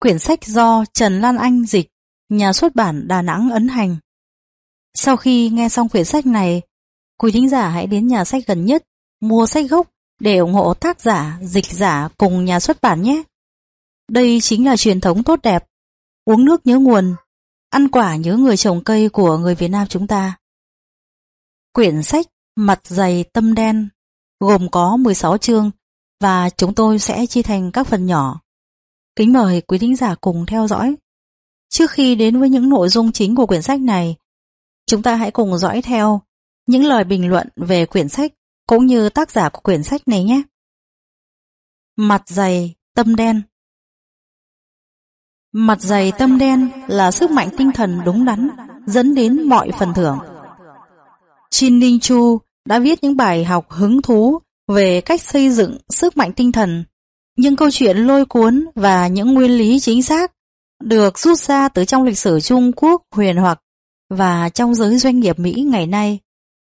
Quyển sách do Trần Lan Anh dịch, nhà xuất bản Đà Nẵng ấn hành. Sau khi nghe xong quyển sách này, quý thính giả hãy đến nhà sách gần nhất, mua sách gốc để ủng hộ tác giả, dịch giả cùng nhà xuất bản nhé. Đây chính là truyền thống tốt đẹp, uống nước nhớ nguồn, ăn quả nhớ người trồng cây của người Việt Nam chúng ta. Quyển sách Mặt dày tâm đen gồm có 16 chương và chúng tôi sẽ chia thành các phần nhỏ. Kính mời quý thính giả cùng theo dõi. Trước khi đến với những nội dung chính của quyển sách này, chúng ta hãy cùng dõi theo những lời bình luận về quyển sách cũng như tác giả của quyển sách này nhé. Mặt dày, tâm đen Mặt dày tâm đen là sức mạnh tinh thần đúng đắn dẫn đến mọi phần thưởng. Chin Ninh Chu đã viết những bài học hứng thú về cách xây dựng sức mạnh tinh thần, nhưng câu chuyện lôi cuốn và những nguyên lý chính xác được rút ra từ trong lịch sử Trung Quốc huyền hoặc và trong giới doanh nghiệp Mỹ ngày nay.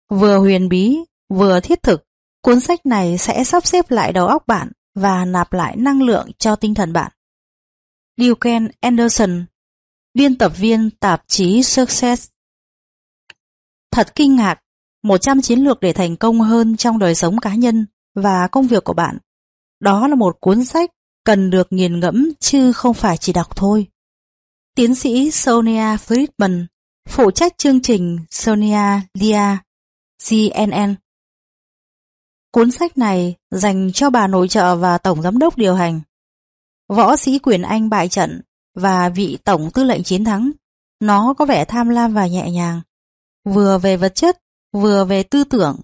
Vừa huyền bí, vừa thiết thực, cuốn sách này sẽ sắp xếp lại đầu óc bạn và nạp lại năng lượng cho tinh thần bạn. Duken Anderson, biên tập viên tạp chí Success Thật kinh ngạc 100 chiến lược để thành công hơn trong đời sống cá nhân và công việc của bạn. Đó là một cuốn sách cần được nghiền ngẫm chứ không phải chỉ đọc thôi. Tiến sĩ Sonia Friedman, phụ trách chương trình Sonia Lia, CNN. Cuốn sách này dành cho bà nội trợ và tổng giám đốc điều hành. Võ sĩ quyền Anh bại trận và vị tổng tư lệnh chiến thắng. Nó có vẻ tham lam và nhẹ nhàng, vừa về vật chất vừa về tư tưởng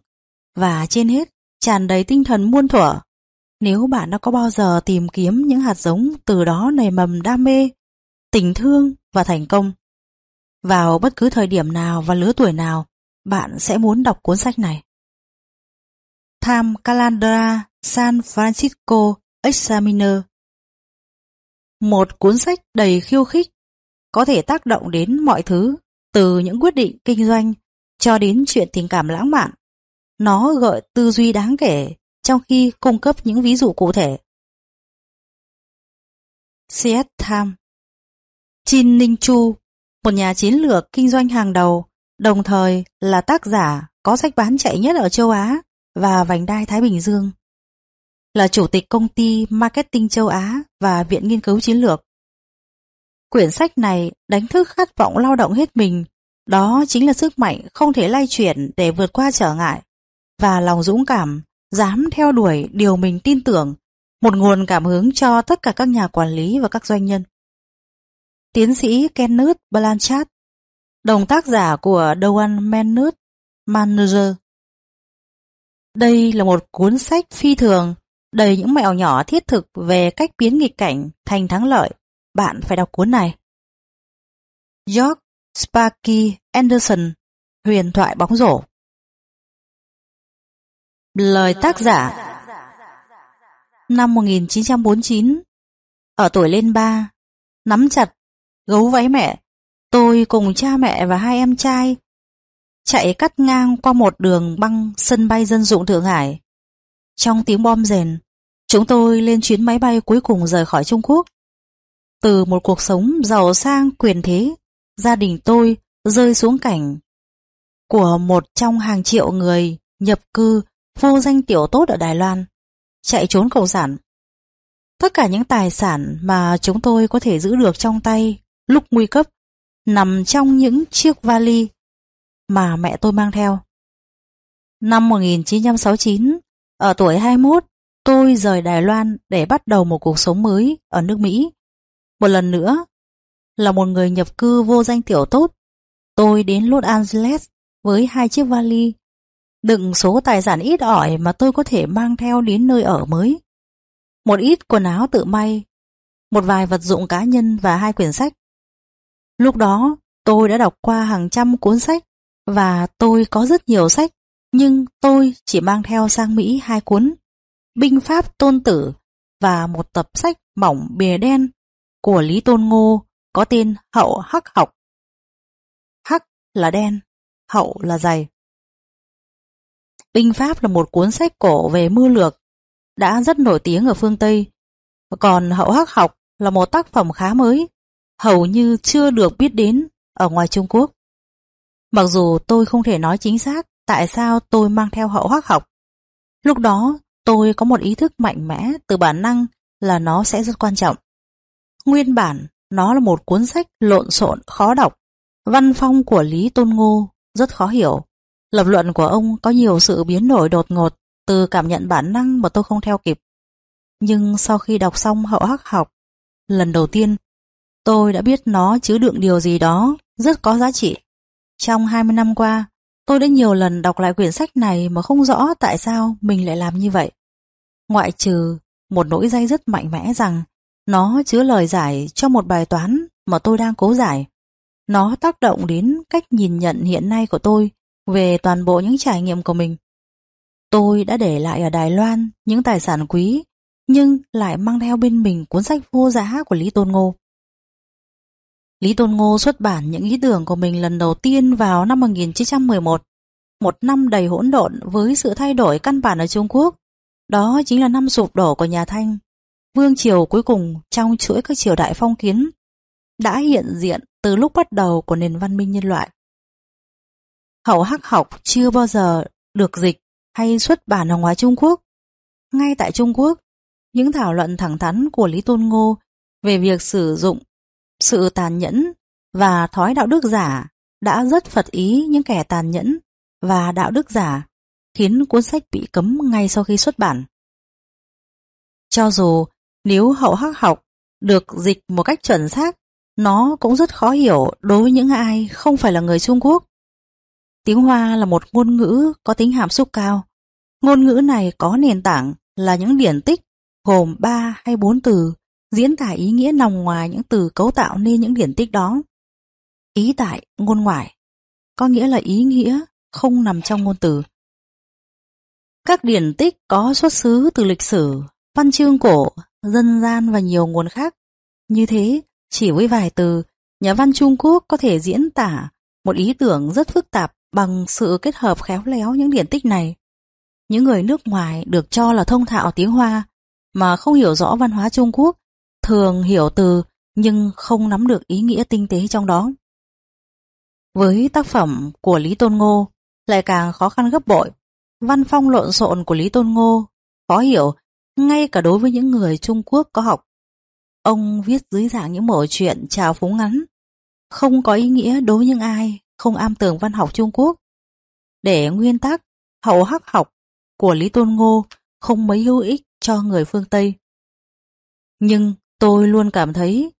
và trên hết tràn đầy tinh thần muôn thuở. Nếu bạn đã có bao giờ tìm kiếm những hạt giống từ đó nảy mầm đam mê, tình thương và thành công, vào bất cứ thời điểm nào và lứa tuổi nào, bạn sẽ muốn đọc cuốn sách này. Tham Calandra San Francisco Examiner Một cuốn sách đầy khiêu khích, có thể tác động đến mọi thứ, từ những quyết định kinh doanh cho đến chuyện tình cảm lãng mạn. Nó gợi tư duy đáng kể trong khi cung cấp những ví dụ cụ thể. C.S. Tham Chin Ninh Chu, một nhà chiến lược kinh doanh hàng đầu, đồng thời là tác giả có sách bán chạy nhất ở châu Á và vành đai Thái Bình Dương. Là chủ tịch công ty Marketing châu Á và Viện Nghiên cứu Chiến lược. Quyển sách này đánh thức khát vọng lao động hết mình đó chính là sức mạnh không thể lay chuyển để vượt qua trở ngại và lòng dũng cảm, dám theo đuổi điều mình tin tưởng, một nguồn cảm hứng cho tất cả các nhà quản lý và các doanh nhân. Tiến sĩ Kenneth Blanchard, đồng tác giả của The One Minute Manager. Đây là một cuốn sách phi thường, đầy những mẹo nhỏ thiết thực về cách biến nghịch cảnh thành thắng lợi. Bạn phải đọc cuốn này. George Sparky Anderson, huyền thoại bóng rổ. Lời tác giả Năm 1949, ở tuổi lên ba, nắm chặt, gấu váy mẹ, tôi cùng cha mẹ và hai em trai chạy cắt ngang qua một đường băng sân bay dân dụng Thượng Hải. Trong tiếng bom rền, chúng tôi lên chuyến máy bay cuối cùng rời khỏi Trung Quốc. Từ một cuộc sống giàu sang quyền thế gia đình tôi rơi xuống cảnh của một trong hàng triệu người nhập cư vô danh tiểu tốt ở Đài Loan, chạy trốn cộng sản. Tất cả những tài sản mà chúng tôi có thể giữ được trong tay lúc nguy cấp nằm trong những chiếc vali mà mẹ tôi mang theo. Năm 1969, ở tuổi 21, tôi rời Đài Loan để bắt đầu một cuộc sống mới ở nước Mỹ. Một lần nữa, là một người nhập cư vô danh tiểu tốt. Tôi đến Los Angeles với hai chiếc vali, đựng số tài sản ít ỏi mà tôi có thể mang theo đến nơi ở mới. Một ít quần áo tự may, một vài vật dụng cá nhân và hai quyển sách. Lúc đó, tôi đã đọc qua hàng trăm cuốn sách và tôi có rất nhiều sách, nhưng tôi chỉ mang theo sang Mỹ hai cuốn. Binh Pháp Tôn Tử và một tập sách mỏng bìa đen của Lý Tôn Ngô có tên hậu hắc học. Hắc là đen, hậu là dày. Binh Pháp là một cuốn sách cổ về mưu lược, đã rất nổi tiếng ở phương Tây, còn hậu hắc học là một tác phẩm khá mới, hầu như chưa được biết đến ở ngoài Trung Quốc. Mặc dù tôi không thể nói chính xác tại sao tôi mang theo hậu hắc học. Lúc đó tôi có một ý thức mạnh mẽ từ bản năng là nó sẽ rất quan trọng. Nguyên bản, nó là một cuốn sách lộn xộn, khó đọc. Văn phong của Lý Tôn Ngô rất khó hiểu. Lập luận của ông có nhiều sự biến đổi đột ngột từ cảm nhận bản năng mà tôi không theo kịp. Nhưng sau khi đọc xong hậu hắc học, lần đầu tiên, tôi đã biết nó chứa đựng điều gì đó rất có giá trị. Trong 20 năm qua, tôi đã nhiều lần đọc lại quyển sách này mà không rõ tại sao mình lại làm như vậy. Ngoại trừ một nỗi dây rất mạnh mẽ rằng nó chứa lời giải cho một bài toán mà tôi đang cố giải. Nó tác động đến cách nhìn nhận hiện nay của tôi về toàn bộ những trải nghiệm của mình. Tôi đã để lại ở Đài Loan những tài sản quý, nhưng lại mang theo bên mình cuốn sách vô giá của Lý Tôn Ngô. Lý Tôn Ngô xuất bản những ý tưởng của mình lần đầu tiên vào năm 1911, một năm đầy hỗn độn với sự thay đổi căn bản ở Trung Quốc. Đó chính là năm sụp đổ của nhà Thanh. Vương triều cuối cùng trong chuỗi các triều đại phong kiến đã hiện diện từ lúc bắt đầu của nền văn minh nhân loại. Hậu hắc học chưa bao giờ được dịch hay xuất bản ở ngoài Trung Quốc. Ngay tại Trung Quốc, những thảo luận thẳng thắn của Lý Tôn Ngô về việc sử dụng sự tàn nhẫn và thói đạo đức giả đã rất phật ý những kẻ tàn nhẫn và đạo đức giả, khiến cuốn sách bị cấm ngay sau khi xuất bản. Cho dù nếu hậu hắc học được dịch một cách chuẩn xác, nó cũng rất khó hiểu đối với những ai không phải là người Trung Quốc. Tiếng Hoa là một ngôn ngữ có tính hàm xúc cao. Ngôn ngữ này có nền tảng là những điển tích gồm 3 hay 4 từ diễn tả ý nghĩa nằm ngoài những từ cấu tạo nên những điển tích đó. Ý tại ngôn ngoại có nghĩa là ý nghĩa không nằm trong ngôn từ. Các điển tích có xuất xứ từ lịch sử, văn chương cổ, dân gian và nhiều nguồn khác. Như thế, chỉ với vài từ, nhà văn Trung Quốc có thể diễn tả một ý tưởng rất phức tạp bằng sự kết hợp khéo léo những điển tích này. Những người nước ngoài được cho là thông thạo tiếng Hoa mà không hiểu rõ văn hóa Trung Quốc thường hiểu từ nhưng không nắm được ý nghĩa tinh tế trong đó. Với tác phẩm của Lý Tôn Ngô lại càng khó khăn gấp bội. Văn phong lộn xộn của Lý Tôn Ngô khó hiểu ngay cả đối với những người Trung Quốc có học. Ông viết dưới dạng những mẩu chuyện trào phúng ngắn, không có ý nghĩa đối với những ai không am tường văn học Trung Quốc. Để nguyên tắc hậu hắc học của Lý Tôn Ngô không mấy hữu ích cho người phương Tây. Nhưng tôi luôn cảm thấy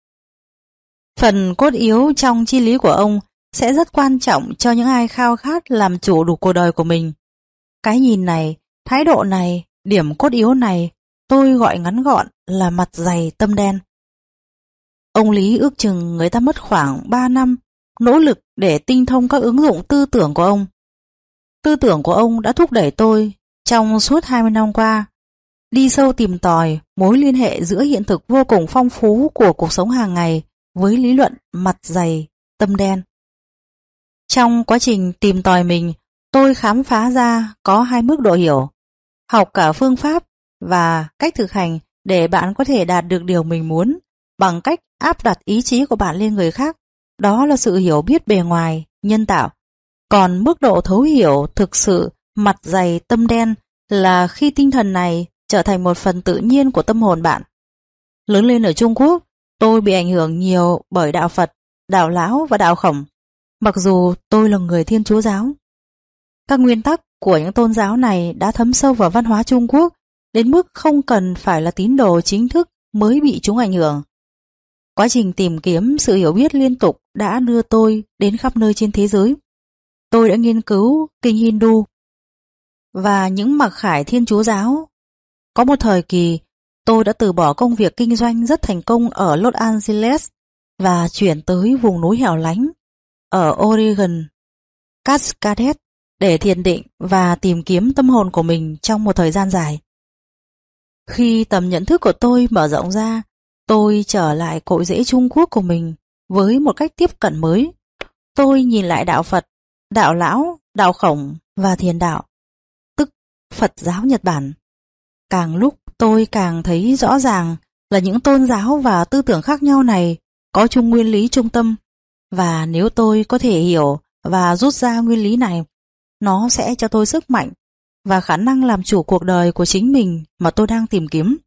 phần cốt yếu trong chi lý của ông sẽ rất quan trọng cho những ai khao khát làm chủ đủ cuộc đời của mình. Cái nhìn này, thái độ này, điểm cốt yếu này, tôi gọi ngắn gọn là mặt dày tâm đen. Ông Lý ước chừng người ta mất khoảng 3 năm nỗ lực để tinh thông các ứng dụng tư tưởng của ông. Tư tưởng của ông đã thúc đẩy tôi trong suốt 20 năm qua đi sâu tìm tòi mối liên hệ giữa hiện thực vô cùng phong phú của cuộc sống hàng ngày với lý luận mặt dày, tâm đen. Trong quá trình tìm tòi mình, tôi khám phá ra có hai mức độ hiểu. Học cả phương pháp và cách thực hành để bạn có thể đạt được điều mình muốn bằng cách áp đặt ý chí của bạn lên người khác. Đó là sự hiểu biết bề ngoài, nhân tạo. Còn mức độ thấu hiểu thực sự mặt dày tâm đen là khi tinh thần này trở thành một phần tự nhiên của tâm hồn bạn. Lớn lên ở Trung Quốc, tôi bị ảnh hưởng nhiều bởi đạo Phật, đạo Lão và đạo Khổng. Mặc dù tôi là người Thiên Chúa giáo. Các nguyên tắc của những tôn giáo này đã thấm sâu vào văn hóa Trung Quốc đến mức không cần phải là tín đồ chính thức mới bị chúng ảnh hưởng. Quá trình tìm kiếm sự hiểu biết liên tục đã đưa tôi đến khắp nơi trên thế giới. Tôi đã nghiên cứu kinh Hindu và những mặc khải thiên chúa giáo. Có một thời kỳ, tôi đã từ bỏ công việc kinh doanh rất thành công ở Los Angeles và chuyển tới vùng núi hẻo lánh ở Oregon, Cascades để thiền định và tìm kiếm tâm hồn của mình trong một thời gian dài. Khi tầm nhận thức của tôi mở rộng ra, tôi trở lại cội rễ Trung Quốc của mình với một cách tiếp cận mới. Tôi nhìn lại đạo Phật, đạo Lão, đạo Khổng và thiền đạo, tức Phật giáo Nhật Bản. Càng lúc tôi càng thấy rõ ràng là những tôn giáo và tư tưởng khác nhau này có chung nguyên lý trung tâm và nếu tôi có thể hiểu và rút ra nguyên lý này, nó sẽ cho tôi sức mạnh và khả năng làm chủ cuộc đời của chính mình mà tôi đang tìm kiếm.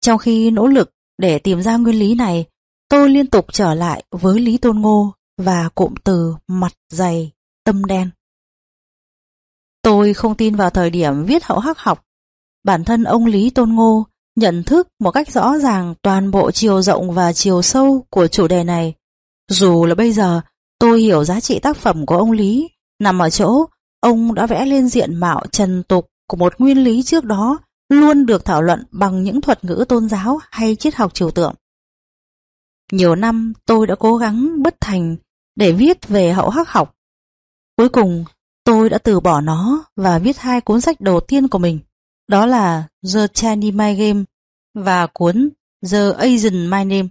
Trong khi nỗ lực để tìm ra nguyên lý này, tôi liên tục trở lại với Lý Tôn Ngô và cụm từ mặt dày, tâm đen. Tôi không tin vào thời điểm viết hậu hắc học. Bản thân ông Lý Tôn Ngô nhận thức một cách rõ ràng toàn bộ chiều rộng và chiều sâu của chủ đề này. Dù là bây giờ tôi hiểu giá trị tác phẩm của ông Lý nằm ở chỗ ông đã vẽ lên diện mạo trần tục của một nguyên lý trước đó luôn được thảo luận bằng những thuật ngữ tôn giáo hay triết học trừu tượng. Nhiều năm tôi đã cố gắng bất thành để viết về hậu hắc học. Cuối cùng tôi đã từ bỏ nó và viết hai cuốn sách đầu tiên của mình. Đó là The Chinese My Game và cuốn The Asian My Name.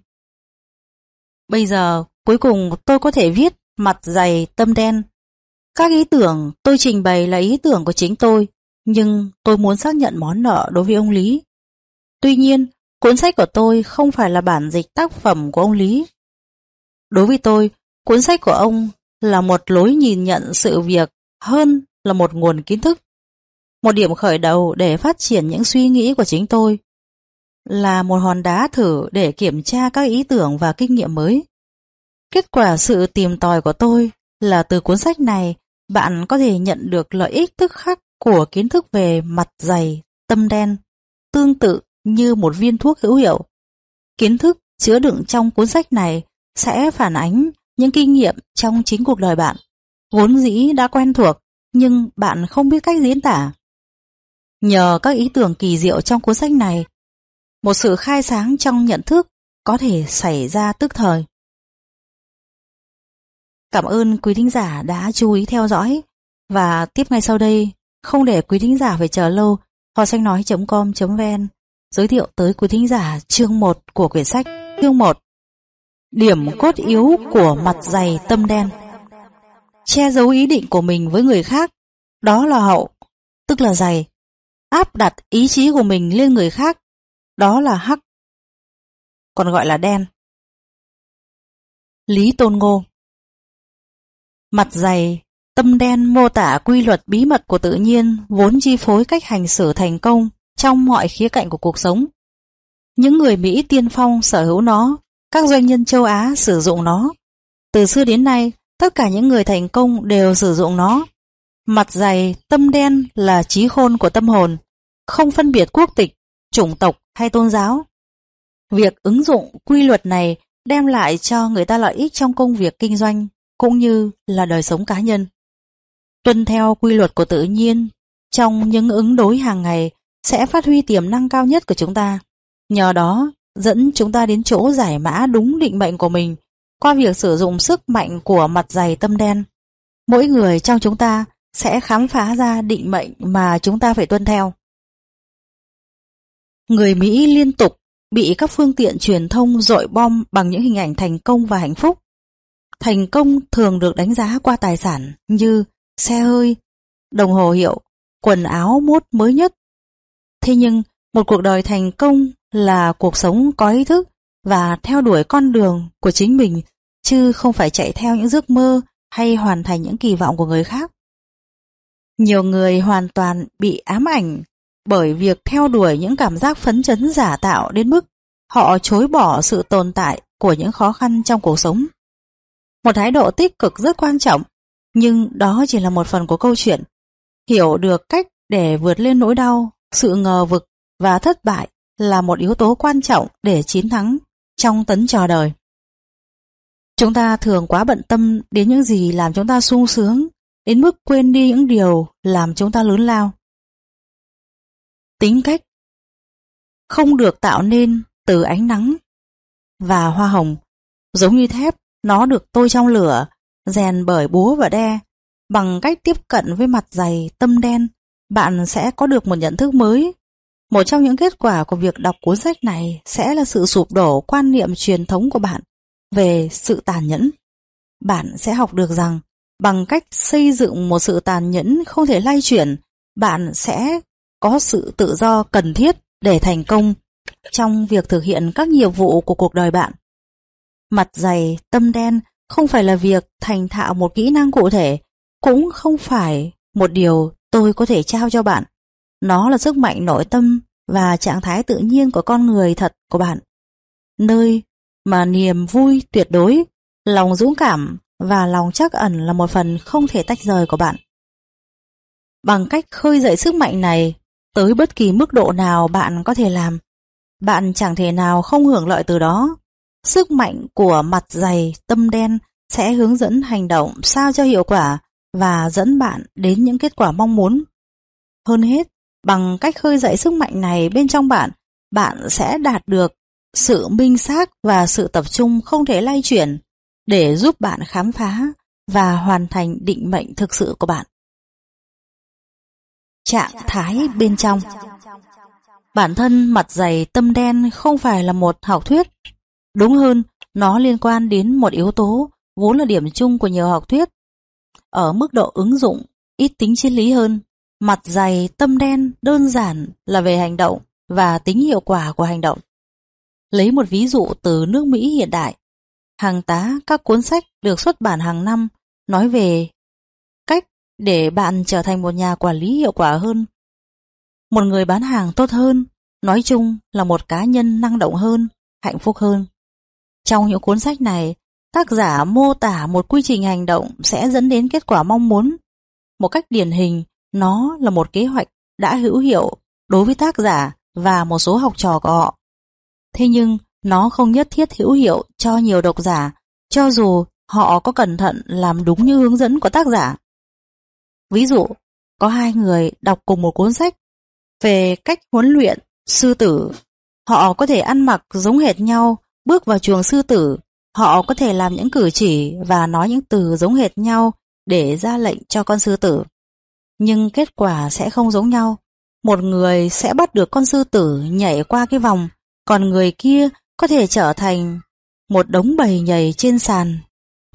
Bây giờ, cuối cùng tôi có thể viết mặt dày tâm đen. Các ý tưởng tôi trình bày là ý tưởng của chính tôi, nhưng tôi muốn xác nhận món nợ đối với ông Lý. Tuy nhiên, cuốn sách của tôi không phải là bản dịch tác phẩm của ông Lý. Đối với tôi, cuốn sách của ông là một lối nhìn nhận sự việc hơn là một nguồn kiến thức. Một điểm khởi đầu để phát triển những suy nghĩ của chính tôi là một hòn đá thử để kiểm tra các ý tưởng và kinh nghiệm mới. Kết quả sự tìm tòi của tôi là từ cuốn sách này bạn có thể nhận được lợi ích tức khắc của kiến thức về mặt dày, tâm đen, tương tự như một viên thuốc hữu hiệu. Kiến thức chứa đựng trong cuốn sách này sẽ phản ánh những kinh nghiệm trong chính cuộc đời bạn, vốn dĩ đã quen thuộc nhưng bạn không biết cách diễn tả. Nhờ các ý tưởng kỳ diệu trong cuốn sách này, một sự khai sáng trong nhận thức có thể xảy ra tức thời. Cảm ơn quý thính giả đã chú ý theo dõi và tiếp ngay sau đây, không để quý thính giả phải chờ lâu, hoa xanh nói.com.vn giới thiệu tới quý thính giả chương 1 của quyển sách. Chương 1 Điểm cốt yếu của mặt dày tâm đen Che giấu ý định của mình với người khác, đó là hậu, tức là dày áp đặt ý chí của mình lên người khác, đó là hắc, còn gọi là đen. Lý Tôn Ngô Mặt dày, tâm đen mô tả quy luật bí mật của tự nhiên vốn chi phối cách hành xử thành công trong mọi khía cạnh của cuộc sống. Những người Mỹ tiên phong sở hữu nó, các doanh nhân châu Á sử dụng nó. Từ xưa đến nay, tất cả những người thành công đều sử dụng nó Mặt dày, tâm đen là trí khôn của tâm hồn, không phân biệt quốc tịch, chủng tộc hay tôn giáo. Việc ứng dụng quy luật này đem lại cho người ta lợi ích trong công việc kinh doanh cũng như là đời sống cá nhân. Tuân theo quy luật của tự nhiên trong những ứng đối hàng ngày sẽ phát huy tiềm năng cao nhất của chúng ta. Nhờ đó, dẫn chúng ta đến chỗ giải mã đúng định mệnh của mình qua việc sử dụng sức mạnh của mặt dày tâm đen. Mỗi người trong chúng ta sẽ khám phá ra định mệnh mà chúng ta phải tuân theo. Người Mỹ liên tục bị các phương tiện truyền thông dội bom bằng những hình ảnh thành công và hạnh phúc. Thành công thường được đánh giá qua tài sản như xe hơi, đồng hồ hiệu, quần áo mốt mới nhất. Thế nhưng, một cuộc đời thành công là cuộc sống có ý thức và theo đuổi con đường của chính mình, chứ không phải chạy theo những giấc mơ hay hoàn thành những kỳ vọng của người khác. Nhiều người hoàn toàn bị ám ảnh bởi việc theo đuổi những cảm giác phấn chấn giả tạo đến mức họ chối bỏ sự tồn tại của những khó khăn trong cuộc sống. Một thái độ tích cực rất quan trọng, nhưng đó chỉ là một phần của câu chuyện. Hiểu được cách để vượt lên nỗi đau, sự ngờ vực và thất bại là một yếu tố quan trọng để chiến thắng trong tấn trò đời. Chúng ta thường quá bận tâm đến những gì làm chúng ta sung sướng đến mức quên đi những điều làm chúng ta lớn lao. Tính cách không được tạo nên từ ánh nắng và hoa hồng, giống như thép, nó được tôi trong lửa, rèn bởi búa và đe. Bằng cách tiếp cận với mặt dày, tâm đen, bạn sẽ có được một nhận thức mới. Một trong những kết quả của việc đọc cuốn sách này sẽ là sự sụp đổ quan niệm truyền thống của bạn về sự tàn nhẫn. Bạn sẽ học được rằng Bằng cách xây dựng một sự tàn nhẫn không thể lay chuyển, bạn sẽ có sự tự do cần thiết để thành công trong việc thực hiện các nhiệm vụ của cuộc đời bạn. Mặt dày, tâm đen không phải là việc thành thạo một kỹ năng cụ thể, cũng không phải một điều tôi có thể trao cho bạn. Nó là sức mạnh nội tâm và trạng thái tự nhiên của con người thật của bạn. Nơi mà niềm vui tuyệt đối, lòng dũng cảm và lòng chắc ẩn là một phần không thể tách rời của bạn. Bằng cách khơi dậy sức mạnh này tới bất kỳ mức độ nào bạn có thể làm, bạn chẳng thể nào không hưởng lợi từ đó. Sức mạnh của mặt dày, tâm đen sẽ hướng dẫn hành động sao cho hiệu quả và dẫn bạn đến những kết quả mong muốn. Hơn hết, bằng cách khơi dậy sức mạnh này bên trong bạn, bạn sẽ đạt được sự minh xác và sự tập trung không thể lay chuyển để giúp bạn khám phá và hoàn thành định mệnh thực sự của bạn. Trạng thái bên trong Bản thân mặt dày tâm đen không phải là một học thuyết. Đúng hơn, nó liên quan đến một yếu tố vốn là điểm chung của nhiều học thuyết. Ở mức độ ứng dụng, ít tính triết lý hơn, mặt dày tâm đen đơn giản là về hành động và tính hiệu quả của hành động. Lấy một ví dụ từ nước Mỹ hiện đại, hàng tá các cuốn sách được xuất bản hàng năm nói về cách để bạn trở thành một nhà quản lý hiệu quả hơn. Một người bán hàng tốt hơn, nói chung là một cá nhân năng động hơn, hạnh phúc hơn. Trong những cuốn sách này, tác giả mô tả một quy trình hành động sẽ dẫn đến kết quả mong muốn. Một cách điển hình, nó là một kế hoạch đã hữu hiệu đối với tác giả và một số học trò của họ. Thế nhưng, nó không nhất thiết hữu hiệu cho nhiều độc giả, cho dù họ có cẩn thận làm đúng như hướng dẫn của tác giả. Ví dụ, có hai người đọc cùng một cuốn sách về cách huấn luyện sư tử. Họ có thể ăn mặc giống hệt nhau, bước vào chuồng sư tử. Họ có thể làm những cử chỉ và nói những từ giống hệt nhau để ra lệnh cho con sư tử. Nhưng kết quả sẽ không giống nhau. Một người sẽ bắt được con sư tử nhảy qua cái vòng, còn người kia có thể trở thành một đống bầy nhảy trên sàn,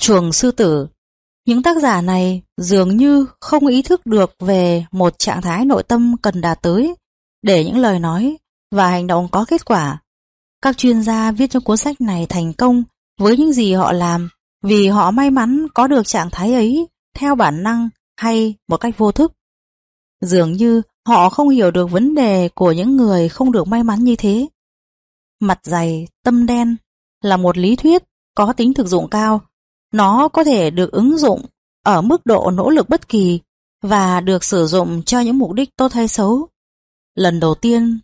chuồng sư tử. Những tác giả này dường như không ý thức được về một trạng thái nội tâm cần đạt tới để những lời nói và hành động có kết quả. Các chuyên gia viết trong cuốn sách này thành công với những gì họ làm vì họ may mắn có được trạng thái ấy theo bản năng hay một cách vô thức. Dường như họ không hiểu được vấn đề của những người không được may mắn như thế. Mặt dày, tâm đen là một lý thuyết có tính thực dụng cao. Nó có thể được ứng dụng ở mức độ nỗ lực bất kỳ và được sử dụng cho những mục đích tốt hay xấu. Lần đầu tiên,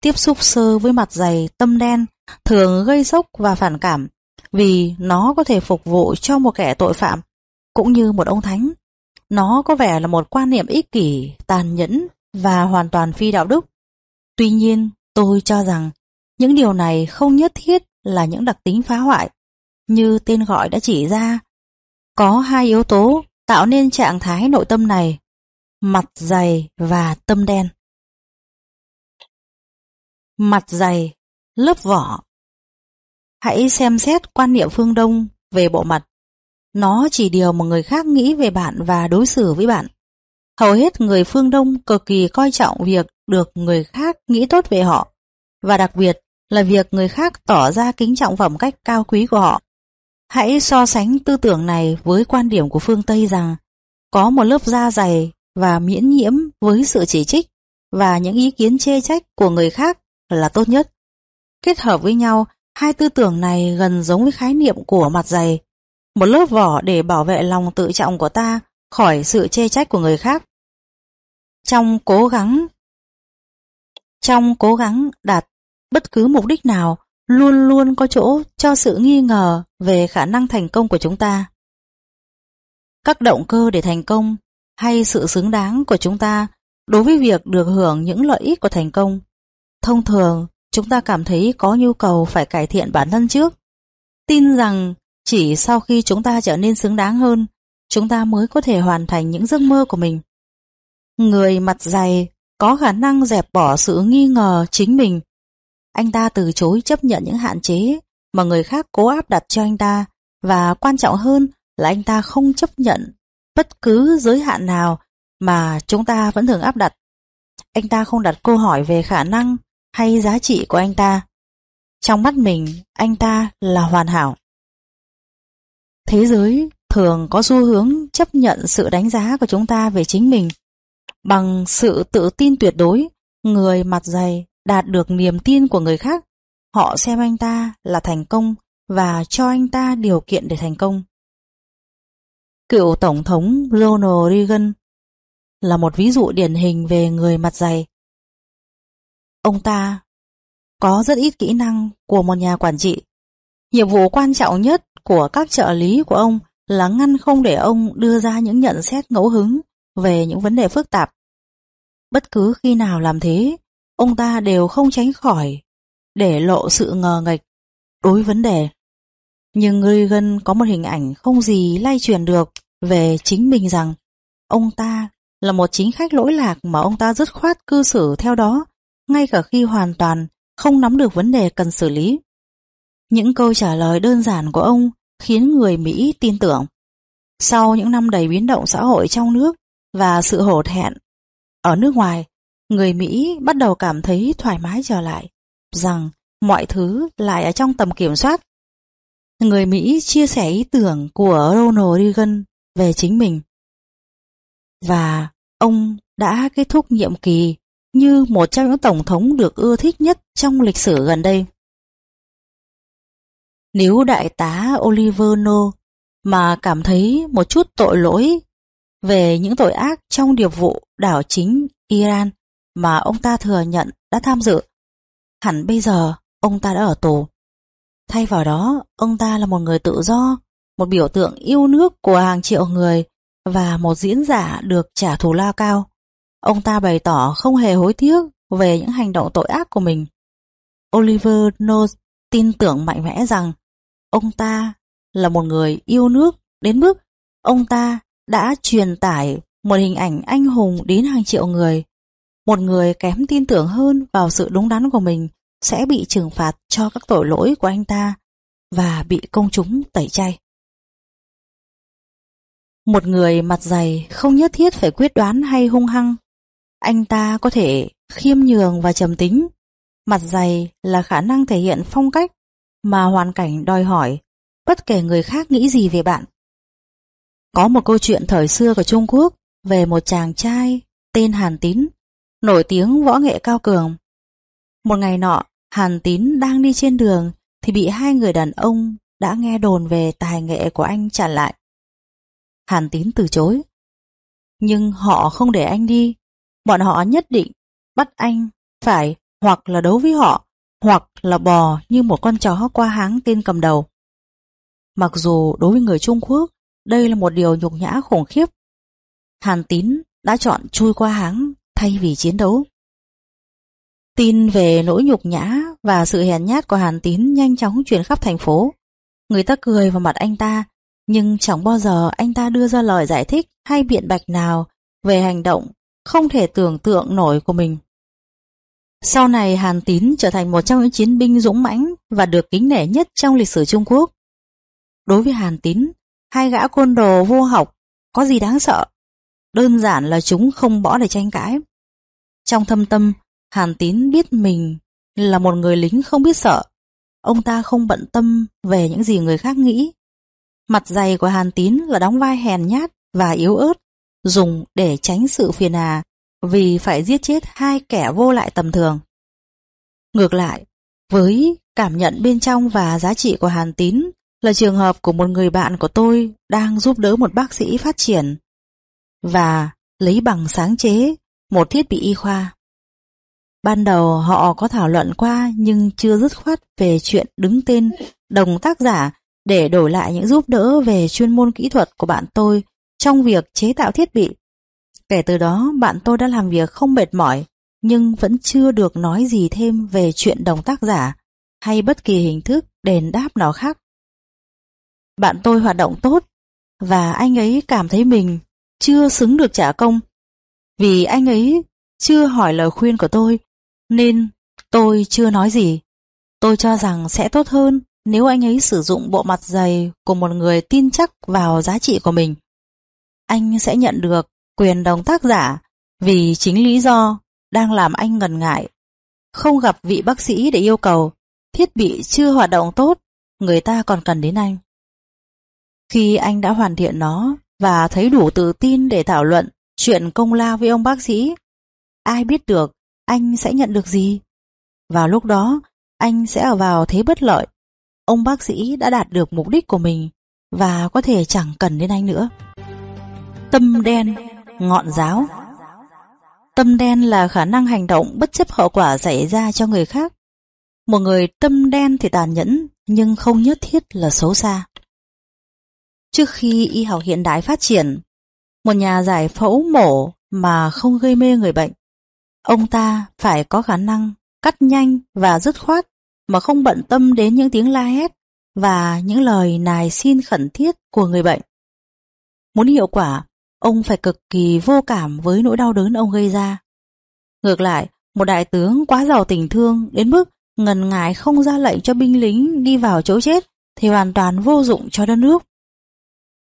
tiếp xúc sơ với mặt dày tâm đen thường gây sốc và phản cảm vì nó có thể phục vụ cho một kẻ tội phạm cũng như một ông thánh. Nó có vẻ là một quan niệm ích kỷ, tàn nhẫn và hoàn toàn phi đạo đức. Tuy nhiên, tôi cho rằng những điều này không nhất thiết là những đặc tính phá hoại, như tên gọi đã chỉ ra. Có hai yếu tố tạo nên trạng thái nội tâm này, mặt dày và tâm đen. Mặt dày, lớp vỏ Hãy xem xét quan niệm phương Đông về bộ mặt. Nó chỉ điều mà người khác nghĩ về bạn và đối xử với bạn. Hầu hết người phương Đông cực kỳ coi trọng việc được người khác nghĩ tốt về họ, và đặc biệt là việc người khác tỏ ra kính trọng phẩm cách cao quý của họ. Hãy so sánh tư tưởng này với quan điểm của phương Tây rằng có một lớp da dày và miễn nhiễm với sự chỉ trích và những ý kiến chê trách của người khác là tốt nhất. Kết hợp với nhau, hai tư tưởng này gần giống với khái niệm của mặt dày, một lớp vỏ để bảo vệ lòng tự trọng của ta khỏi sự chê trách của người khác. Trong cố gắng trong cố gắng đạt bất cứ mục đích nào luôn luôn có chỗ cho sự nghi ngờ về khả năng thành công của chúng ta. Các động cơ để thành công hay sự xứng đáng của chúng ta đối với việc được hưởng những lợi ích của thành công. Thông thường, chúng ta cảm thấy có nhu cầu phải cải thiện bản thân trước. Tin rằng chỉ sau khi chúng ta trở nên xứng đáng hơn, chúng ta mới có thể hoàn thành những giấc mơ của mình. Người mặt dày có khả năng dẹp bỏ sự nghi ngờ chính mình anh ta từ chối chấp nhận những hạn chế mà người khác cố áp đặt cho anh ta và quan trọng hơn là anh ta không chấp nhận bất cứ giới hạn nào mà chúng ta vẫn thường áp đặt. Anh ta không đặt câu hỏi về khả năng hay giá trị của anh ta. Trong mắt mình, anh ta là hoàn hảo. Thế giới thường có xu hướng chấp nhận sự đánh giá của chúng ta về chính mình. Bằng sự tự tin tuyệt đối, người mặt dày đạt được niềm tin của người khác. Họ xem anh ta là thành công và cho anh ta điều kiện để thành công. Cựu Tổng thống Ronald Reagan là một ví dụ điển hình về người mặt dày. Ông ta có rất ít kỹ năng của một nhà quản trị. Nhiệm vụ quan trọng nhất của các trợ lý của ông là ngăn không để ông đưa ra những nhận xét ngẫu hứng về những vấn đề phức tạp. Bất cứ khi nào làm thế, ông ta đều không tránh khỏi để lộ sự ngờ nghệch đối vấn đề. Nhưng Regan có một hình ảnh không gì lay truyền được về chính mình rằng ông ta là một chính khách lỗi lạc mà ông ta dứt khoát cư xử theo đó, ngay cả khi hoàn toàn không nắm được vấn đề cần xử lý. Những câu trả lời đơn giản của ông khiến người Mỹ tin tưởng. Sau những năm đầy biến động xã hội trong nước và sự hổ thẹn ở nước ngoài, người Mỹ bắt đầu cảm thấy thoải mái trở lại, rằng mọi thứ lại ở trong tầm kiểm soát. Người Mỹ chia sẻ ý tưởng của Ronald Reagan về chính mình. Và ông đã kết thúc nhiệm kỳ như một trong những tổng thống được ưa thích nhất trong lịch sử gần đây. Nếu đại tá Oliver No mà cảm thấy một chút tội lỗi về những tội ác trong điệp vụ đảo chính Iran mà ông ta thừa nhận đã tham dự, hẳn bây giờ ông ta đã ở tù. Thay vào đó, ông ta là một người tự do, một biểu tượng yêu nước của hàng triệu người và một diễn giả được trả thù lao cao. Ông ta bày tỏ không hề hối tiếc về những hành động tội ác của mình. Oliver Knowles tin tưởng mạnh mẽ rằng ông ta là một người yêu nước đến mức ông ta đã truyền tải một hình ảnh anh hùng đến hàng triệu người. Một người kém tin tưởng hơn vào sự đúng đắn của mình sẽ bị trừng phạt cho các tội lỗi của anh ta và bị công chúng tẩy chay. Một người mặt dày không nhất thiết phải quyết đoán hay hung hăng. Anh ta có thể khiêm nhường và trầm tính. Mặt dày là khả năng thể hiện phong cách mà hoàn cảnh đòi hỏi bất kể người khác nghĩ gì về bạn. Có một câu chuyện thời xưa của Trung Quốc về một chàng trai tên Hàn Tín, nổi tiếng võ nghệ cao cường. Một ngày nọ, Hàn Tín đang đi trên đường thì bị hai người đàn ông đã nghe đồn về tài nghệ của anh chặn lại. Hàn Tín từ chối. Nhưng họ không để anh đi. Bọn họ nhất định bắt anh phải hoặc là đấu với họ, hoặc là bò như một con chó qua háng tên cầm đầu. Mặc dù đối với người Trung Quốc, đây là một điều nhục nhã khủng khiếp. Hàn Tín đã chọn chui qua háng thay vì chiến đấu. Tin về nỗi nhục nhã và sự hèn nhát của Hàn Tín nhanh chóng truyền khắp thành phố. Người ta cười vào mặt anh ta, nhưng chẳng bao giờ anh ta đưa ra lời giải thích hay biện bạch nào về hành động không thể tưởng tượng nổi của mình. Sau này Hàn Tín trở thành một trong những chiến binh dũng mãnh và được kính nể nhất trong lịch sử Trung Quốc. Đối với Hàn Tín, hai gã côn đồ vô học có gì đáng sợ? Đơn giản là chúng không bỏ để tranh cãi. Trong thâm tâm, Hàn Tín biết mình là một người lính không biết sợ. Ông ta không bận tâm về những gì người khác nghĩ Mặt dày của Hàn Tín là đóng vai hèn nhát và yếu ớt, dùng để tránh sự phiền hà vì phải giết chết hai kẻ vô lại tầm thường. Ngược lại, với cảm nhận bên trong và giá trị của Hàn Tín là trường hợp của một người bạn của tôi đang giúp đỡ một bác sĩ phát triển và lấy bằng sáng chế một thiết bị y khoa. Ban đầu họ có thảo luận qua nhưng chưa dứt khoát về chuyện đứng tên đồng tác giả để đổi lại những giúp đỡ về chuyên môn kỹ thuật của bạn tôi trong việc chế tạo thiết bị. Kể từ đó, bạn tôi đã làm việc không mệt mỏi, nhưng vẫn chưa được nói gì thêm về chuyện đồng tác giả hay bất kỳ hình thức đền đáp nào khác. Bạn tôi hoạt động tốt, và anh ấy cảm thấy mình chưa xứng được trả công. Vì anh ấy chưa hỏi lời khuyên của tôi, nên tôi chưa nói gì. Tôi cho rằng sẽ tốt hơn nếu anh ấy sử dụng bộ mặt dày của một người tin chắc vào giá trị của mình. Anh sẽ nhận được quyền đồng tác giả vì chính lý do đang làm anh ngần ngại không gặp vị bác sĩ để yêu cầu, thiết bị chưa hoạt động tốt, người ta còn cần đến anh. Khi anh đã hoàn thiện nó và thấy đủ tự tin để thảo luận chuyện công lao với ông bác sĩ, ai biết được anh sẽ nhận được gì? Vào lúc đó, anh sẽ ở vào thế bất lợi. Ông bác sĩ đã đạt được mục đích của mình và có thể chẳng cần đến anh nữa. Tâm đen, ngọn giáo Tâm đen là khả năng hành động bất chấp hậu quả xảy ra cho người khác. Một người tâm đen thì tàn nhẫn, nhưng không nhất thiết là xấu xa. Trước khi y học hiện đại phát triển, một nhà giải phẫu mổ mà không gây mê người bệnh, ông ta phải có khả năng cắt nhanh và dứt khoát mà không bận tâm đến những tiếng la hét và những lời nài xin khẩn thiết của người bệnh. Muốn hiệu quả, ông phải cực kỳ vô cảm với nỗi đau đớn ông gây ra. Ngược lại, một đại tướng quá giàu tình thương đến mức ngần ngại không ra lệnh cho binh lính đi vào chỗ chết thì hoàn toàn vô dụng cho đất nước.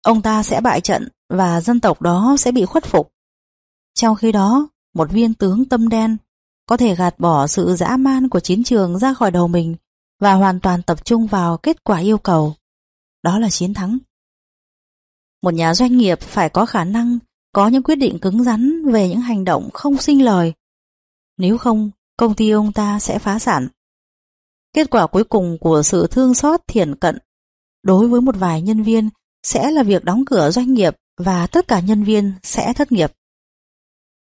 Ông ta sẽ bại trận và dân tộc đó sẽ bị khuất phục. Trong khi đó, một viên tướng tâm đen có thể gạt bỏ sự dã man của chiến trường ra khỏi đầu mình và hoàn toàn tập trung vào kết quả yêu cầu. Đó là chiến thắng. Một nhà doanh nghiệp phải có khả năng có những quyết định cứng rắn về những hành động không sinh lời. Nếu không, công ty ông ta sẽ phá sản. Kết quả cuối cùng của sự thương xót thiển cận đối với một vài nhân viên sẽ là việc đóng cửa doanh nghiệp và tất cả nhân viên sẽ thất nghiệp.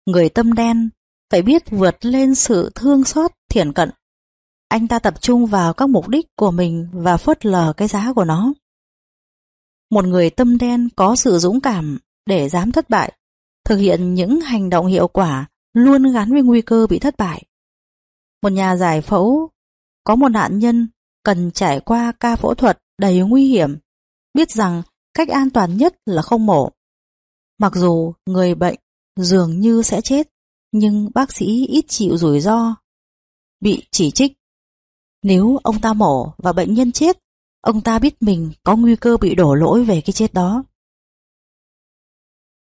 Người tâm đen phải biết vượt lên sự thương xót thiển cận. Anh ta tập trung vào các mục đích của mình và phớt lờ cái giá của nó. Một người tâm đen có sự dũng cảm để dám thất bại, thực hiện những hành động hiệu quả luôn gắn với nguy cơ bị thất bại. Một nhà giải phẫu có một nạn nhân cần trải qua ca phẫu thuật đầy nguy hiểm, biết rằng cách an toàn nhất là không mổ. Mặc dù người bệnh dường như sẽ chết, nhưng bác sĩ ít chịu rủi ro, bị chỉ trích. Nếu ông ta mổ và bệnh nhân chết, ông ta biết mình có nguy cơ bị đổ lỗi về cái chết đó.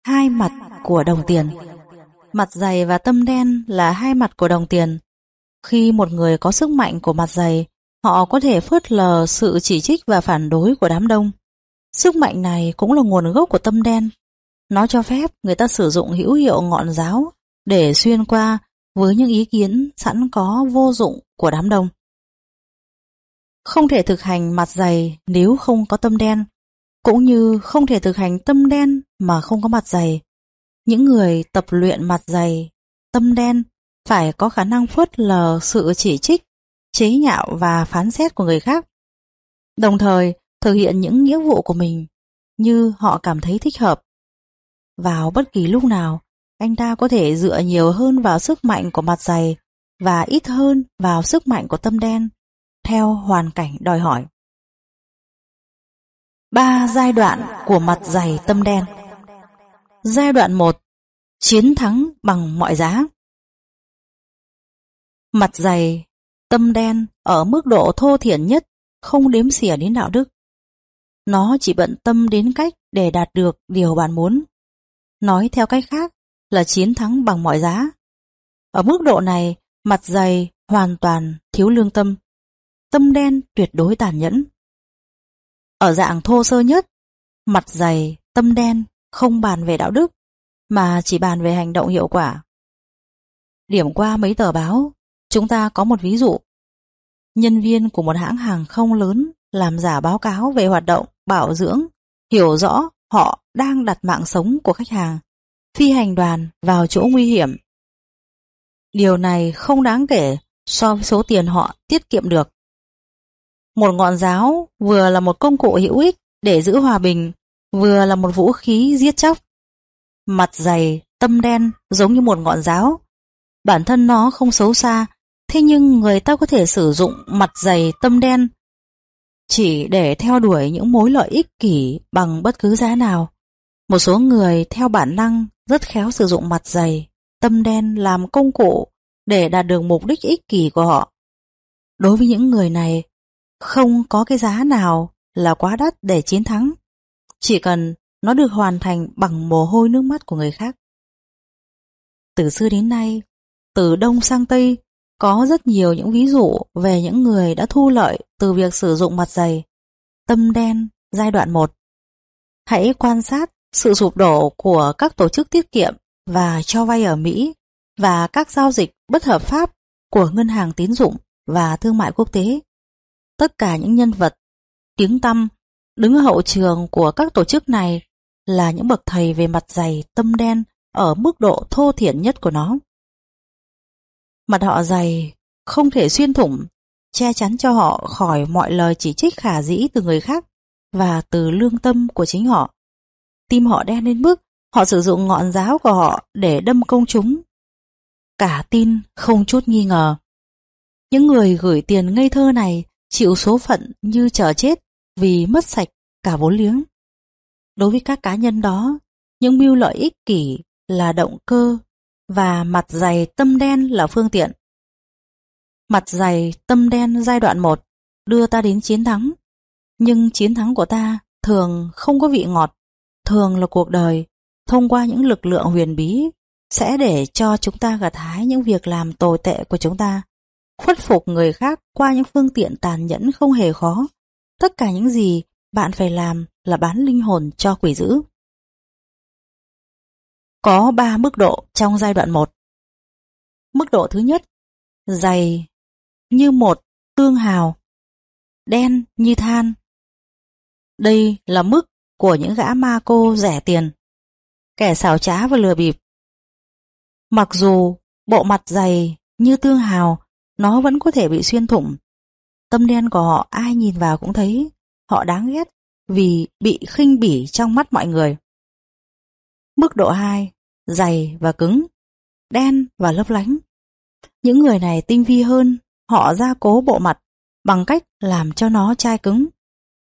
Hai mặt của đồng tiền Mặt dày và tâm đen là hai mặt của đồng tiền. Khi một người có sức mạnh của mặt dày, họ có thể phớt lờ sự chỉ trích và phản đối của đám đông. Sức mạnh này cũng là nguồn gốc của tâm đen. Nó cho phép người ta sử dụng hữu hiệu ngọn giáo để xuyên qua với những ý kiến sẵn có vô dụng của đám đông. Không thể thực hành mặt dày nếu không có tâm đen, cũng như không thể thực hành tâm đen mà không có mặt dày. Những người tập luyện mặt dày, tâm đen phải có khả năng phớt lờ sự chỉ trích, chế nhạo và phán xét của người khác. Đồng thời, thực hiện những nghĩa vụ của mình như họ cảm thấy thích hợp. Vào bất kỳ lúc nào, anh ta có thể dựa nhiều hơn vào sức mạnh của mặt dày và ít hơn vào sức mạnh của tâm đen, theo hoàn cảnh đòi hỏi. Ba giai đoạn của mặt dày tâm đen Giai đoạn 1 Chiến thắng bằng mọi giá Mặt dày, tâm đen ở mức độ thô thiển nhất không đếm xỉa đến đạo đức. Nó chỉ bận tâm đến cách để đạt được điều bạn muốn. Nói theo cách khác là chiến thắng bằng mọi giá. Ở mức độ này, mặt dày hoàn toàn thiếu lương tâm. Tâm đen tuyệt đối tàn nhẫn. Ở dạng thô sơ nhất, mặt dày, tâm đen không bàn về đạo đức, mà chỉ bàn về hành động hiệu quả. Điểm qua mấy tờ báo, chúng ta có một ví dụ. Nhân viên của một hãng hàng không lớn làm giả báo cáo về hoạt động bảo dưỡng, hiểu rõ họ đang đặt mạng sống của khách hàng, phi hành đoàn vào chỗ nguy hiểm. Điều này không đáng kể so với số tiền họ tiết kiệm được. Một ngọn giáo vừa là một công cụ hữu ích để giữ hòa bình, vừa là một vũ khí giết chóc. Mặt dày, tâm đen giống như một ngọn giáo. Bản thân nó không xấu xa, thế nhưng người ta có thể sử dụng mặt dày tâm đen chỉ để theo đuổi những mối lợi ích kỷ bằng bất cứ giá nào. Một số người theo bản năng rất khéo sử dụng mặt dày, tâm đen làm công cụ để đạt được mục đích ích kỷ của họ. Đối với những người này, không có cái giá nào là quá đắt để chiến thắng. Chỉ cần nó được hoàn thành bằng mồ hôi nước mắt của người khác. Từ xưa đến nay, từ Đông sang Tây, Có rất nhiều những ví dụ về những người đã thu lợi từ việc sử dụng mặt dày. Tâm đen giai đoạn 1 Hãy quan sát sự sụp đổ của các tổ chức tiết kiệm và cho vay ở Mỹ và các giao dịch bất hợp pháp của ngân hàng tín dụng và thương mại quốc tế. Tất cả những nhân vật, tiếng tăm, đứng ở hậu trường của các tổ chức này là những bậc thầy về mặt dày tâm đen ở mức độ thô thiển nhất của nó. Mặt họ dày, không thể xuyên thủng, che chắn cho họ khỏi mọi lời chỉ trích khả dĩ từ người khác và từ lương tâm của chính họ. Tim họ đen đến mức họ sử dụng ngọn giáo của họ để đâm công chúng. Cả tin không chút nghi ngờ. Những người gửi tiền ngây thơ này chịu số phận như chờ chết vì mất sạch cả vốn liếng. Đối với các cá nhân đó, những mưu lợi ích kỷ là động cơ và mặt dày tâm đen là phương tiện. Mặt dày tâm đen giai đoạn 1 đưa ta đến chiến thắng, nhưng chiến thắng của ta thường không có vị ngọt, thường là cuộc đời, thông qua những lực lượng huyền bí, sẽ để cho chúng ta gặt hái những việc làm tồi tệ của chúng ta, khuất phục người khác qua những phương tiện tàn nhẫn không hề khó. Tất cả những gì bạn phải làm là bán linh hồn cho quỷ dữ. Có 3 mức độ trong giai đoạn 1. Mức độ thứ nhất, dày như một tương hào, đen như than. Đây là mức của những gã ma cô rẻ tiền, kẻ xảo trá và lừa bịp. Mặc dù bộ mặt dày như tương hào, nó vẫn có thể bị xuyên thủng. Tâm đen của họ ai nhìn vào cũng thấy họ đáng ghét vì bị khinh bỉ trong mắt mọi người. Mức độ 2, dày và cứng, đen và lấp lánh. Những người này tinh vi hơn, họ gia cố bộ mặt bằng cách làm cho nó chai cứng.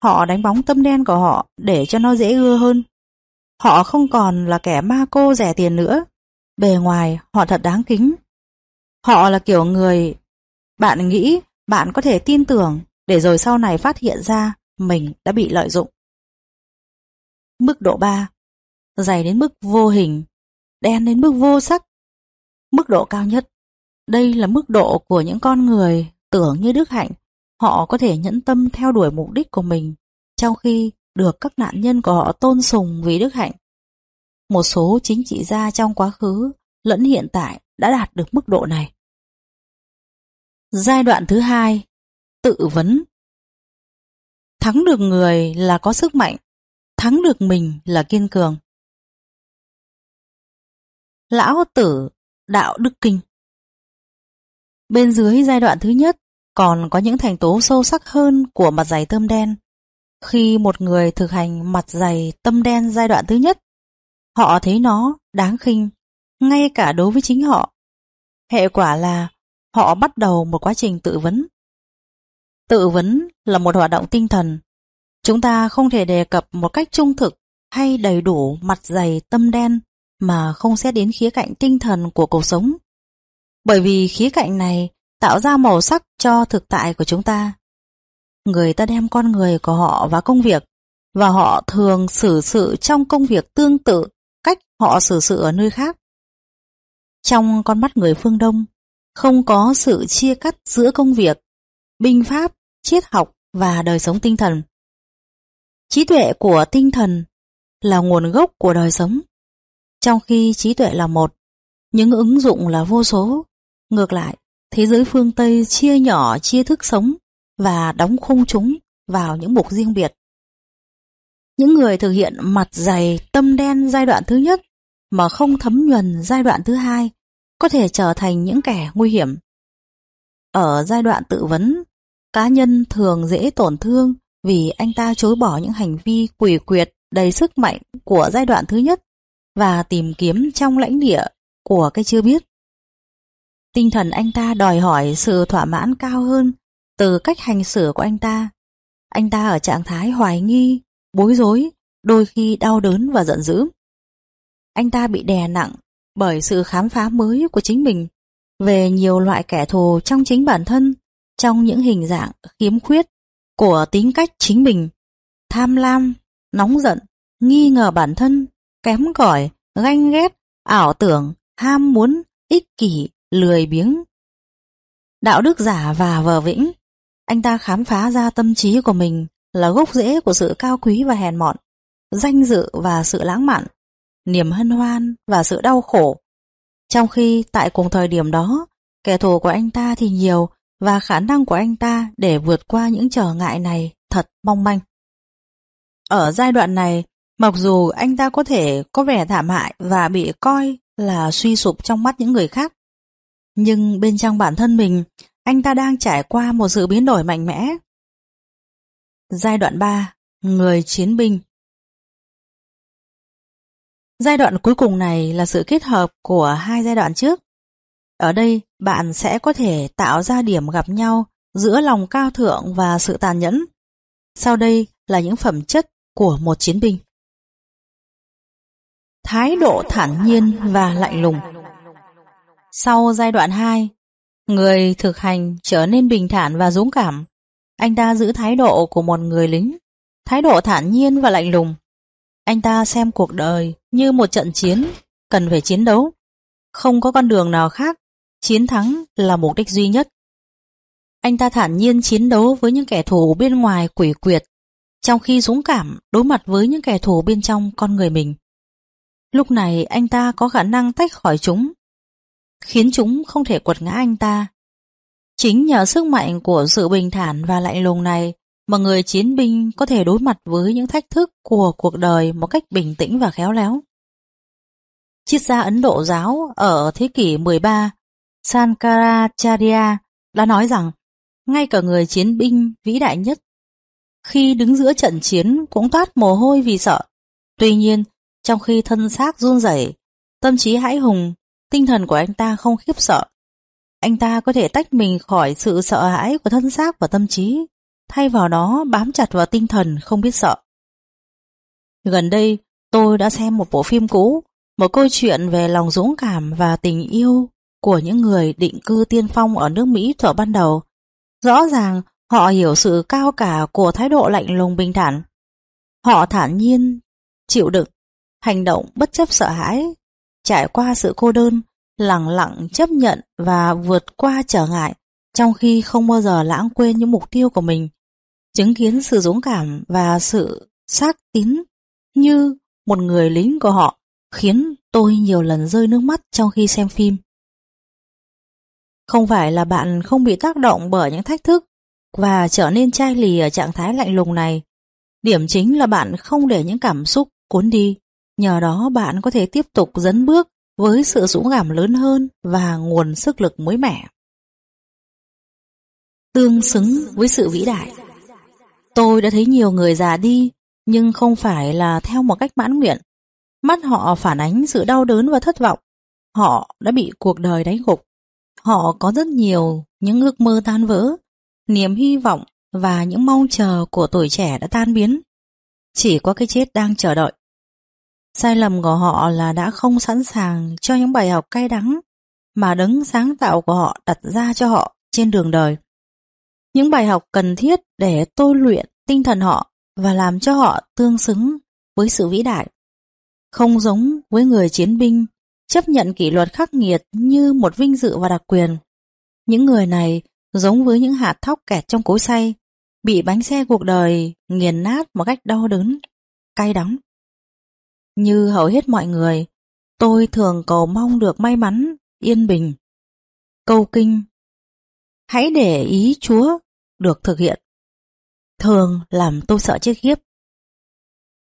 Họ đánh bóng tâm đen của họ để cho nó dễ ưa hơn. Họ không còn là kẻ ma cô rẻ tiền nữa. Bề ngoài họ thật đáng kính. Họ là kiểu người bạn nghĩ bạn có thể tin tưởng để rồi sau này phát hiện ra mình đã bị lợi dụng. Mức độ 3 Dày đến mức vô hình, đen đến mức vô sắc. Mức độ cao nhất Đây là mức độ của những con người tưởng như đức hạnh. Họ có thể nhẫn tâm theo đuổi mục đích của mình, trong khi được các nạn nhân của họ tôn sùng vì đức hạnh. Một số chính trị gia trong quá khứ lẫn hiện tại đã đạt được mức độ này. Giai đoạn thứ hai, tự vấn. Thắng được người là có sức mạnh, thắng được mình là kiên cường. Lão tử Đạo Đức Kinh Bên dưới giai đoạn thứ nhất còn có những thành tố sâu sắc hơn của mặt dày tâm đen. Khi một người thực hành mặt dày tâm đen giai đoạn thứ nhất, họ thấy nó đáng khinh, ngay cả đối với chính họ. Hệ quả là họ bắt đầu một quá trình tự vấn. Tự vấn là một hoạt động tinh thần. Chúng ta không thể đề cập một cách trung thực hay đầy đủ mặt dày tâm đen mà không xét đến khía cạnh tinh thần của cuộc sống. Bởi vì khía cạnh này tạo ra màu sắc cho thực tại của chúng ta. Người ta đem con người của họ vào công việc và họ thường xử sự trong công việc tương tự cách họ xử sự ở nơi khác. Trong con mắt người phương Đông, không có sự chia cắt giữa công việc, binh pháp, triết học và đời sống tinh thần. Trí tuệ của tinh thần là nguồn gốc của đời sống, trong khi trí tuệ là một, những ứng dụng là vô số. Ngược lại, thế giới phương Tây chia nhỏ chia thức sống và đóng khung chúng vào những mục riêng biệt. Những người thực hiện mặt dày tâm đen giai đoạn thứ nhất mà không thấm nhuần giai đoạn thứ hai có thể trở thành những kẻ nguy hiểm. Ở giai đoạn tự vấn, cá nhân thường dễ tổn thương vì anh ta chối bỏ những hành vi quỷ quyệt đầy sức mạnh của giai đoạn thứ nhất và tìm kiếm trong lãnh địa của cái chưa biết. Tinh thần anh ta đòi hỏi sự thỏa mãn cao hơn từ cách hành xử của anh ta. Anh ta ở trạng thái hoài nghi, bối rối, đôi khi đau đớn và giận dữ. Anh ta bị đè nặng bởi sự khám phá mới của chính mình về nhiều loại kẻ thù trong chính bản thân, trong những hình dạng khiếm khuyết của tính cách chính mình, tham lam, nóng giận, nghi ngờ bản thân, kém cỏi, ganh ghét, ảo tưởng, ham muốn, ích kỷ, lười biếng. đạo đức giả và vờ vĩnh. Anh ta khám phá ra tâm trí của mình là gốc rễ của sự cao quý và hèn mọn, danh dự và sự lãng mạn, niềm hân hoan và sự đau khổ. Trong khi tại cùng thời điểm đó, kẻ thù của anh ta thì nhiều và khả năng của anh ta để vượt qua những trở ngại này thật mong manh. Ở giai đoạn này, mặc dù anh ta có thể có vẻ thảm hại và bị coi là suy sụp trong mắt những người khác, nhưng bên trong bản thân mình, anh ta đang trải qua một sự biến đổi mạnh mẽ. Giai đoạn 3. Người chiến binh Giai đoạn cuối cùng này là sự kết hợp của hai giai đoạn trước. Ở đây, bạn sẽ có thể tạo ra điểm gặp nhau giữa lòng cao thượng và sự tàn nhẫn. Sau đây là những phẩm chất của một chiến binh. Thái độ thản nhiên và lạnh lùng Sau giai đoạn 2, người thực hành trở nên bình thản và dũng cảm. Anh ta giữ thái độ của một người lính, thái độ thản nhiên và lạnh lùng. Anh ta xem cuộc đời như một trận chiến, cần phải chiến đấu. Không có con đường nào khác, chiến thắng là mục đích duy nhất. Anh ta thản nhiên chiến đấu với những kẻ thù bên ngoài quỷ quyệt, trong khi dũng cảm đối mặt với những kẻ thù bên trong con người mình. Lúc này anh ta có khả năng tách khỏi chúng, khiến chúng không thể quật ngã anh ta. Chính nhờ sức mạnh của sự bình thản và lạnh lùng này mà người chiến binh có thể đối mặt với những thách thức của cuộc đời một cách bình tĩnh và khéo léo. Triết gia Ấn Độ giáo ở thế kỷ 13, Sankaracharya đã nói rằng ngay cả người chiến binh vĩ đại nhất khi đứng giữa trận chiến cũng toát mồ hôi vì sợ. Tuy nhiên, trong khi thân xác run rẩy, tâm trí hãi hùng, tinh thần của anh ta không khiếp sợ. Anh ta có thể tách mình khỏi sự sợ hãi của thân xác và tâm trí, thay vào đó bám chặt vào tinh thần không biết sợ. Gần đây, tôi đã xem một bộ phim cũ, một câu chuyện về lòng dũng cảm và tình yêu của những người định cư tiên phong ở nước Mỹ thuở ban đầu. Rõ ràng họ hiểu sự cao cả của thái độ lạnh lùng bình thản. Họ thản nhiên, chịu đựng, hành động bất chấp sợ hãi, trải qua sự cô đơn, lặng lặng chấp nhận và vượt qua trở ngại, trong khi không bao giờ lãng quên những mục tiêu của mình, chứng kiến sự dũng cảm và sự xác tín như một người lính của họ, khiến tôi nhiều lần rơi nước mắt trong khi xem phim. Không phải là bạn không bị tác động bởi những thách thức và trở nên chai lì ở trạng thái lạnh lùng này. Điểm chính là bạn không để những cảm xúc cuốn đi. Nhờ đó bạn có thể tiếp tục dấn bước với sự dũng cảm lớn hơn và nguồn sức lực mới mẻ. Tương xứng với sự vĩ đại Tôi đã thấy nhiều người già đi, nhưng không phải là theo một cách mãn nguyện. Mắt họ phản ánh sự đau đớn và thất vọng. Họ đã bị cuộc đời đánh gục. Họ có rất nhiều những ước mơ tan vỡ, niềm hy vọng và những mong chờ của tuổi trẻ đã tan biến. Chỉ có cái chết đang chờ đợi. Sai lầm của họ là đã không sẵn sàng cho những bài học cay đắng mà đấng sáng tạo của họ đặt ra cho họ trên đường đời. Những bài học cần thiết để tôi luyện tinh thần họ và làm cho họ tương xứng với sự vĩ đại. Không giống với người chiến binh chấp nhận kỷ luật khắc nghiệt như một vinh dự và đặc quyền. Những người này giống với những hạt thóc kẹt trong cối xay, bị bánh xe cuộc đời nghiền nát một cách đau đớn, cay đắng. Như hầu hết mọi người, tôi thường cầu mong được may mắn, yên bình. Câu kinh Hãy để ý Chúa được thực hiện. Thường làm tôi sợ chết khiếp.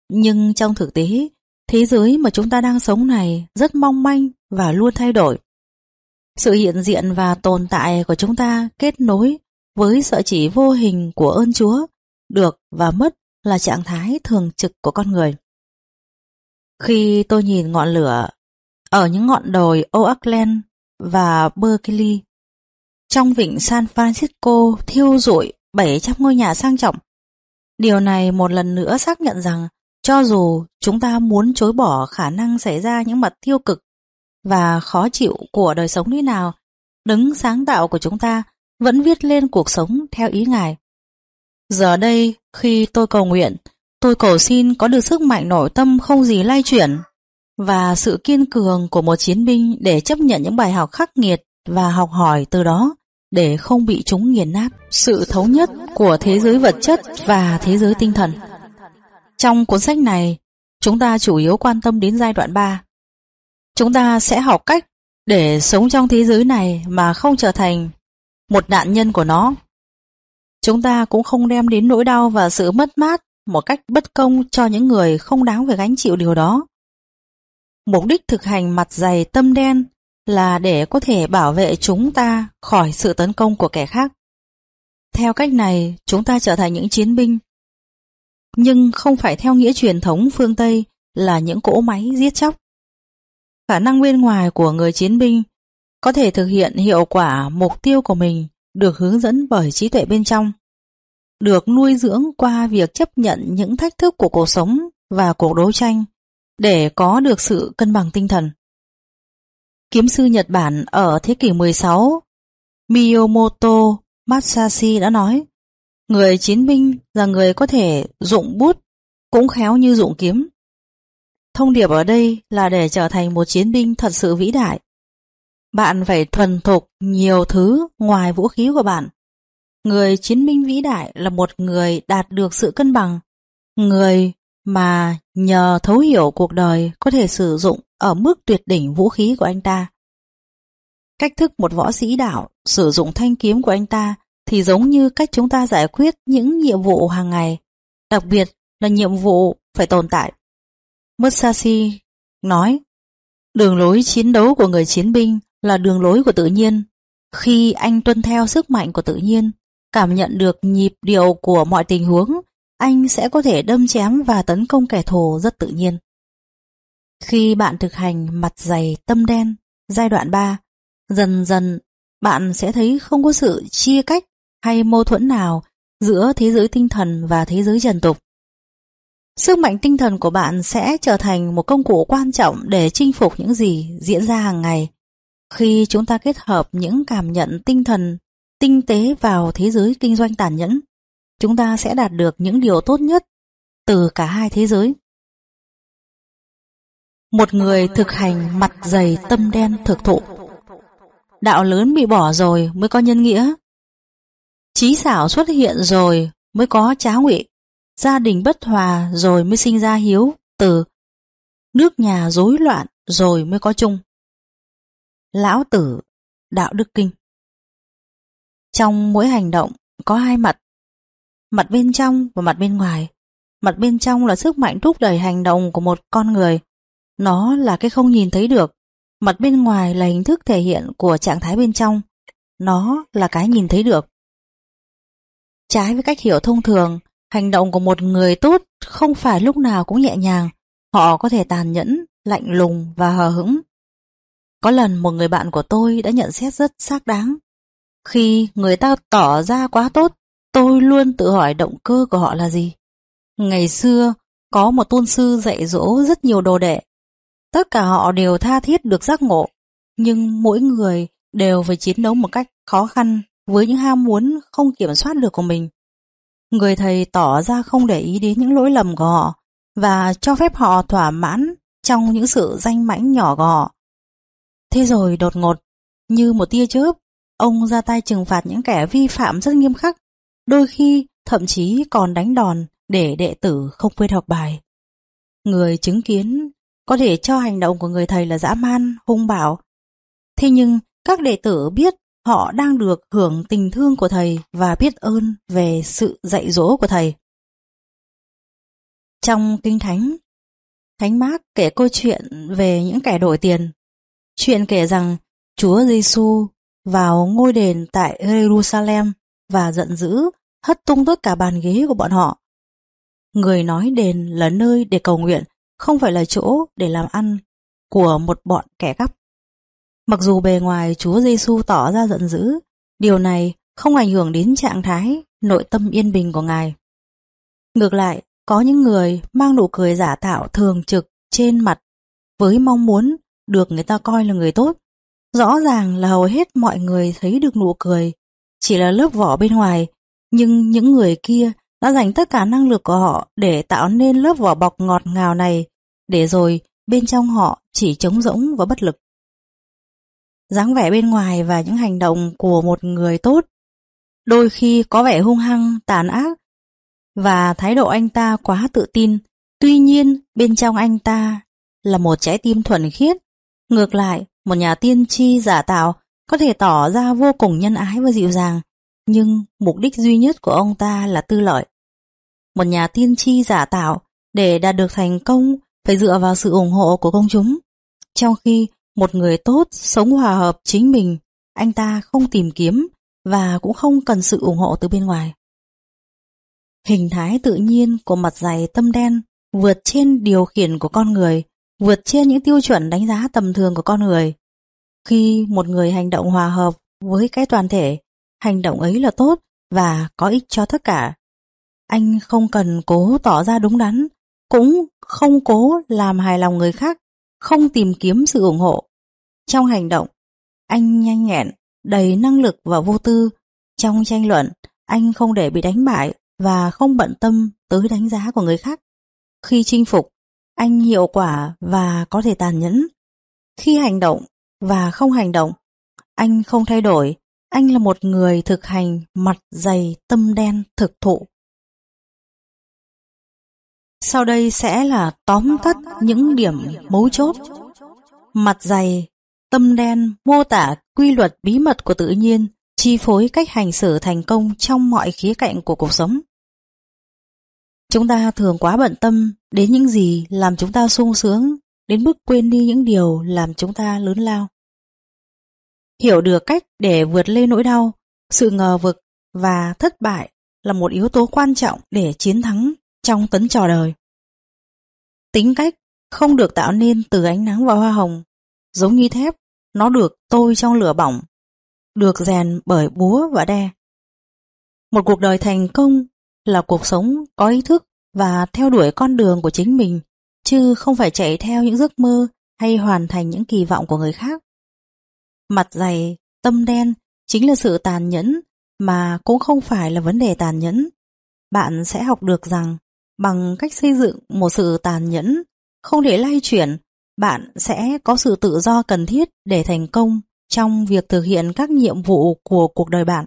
Nhưng trong thực tế, thế giới mà chúng ta đang sống này rất mong manh và luôn thay đổi. Sự hiện diện và tồn tại của chúng ta kết nối với sợi chỉ vô hình của ơn Chúa, được và mất là trạng thái thường trực của con người. Khi tôi nhìn ngọn lửa ở những ngọn đồi Oakland và Berkeley, trong vịnh San Francisco thiêu rụi 700 ngôi nhà sang trọng, điều này một lần nữa xác nhận rằng cho dù chúng ta muốn chối bỏ khả năng xảy ra những mặt tiêu cực và khó chịu của đời sống như nào, đứng sáng tạo của chúng ta vẫn viết lên cuộc sống theo ý Ngài. Giờ đây, khi tôi cầu nguyện, tôi cầu xin có được sức mạnh nội tâm không gì lay chuyển và sự kiên cường của một chiến binh để chấp nhận những bài học khắc nghiệt và học hỏi từ đó để không bị chúng nghiền nát sự thống nhất của thế giới vật chất và thế giới tinh thần. Trong cuốn sách này, chúng ta chủ yếu quan tâm đến giai đoạn 3. Chúng ta sẽ học cách để sống trong thế giới này mà không trở thành một nạn nhân của nó. Chúng ta cũng không đem đến nỗi đau và sự mất mát một cách bất công cho những người không đáng phải gánh chịu điều đó. Mục đích thực hành mặt dày tâm đen là để có thể bảo vệ chúng ta khỏi sự tấn công của kẻ khác. Theo cách này, chúng ta trở thành những chiến binh. Nhưng không phải theo nghĩa truyền thống phương Tây là những cỗ máy giết chóc. Khả năng bên ngoài của người chiến binh có thể thực hiện hiệu quả mục tiêu của mình được hướng dẫn bởi trí tuệ bên trong, được nuôi dưỡng qua việc chấp nhận những thách thức của cuộc sống và cuộc đấu tranh để có được sự cân bằng tinh thần. Kiếm sư Nhật Bản ở thế kỷ 16, Miyamoto Masashi đã nói, người chiến binh là người có thể dụng bút cũng khéo như dụng kiếm. Thông điệp ở đây là để trở thành một chiến binh thật sự vĩ đại. Bạn phải thuần thục nhiều thứ ngoài vũ khí của bạn. Người chiến binh vĩ đại là một người đạt được sự cân bằng, người mà nhờ thấu hiểu cuộc đời có thể sử dụng ở mức tuyệt đỉnh vũ khí của anh ta. Cách thức một võ sĩ đảo sử dụng thanh kiếm của anh ta thì giống như cách chúng ta giải quyết những nhiệm vụ hàng ngày, đặc biệt là nhiệm vụ phải tồn tại. Musashi nói, đường lối chiến đấu của người chiến binh là đường lối của tự nhiên. Khi anh tuân theo sức mạnh của tự nhiên, cảm nhận được nhịp điệu của mọi tình huống, anh sẽ có thể đâm chém và tấn công kẻ thù rất tự nhiên. Khi bạn thực hành mặt dày tâm đen, giai đoạn 3, dần dần bạn sẽ thấy không có sự chia cách hay mâu thuẫn nào giữa thế giới tinh thần và thế giới trần tục. Sức mạnh tinh thần của bạn sẽ trở thành một công cụ quan trọng để chinh phục những gì diễn ra hàng ngày. Khi chúng ta kết hợp những cảm nhận tinh thần tinh tế vào thế giới kinh doanh tàn nhẫn, chúng ta sẽ đạt được những điều tốt nhất từ cả hai thế giới. Một người thực hành mặt dày tâm đen thực thụ. Đạo lớn bị bỏ rồi mới có nhân nghĩa. Trí xảo xuất hiện rồi mới có trá ngụy. Gia đình bất hòa rồi mới sinh ra hiếu, từ. Nước nhà rối loạn rồi mới có chung. Lão tử, đạo đức kinh. Trong mỗi hành động có hai mặt, mặt bên trong và mặt bên ngoài. Mặt bên trong là sức mạnh thúc đẩy hành động của một con người. Nó là cái không nhìn thấy được. Mặt bên ngoài là hình thức thể hiện của trạng thái bên trong. Nó là cái nhìn thấy được. Trái với cách hiểu thông thường, hành động của một người tốt không phải lúc nào cũng nhẹ nhàng. Họ có thể tàn nhẫn, lạnh lùng và hờ hững. Có lần một người bạn của tôi đã nhận xét rất xác đáng. Khi người ta tỏ ra quá tốt, tôi luôn tự hỏi động cơ của họ là gì. Ngày xưa, có một tôn sư dạy dỗ rất nhiều đồ đệ. Tất cả họ đều tha thiết được giác ngộ, nhưng mỗi người đều phải chiến đấu một cách khó khăn với những ham muốn không kiểm soát được của mình. Người thầy tỏ ra không để ý đến những lỗi lầm của họ và cho phép họ thỏa mãn trong những sự danh mãnh nhỏ của họ. Thế rồi đột ngột, như một tia chớp, ông ra tay trừng phạt những kẻ vi phạm rất nghiêm khắc, đôi khi thậm chí còn đánh đòn để đệ tử không quên học bài. Người chứng kiến có thể cho hành động của người thầy là dã man, hung bạo. Thế nhưng các đệ tử biết họ đang được hưởng tình thương của thầy và biết ơn về sự dạy dỗ của thầy. Trong Kinh Thánh, Thánh Mác kể câu chuyện về những kẻ đổi tiền. Chuyện kể rằng Chúa Giêsu vào ngôi đền tại Jerusalem và giận dữ hất tung tất cả bàn ghế của bọn họ. Người nói đền là nơi để cầu nguyện, không phải là chỗ để làm ăn của một bọn kẻ cắp. Mặc dù bề ngoài Chúa Giêsu tỏ ra giận dữ, điều này không ảnh hưởng đến trạng thái nội tâm yên bình của Ngài. Ngược lại, có những người mang nụ cười giả tạo thường trực trên mặt với mong muốn được người ta coi là người tốt. Rõ ràng là hầu hết mọi người thấy được nụ cười chỉ là lớp vỏ bên ngoài, nhưng những người kia đã dành tất cả năng lực của họ để tạo nên lớp vỏ bọc ngọt ngào này, để rồi bên trong họ chỉ trống rỗng và bất lực. dáng vẻ bên ngoài và những hành động của một người tốt. Đôi khi có vẻ hung hăng, tàn ác và thái độ anh ta quá tự tin. Tuy nhiên, bên trong anh ta là một trái tim thuần khiết. Ngược lại, một nhà tiên tri giả tạo có thể tỏ ra vô cùng nhân ái và dịu dàng, nhưng mục đích duy nhất của ông ta là tư lợi. Một nhà tiên tri giả tạo để đạt được thành công phải dựa vào sự ủng hộ của công chúng. Trong khi một người tốt sống hòa hợp chính mình, anh ta không tìm kiếm và cũng không cần sự ủng hộ từ bên ngoài. Hình thái tự nhiên của mặt dày tâm đen vượt trên điều khiển của con người, vượt trên những tiêu chuẩn đánh giá tầm thường của con người. Khi một người hành động hòa hợp với cái toàn thể, hành động ấy là tốt và có ích cho tất cả. Anh không cần cố tỏ ra đúng đắn, cũng không cố làm hài lòng người khác, không tìm kiếm sự ủng hộ. Trong hành động, anh nhanh nhẹn, đầy năng lực và vô tư. Trong tranh luận, anh không để bị đánh bại và không bận tâm tới đánh giá của người khác. Khi chinh phục, anh hiệu quả và có thể tàn nhẫn. Khi hành động và không hành động, anh không thay đổi, anh là một người thực hành mặt dày tâm đen thực thụ. Sau đây sẽ là tóm tắt những điểm mấu chốt. Mặt dày, tâm đen mô tả quy luật bí mật của tự nhiên, chi phối cách hành xử thành công trong mọi khía cạnh của cuộc sống. Chúng ta thường quá bận tâm đến những gì làm chúng ta sung sướng, đến mức quên đi những điều làm chúng ta lớn lao. Hiểu được cách để vượt lên nỗi đau, sự ngờ vực và thất bại là một yếu tố quan trọng để chiến thắng trong tấn trò đời. Tính cách không được tạo nên từ ánh nắng và hoa hồng, giống như thép, nó được tôi trong lửa bỏng, được rèn bởi búa và đe. Một cuộc đời thành công là cuộc sống có ý thức và theo đuổi con đường của chính mình, chứ không phải chạy theo những giấc mơ hay hoàn thành những kỳ vọng của người khác. Mặt dày, tâm đen chính là sự tàn nhẫn mà cũng không phải là vấn đề tàn nhẫn. Bạn sẽ học được rằng bằng cách xây dựng một sự tàn nhẫn, không để lay chuyển, bạn sẽ có sự tự do cần thiết để thành công trong việc thực hiện các nhiệm vụ của cuộc đời bạn.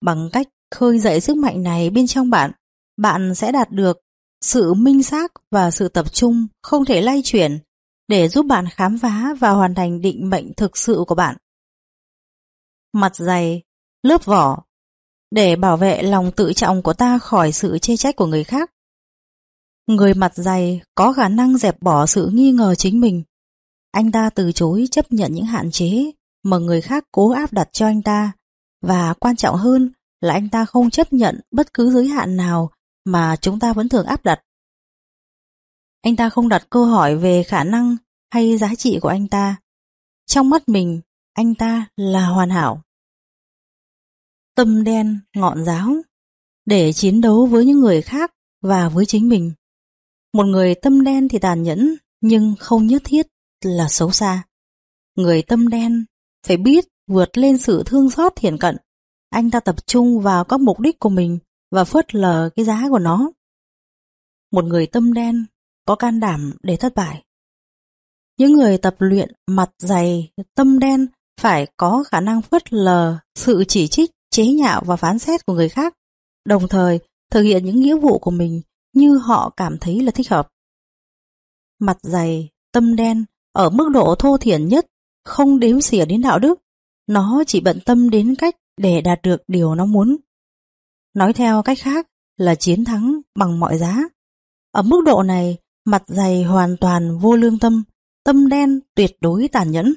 Bằng cách khơi dậy sức mạnh này bên trong bạn, bạn sẽ đạt được sự minh xác và sự tập trung không thể lay chuyển để giúp bạn khám phá và hoàn thành định mệnh thực sự của bạn. Mặt dày, lớp vỏ để bảo vệ lòng tự trọng của ta khỏi sự chê trách của người khác. Người mặt dày có khả năng dẹp bỏ sự nghi ngờ chính mình. Anh ta từ chối chấp nhận những hạn chế mà người khác cố áp đặt cho anh ta và quan trọng hơn là anh ta không chấp nhận bất cứ giới hạn nào mà chúng ta vẫn thường áp đặt. Anh ta không đặt câu hỏi về khả năng hay giá trị của anh ta. Trong mắt mình, anh ta là hoàn hảo tâm đen, ngọn giáo, để chiến đấu với những người khác và với chính mình. Một người tâm đen thì tàn nhẫn, nhưng không nhất thiết là xấu xa. Người tâm đen phải biết vượt lên sự thương xót thiện cận. Anh ta tập trung vào các mục đích của mình và phớt lờ cái giá của nó. Một người tâm đen có can đảm để thất bại. Những người tập luyện mặt dày, tâm đen phải có khả năng phớt lờ sự chỉ trích chế nhạo và phán xét của người khác, đồng thời thực hiện những nghĩa vụ của mình như họ cảm thấy là thích hợp. Mặt dày, tâm đen, ở mức độ thô thiển nhất, không đếm xỉa đến đạo đức, nó chỉ bận tâm đến cách để đạt được điều nó muốn. Nói theo cách khác là chiến thắng bằng mọi giá. Ở mức độ này, mặt dày hoàn toàn vô lương tâm, tâm đen tuyệt đối tàn nhẫn.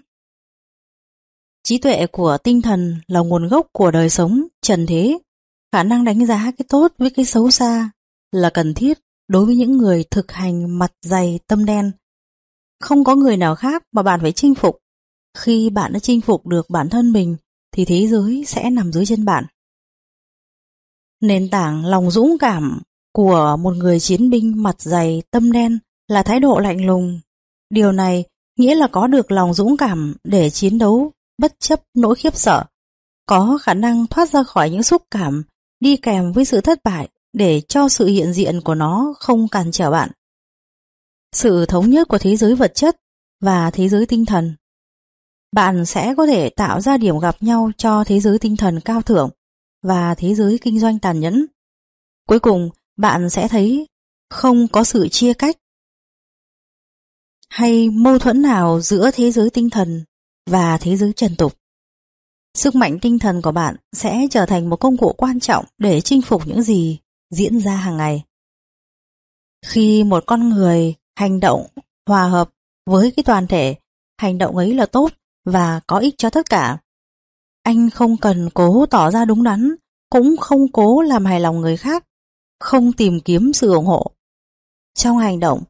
Trí tuệ của tinh thần là nguồn gốc của đời sống trần thế. Khả năng đánh giá cái tốt với cái xấu xa là cần thiết đối với những người thực hành mặt dày tâm đen. Không có người nào khác mà bạn phải chinh phục. Khi bạn đã chinh phục được bản thân mình thì thế giới sẽ nằm dưới chân bạn. Nền tảng lòng dũng cảm của một người chiến binh mặt dày tâm đen là thái độ lạnh lùng. Điều này nghĩa là có được lòng dũng cảm để chiến đấu bất chấp nỗi khiếp sợ, có khả năng thoát ra khỏi những xúc cảm đi kèm với sự thất bại để cho sự hiện diện của nó không cản trở bạn. Sự thống nhất của thế giới vật chất và thế giới tinh thần bạn sẽ có thể tạo ra điểm gặp nhau cho thế giới tinh thần cao thượng và thế giới kinh doanh tàn nhẫn. Cuối cùng, bạn sẽ thấy không có sự chia cách hay mâu thuẫn nào giữa thế giới tinh thần và thế giới trần tục. Sức mạnh tinh thần của bạn sẽ trở thành một công cụ quan trọng để chinh phục những gì diễn ra hàng ngày. Khi một con người hành động hòa hợp với cái toàn thể, hành động ấy là tốt và có ích cho tất cả. Anh không cần cố tỏ ra đúng đắn, cũng không cố làm hài lòng người khác, không tìm kiếm sự ủng hộ. Trong hành động,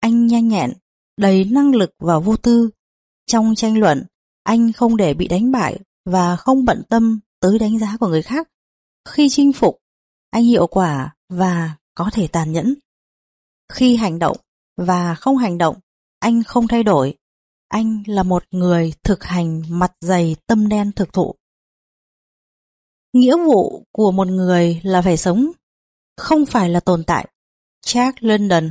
anh nhanh nhẹn, đầy năng lực và vô tư. Trong tranh luận, anh không để bị đánh bại và không bận tâm tới đánh giá của người khác. Khi chinh phục, anh hiệu quả và có thể tàn nhẫn. Khi hành động và không hành động, anh không thay đổi. Anh là một người thực hành mặt dày tâm đen thực thụ. Nghĩa vụ của một người là phải sống, không phải là tồn tại. Jack London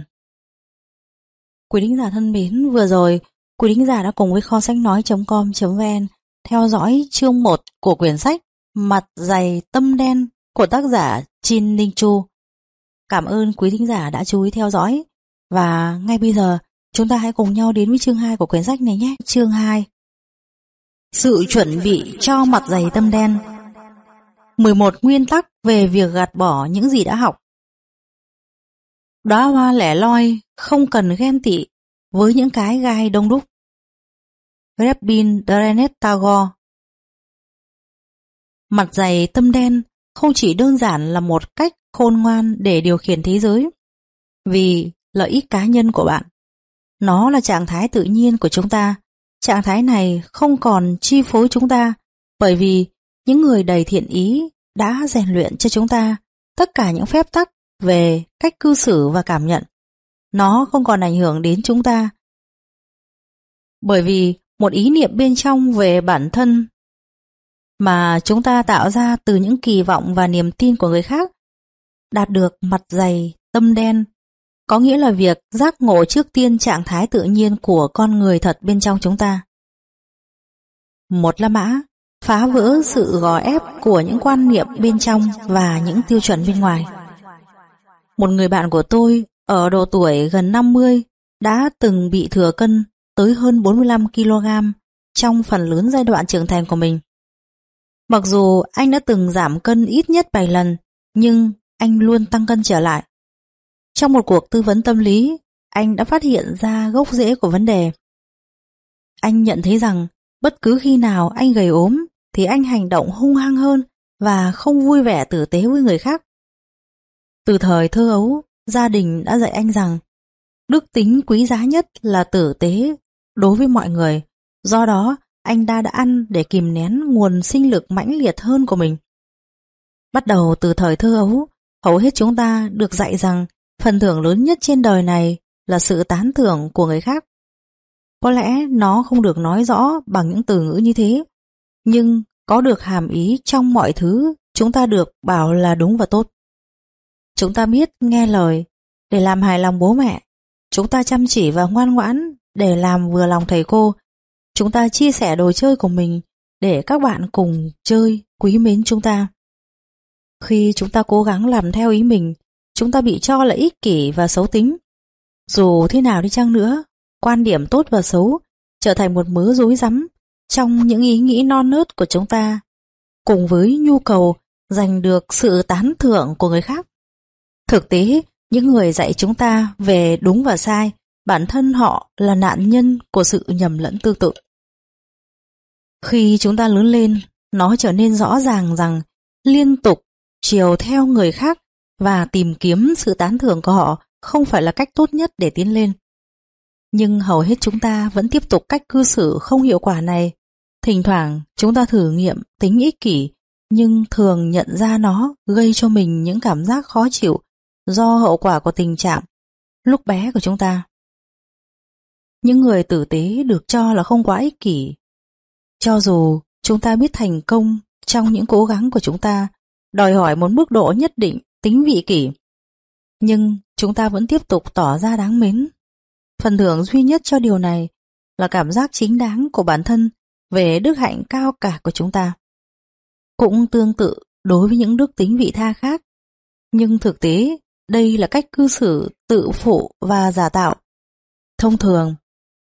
Quý đính giả thân mến, vừa rồi quý đính giả đã cùng với kho sách nói.com.vn theo dõi chương 1 của quyển sách Mặt dày tâm đen của tác giả Chin Ninh Chu. Cảm ơn quý thính giả đã chú ý theo dõi và ngay bây giờ chúng ta hãy cùng nhau đến với chương 2 của quyển sách này nhé. Chương 2 Sự chuẩn bị cho mặt dày tâm đen 11 nguyên tắc về việc gạt bỏ những gì đã học Đóa hoa lẻ loi không cần ghen tị với những cái gai đông đúc. Rabin Drenet Tagore Mặt dày tâm đen không chỉ đơn giản là một cách khôn ngoan để điều khiển thế giới, vì lợi ích cá nhân của bạn. Nó là trạng thái tự nhiên của chúng ta. Trạng thái này không còn chi phối chúng ta, bởi vì những người đầy thiện ý đã rèn luyện cho chúng ta tất cả những phép tắc về cách cư xử và cảm nhận. Nó không còn ảnh hưởng đến chúng ta. Bởi vì một ý niệm bên trong về bản thân mà chúng ta tạo ra từ những kỳ vọng và niềm tin của người khác đạt được mặt dày, tâm đen có nghĩa là việc giác ngộ trước tiên trạng thái tự nhiên của con người thật bên trong chúng ta. Một La Mã phá vỡ sự gò ép của những quan niệm bên trong và những tiêu chuẩn bên ngoài. Một người bạn của tôi ở độ tuổi gần 50 đã từng bị thừa cân tới hơn 45kg trong phần lớn giai đoạn trưởng thành của mình. Mặc dù anh đã từng giảm cân ít nhất 7 lần, nhưng anh luôn tăng cân trở lại. Trong một cuộc tư vấn tâm lý, anh đã phát hiện ra gốc rễ của vấn đề. Anh nhận thấy rằng bất cứ khi nào anh gầy ốm thì anh hành động hung hăng hơn và không vui vẻ tử tế với người khác. Từ thời thơ ấu, gia đình đã dạy anh rằng đức tính quý giá nhất là tử tế đối với mọi người. Do đó, anh ta đã ăn để kìm nén nguồn sinh lực mãnh liệt hơn của mình. Bắt đầu từ thời thơ ấu, hầu hết chúng ta được dạy rằng phần thưởng lớn nhất trên đời này là sự tán thưởng của người khác. Có lẽ nó không được nói rõ bằng những từ ngữ như thế, nhưng có được hàm ý trong mọi thứ chúng ta được bảo là đúng và tốt. Chúng ta biết nghe lời để làm hài lòng bố mẹ. Chúng ta chăm chỉ và ngoan ngoãn để làm vừa lòng thầy cô. Chúng ta chia sẻ đồ chơi của mình để các bạn cùng chơi, quý mến chúng ta. Khi chúng ta cố gắng làm theo ý mình, chúng ta bị cho là ích kỷ và xấu tính. Dù thế nào đi chăng nữa, quan điểm tốt và xấu trở thành một mớ rối rắm trong những ý nghĩ non nớt của chúng ta, cùng với nhu cầu giành được sự tán thưởng của người khác. Thực tế, những người dạy chúng ta về đúng và sai, bản thân họ là nạn nhân của sự nhầm lẫn tương tự. Khi chúng ta lớn lên, nó trở nên rõ ràng rằng liên tục chiều theo người khác và tìm kiếm sự tán thưởng của họ không phải là cách tốt nhất để tiến lên. Nhưng hầu hết chúng ta vẫn tiếp tục cách cư xử không hiệu quả này. Thỉnh thoảng chúng ta thử nghiệm tính ích kỷ nhưng thường nhận ra nó gây cho mình những cảm giác khó chịu do hậu quả của tình trạng lúc bé của chúng ta. Những người tử tế được cho là không quá ích kỷ. Cho dù chúng ta biết thành công trong những cố gắng của chúng ta, đòi hỏi một mức độ nhất định tính vị kỷ, nhưng chúng ta vẫn tiếp tục tỏ ra đáng mến. Phần thưởng duy nhất cho điều này là cảm giác chính đáng của bản thân về đức hạnh cao cả của chúng ta. Cũng tương tự đối với những đức tính vị tha khác, nhưng thực tế đây là cách cư xử tự phụ và giả tạo. Thông thường,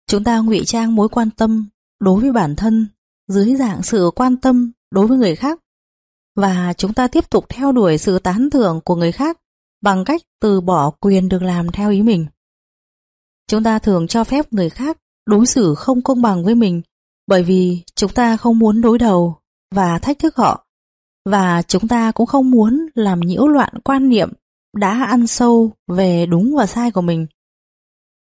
chúng ta ngụy trang mối quan tâm đối với bản thân dưới dạng sự quan tâm đối với người khác và chúng ta tiếp tục theo đuổi sự tán thưởng của người khác bằng cách từ bỏ quyền được làm theo ý mình. Chúng ta thường cho phép người khác đối xử không công bằng với mình bởi vì chúng ta không muốn đối đầu và thách thức họ và chúng ta cũng không muốn làm nhiễu loạn quan niệm đã ăn sâu về đúng và sai của mình.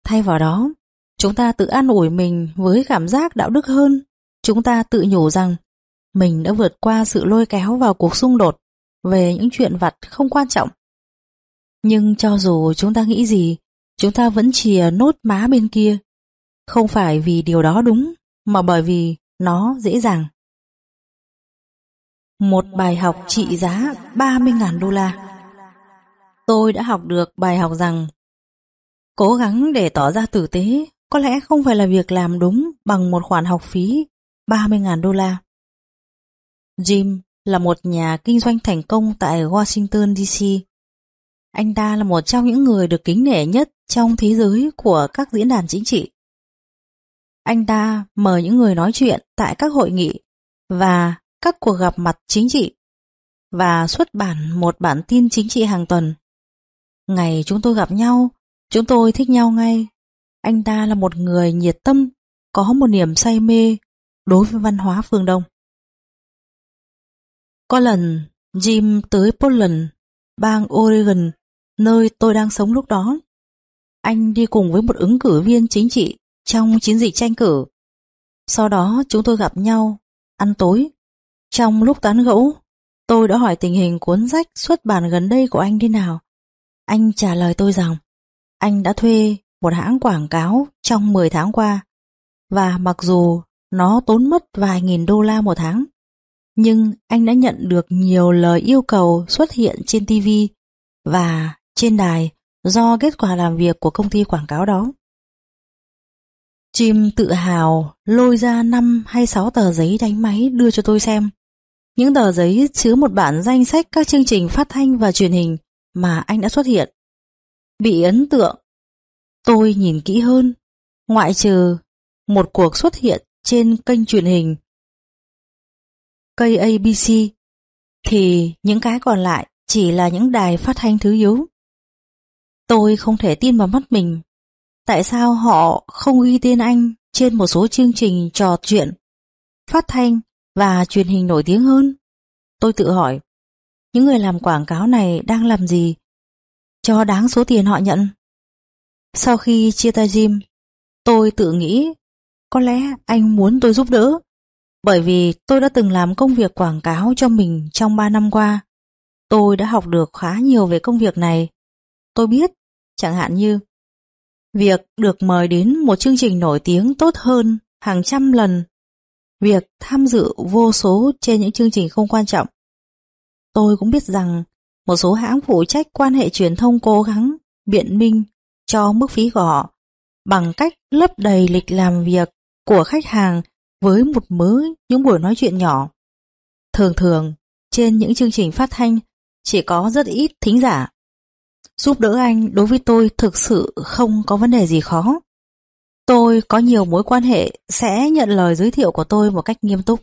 Thay vào đó, chúng ta tự an ủi mình với cảm giác đạo đức hơn. Chúng ta tự nhủ rằng mình đã vượt qua sự lôi kéo vào cuộc xung đột về những chuyện vặt không quan trọng. Nhưng cho dù chúng ta nghĩ gì, chúng ta vẫn chìa nốt má bên kia. Không phải vì điều đó đúng, mà bởi vì nó dễ dàng. Một bài học trị giá 30.000 đô la. Tôi đã học được bài học rằng cố gắng để tỏ ra tử tế có lẽ không phải là việc làm đúng bằng một khoản học phí 30.000 đô la. Jim là một nhà kinh doanh thành công tại Washington DC. Anh ta là một trong những người được kính nể nhất trong thế giới của các diễn đàn chính trị. Anh ta mời những người nói chuyện tại các hội nghị và các cuộc gặp mặt chính trị và xuất bản một bản tin chính trị hàng tuần. Ngày chúng tôi gặp nhau, chúng tôi thích nhau ngay. Anh ta là một người nhiệt tâm, có một niềm say mê đối với văn hóa phương Đông. Có lần Jim tới Portland, bang Oregon, nơi tôi đang sống lúc đó. Anh đi cùng với một ứng cử viên chính trị trong chiến dịch tranh cử. Sau đó chúng tôi gặp nhau, ăn tối. Trong lúc tán gẫu, tôi đã hỏi tình hình cuốn sách xuất bản gần đây của anh thế nào. Anh trả lời tôi rằng anh đã thuê một hãng quảng cáo trong 10 tháng qua và mặc dù nó tốn mất vài nghìn đô la một tháng nhưng anh đã nhận được nhiều lời yêu cầu xuất hiện trên TV và trên đài do kết quả làm việc của công ty quảng cáo đó. Jim tự hào lôi ra 5 hay 6 tờ giấy đánh máy đưa cho tôi xem. Những tờ giấy chứa một bản danh sách các chương trình phát thanh và truyền hình mà anh đã xuất hiện. Bị ấn tượng, tôi nhìn kỹ hơn, ngoại trừ một cuộc xuất hiện trên kênh truyền hình cây ABC thì những cái còn lại chỉ là những đài phát thanh thứ yếu. Tôi không thể tin vào mắt mình. Tại sao họ không ghi tên anh trên một số chương trình trò chuyện, phát thanh và truyền hình nổi tiếng hơn? Tôi tự hỏi, những người làm quảng cáo này đang làm gì? Cho đáng số tiền họ nhận. Sau khi chia tay Jim, tôi tự nghĩ có lẽ anh muốn tôi giúp đỡ. Bởi vì tôi đã từng làm công việc quảng cáo cho mình trong 3 năm qua. Tôi đã học được khá nhiều về công việc này. Tôi biết, chẳng hạn như việc được mời đến một chương trình nổi tiếng tốt hơn hàng trăm lần, việc tham dự vô số trên những chương trình không quan trọng. Tôi cũng biết rằng một số hãng phụ trách quan hệ truyền thông cố gắng biện minh cho mức phí của họ bằng cách lấp đầy lịch làm việc của khách hàng với một mớ những buổi nói chuyện nhỏ. Thường thường, trên những chương trình phát thanh chỉ có rất ít thính giả. Giúp đỡ anh đối với tôi thực sự không có vấn đề gì khó. Tôi có nhiều mối quan hệ sẽ nhận lời giới thiệu của tôi một cách nghiêm túc.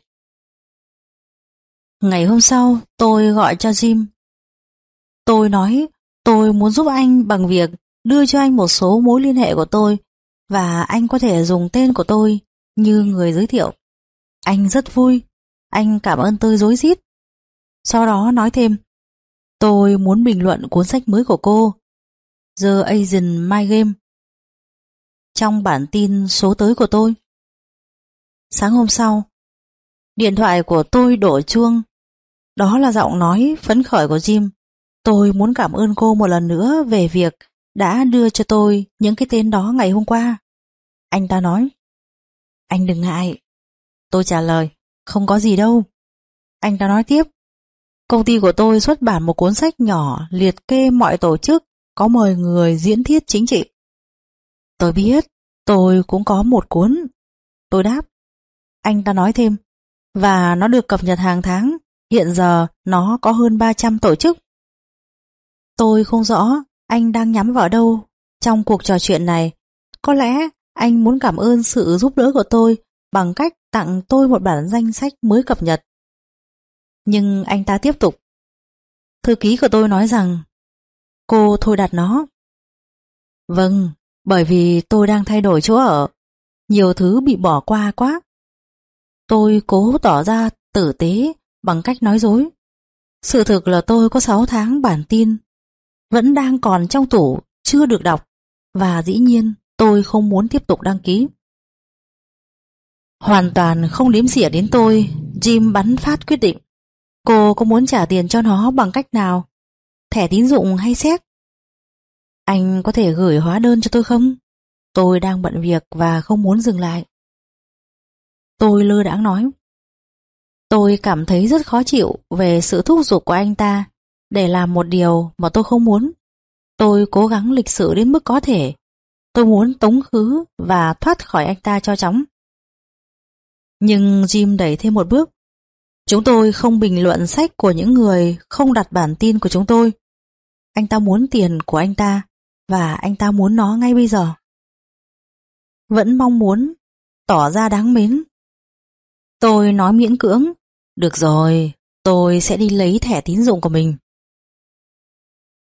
Ngày hôm sau, tôi gọi cho Jim. Tôi nói tôi muốn giúp anh bằng việc đưa cho anh một số mối liên hệ của tôi và anh có thể dùng tên của tôi như người giới thiệu. Anh rất vui, anh cảm ơn tôi dối rít. Sau đó nói thêm, tôi muốn bình luận cuốn sách mới của cô, The Asian My Game, trong bản tin số tới của tôi. Sáng hôm sau, điện thoại của tôi đổ chuông. Đó là giọng nói phấn khởi của Jim. Tôi muốn cảm ơn cô một lần nữa về việc đã đưa cho tôi những cái tên đó ngày hôm qua. Anh ta nói, anh đừng ngại. Tôi trả lời, không có gì đâu. Anh ta nói tiếp, công ty của tôi xuất bản một cuốn sách nhỏ liệt kê mọi tổ chức có mời người diễn thiết chính trị. Tôi biết, tôi cũng có một cuốn. Tôi đáp, Anh ta nói thêm, và nó được cập nhật hàng tháng, hiện giờ nó có hơn 300 tổ chức. Tôi không rõ anh đang nhắm vào đâu trong cuộc trò chuyện này. Có lẽ anh muốn cảm ơn sự giúp đỡ của tôi bằng cách tặng tôi một bản danh sách mới cập nhật. Nhưng anh ta tiếp tục. Thư ký của tôi nói rằng cô thôi đặt nó. Vâng, bởi vì tôi đang thay đổi chỗ ở. Nhiều thứ bị bỏ qua quá. Tôi cố tỏ ra tử tế bằng cách nói dối. Sự thực là tôi có 6 tháng bản tin vẫn đang còn trong tủ, chưa được đọc và dĩ nhiên tôi không muốn tiếp tục đăng ký. Hoàn toàn không liếm xỉa đến tôi, Jim bắn phát quyết định. Cô có muốn trả tiền cho nó bằng cách nào? Thẻ tín dụng hay xét? Anh có thể gửi hóa đơn cho tôi không? Tôi đang bận việc và không muốn dừng lại. Tôi lơ đãng nói. Tôi cảm thấy rất khó chịu về sự thúc giục của anh ta để làm một điều mà tôi không muốn. Tôi cố gắng lịch sự đến mức có thể. Tôi muốn tống khứ và thoát khỏi anh ta cho chóng. Nhưng Jim đẩy thêm một bước. Chúng tôi không bình luận sách của những người không đặt bản tin của chúng tôi. Anh ta muốn tiền của anh ta và anh ta muốn nó ngay bây giờ. Vẫn mong muốn, tỏ ra đáng mến. Tôi nói miễn cưỡng, được rồi, tôi sẽ đi lấy thẻ tín dụng của mình.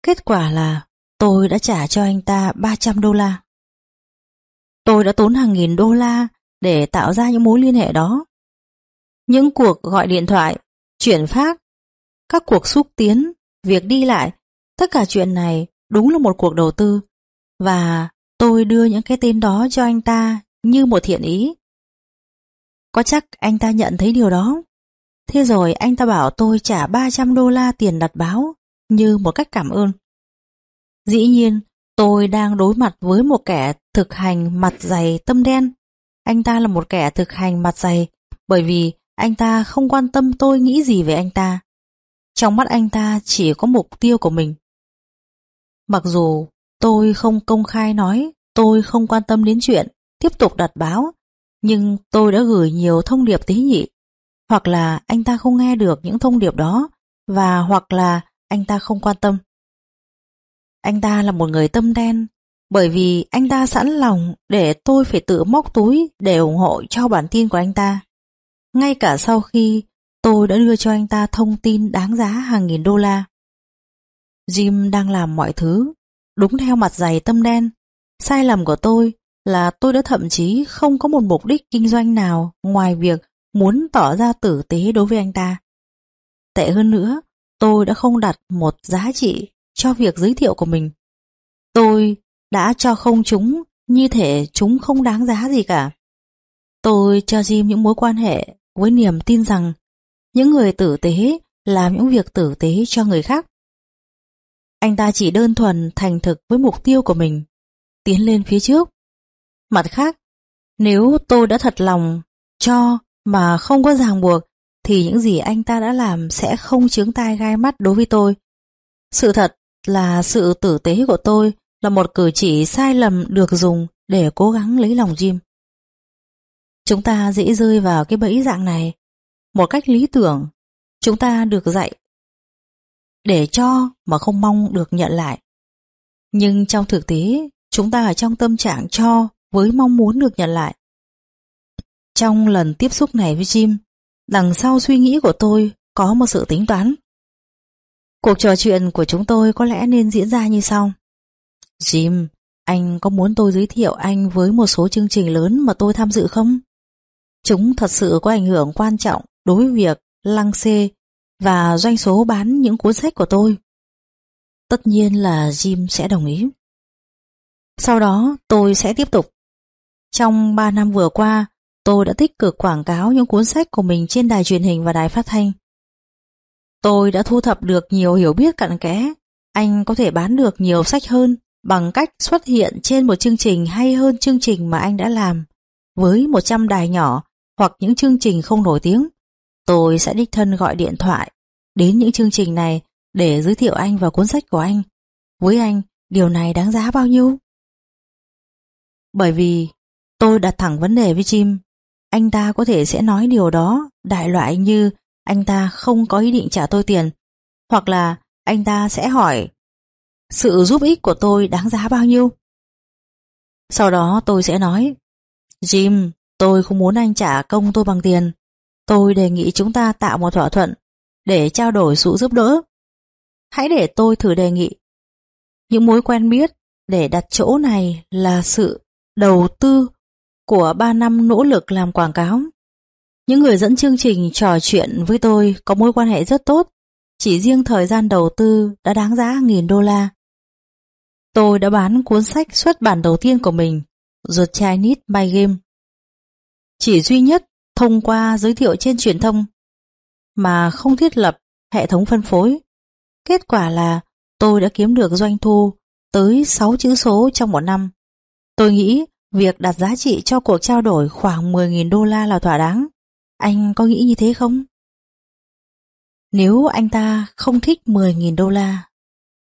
Kết quả là tôi đã trả cho anh ta 300 đô la. Tôi đã tốn hàng nghìn đô la để tạo ra những mối liên hệ đó. Những cuộc gọi điện thoại, chuyển phát, các cuộc xúc tiến, việc đi lại, tất cả chuyện này đúng là một cuộc đầu tư. Và tôi đưa những cái tên đó cho anh ta như một thiện ý. Có chắc anh ta nhận thấy điều đó. Thế rồi anh ta bảo tôi trả 300 đô la tiền đặt báo như một cách cảm ơn. Dĩ nhiên, tôi đang đối mặt với một kẻ thực hành mặt dày tâm đen. Anh ta là một kẻ thực hành mặt dày bởi vì anh ta không quan tâm tôi nghĩ gì về anh ta. Trong mắt anh ta chỉ có mục tiêu của mình. Mặc dù tôi không công khai nói tôi không quan tâm đến chuyện tiếp tục đặt báo, nhưng tôi đã gửi nhiều thông điệp tế nhị. Hoặc là anh ta không nghe được những thông điệp đó và hoặc là anh ta không quan tâm. Anh ta là một người tâm đen, bởi vì anh ta sẵn lòng để tôi phải tự móc túi để ủng hộ cho bản tin của anh ta. Ngay cả sau khi tôi đã đưa cho anh ta thông tin đáng giá hàng nghìn đô la. Jim đang làm mọi thứ, đúng theo mặt dày tâm đen. Sai lầm của tôi là tôi đã thậm chí không có một mục đích kinh doanh nào ngoài việc muốn tỏ ra tử tế đối với anh ta. Tệ hơn nữa, tôi đã không đặt một giá trị cho việc giới thiệu của mình. Tôi đã cho không chúng như thể chúng không đáng giá gì cả. Tôi cho Jim những mối quan hệ với niềm tin rằng những người tử tế làm những việc tử tế cho người khác. Anh ta chỉ đơn thuần thành thực với mục tiêu của mình, tiến lên phía trước. Mặt khác, nếu tôi đã thật lòng cho mà không có ràng buộc, thì những gì anh ta đã làm sẽ không chướng tai gai mắt đối với tôi. Sự thật là sự tử tế của tôi là một cử chỉ sai lầm được dùng để cố gắng lấy lòng Jim. Chúng ta dễ rơi vào cái bẫy dạng này. Một cách lý tưởng, chúng ta được dạy để cho mà không mong được nhận lại. Nhưng trong thực tế, chúng ta ở trong tâm trạng cho với mong muốn được nhận lại. Trong lần tiếp xúc này với Jim, đằng sau suy nghĩ của tôi có một sự tính toán. Cuộc trò chuyện của chúng tôi có lẽ nên diễn ra như sau. Jim, anh có muốn tôi giới thiệu anh với một số chương trình lớn mà tôi tham dự không? Chúng thật sự có ảnh hưởng quan trọng đối với việc lăng xê và doanh số bán những cuốn sách của tôi. Tất nhiên là Jim sẽ đồng ý. Sau đó tôi sẽ tiếp tục. Trong 3 năm vừa qua, tôi đã tích cực quảng cáo những cuốn sách của mình trên đài truyền hình và đài phát thanh. Tôi đã thu thập được nhiều hiểu biết cặn kẽ. Anh có thể bán được nhiều sách hơn bằng cách xuất hiện trên một chương trình hay hơn chương trình mà anh đã làm với 100 đài nhỏ hoặc những chương trình không nổi tiếng. Tôi sẽ đích thân gọi điện thoại đến những chương trình này để giới thiệu anh và cuốn sách của anh. Với anh, điều này đáng giá bao nhiêu? Bởi vì tôi đặt thẳng vấn đề với Jim. anh ta có thể sẽ nói điều đó, đại loại như anh ta không có ý định trả tôi tiền, hoặc là anh ta sẽ hỏi sự giúp ích của tôi đáng giá bao nhiêu. Sau đó tôi sẽ nói Jim, tôi không muốn anh trả công tôi bằng tiền. Tôi đề nghị chúng ta tạo một thỏa thuận để trao đổi sự giúp đỡ. Hãy để tôi thử đề nghị. Những mối quen biết để đặt chỗ này là sự đầu tư của 3 năm nỗ lực làm quảng cáo. Những người dẫn chương trình trò chuyện với tôi có mối quan hệ rất tốt. Chỉ riêng thời gian đầu tư đã đáng giá nghìn đô la. Tôi đã bán cuốn sách xuất bản đầu tiên của mình, The Chinese My Game. Chỉ duy nhất thông qua giới thiệu trên truyền thông mà không thiết lập hệ thống phân phối. Kết quả là tôi đã kiếm được doanh thu tới 6 chữ số trong một năm. Tôi nghĩ việc đặt giá trị cho cuộc trao đổi khoảng 10.000 đô la là thỏa đáng. Anh có nghĩ như thế không? Nếu anh ta không thích 10.000 đô la,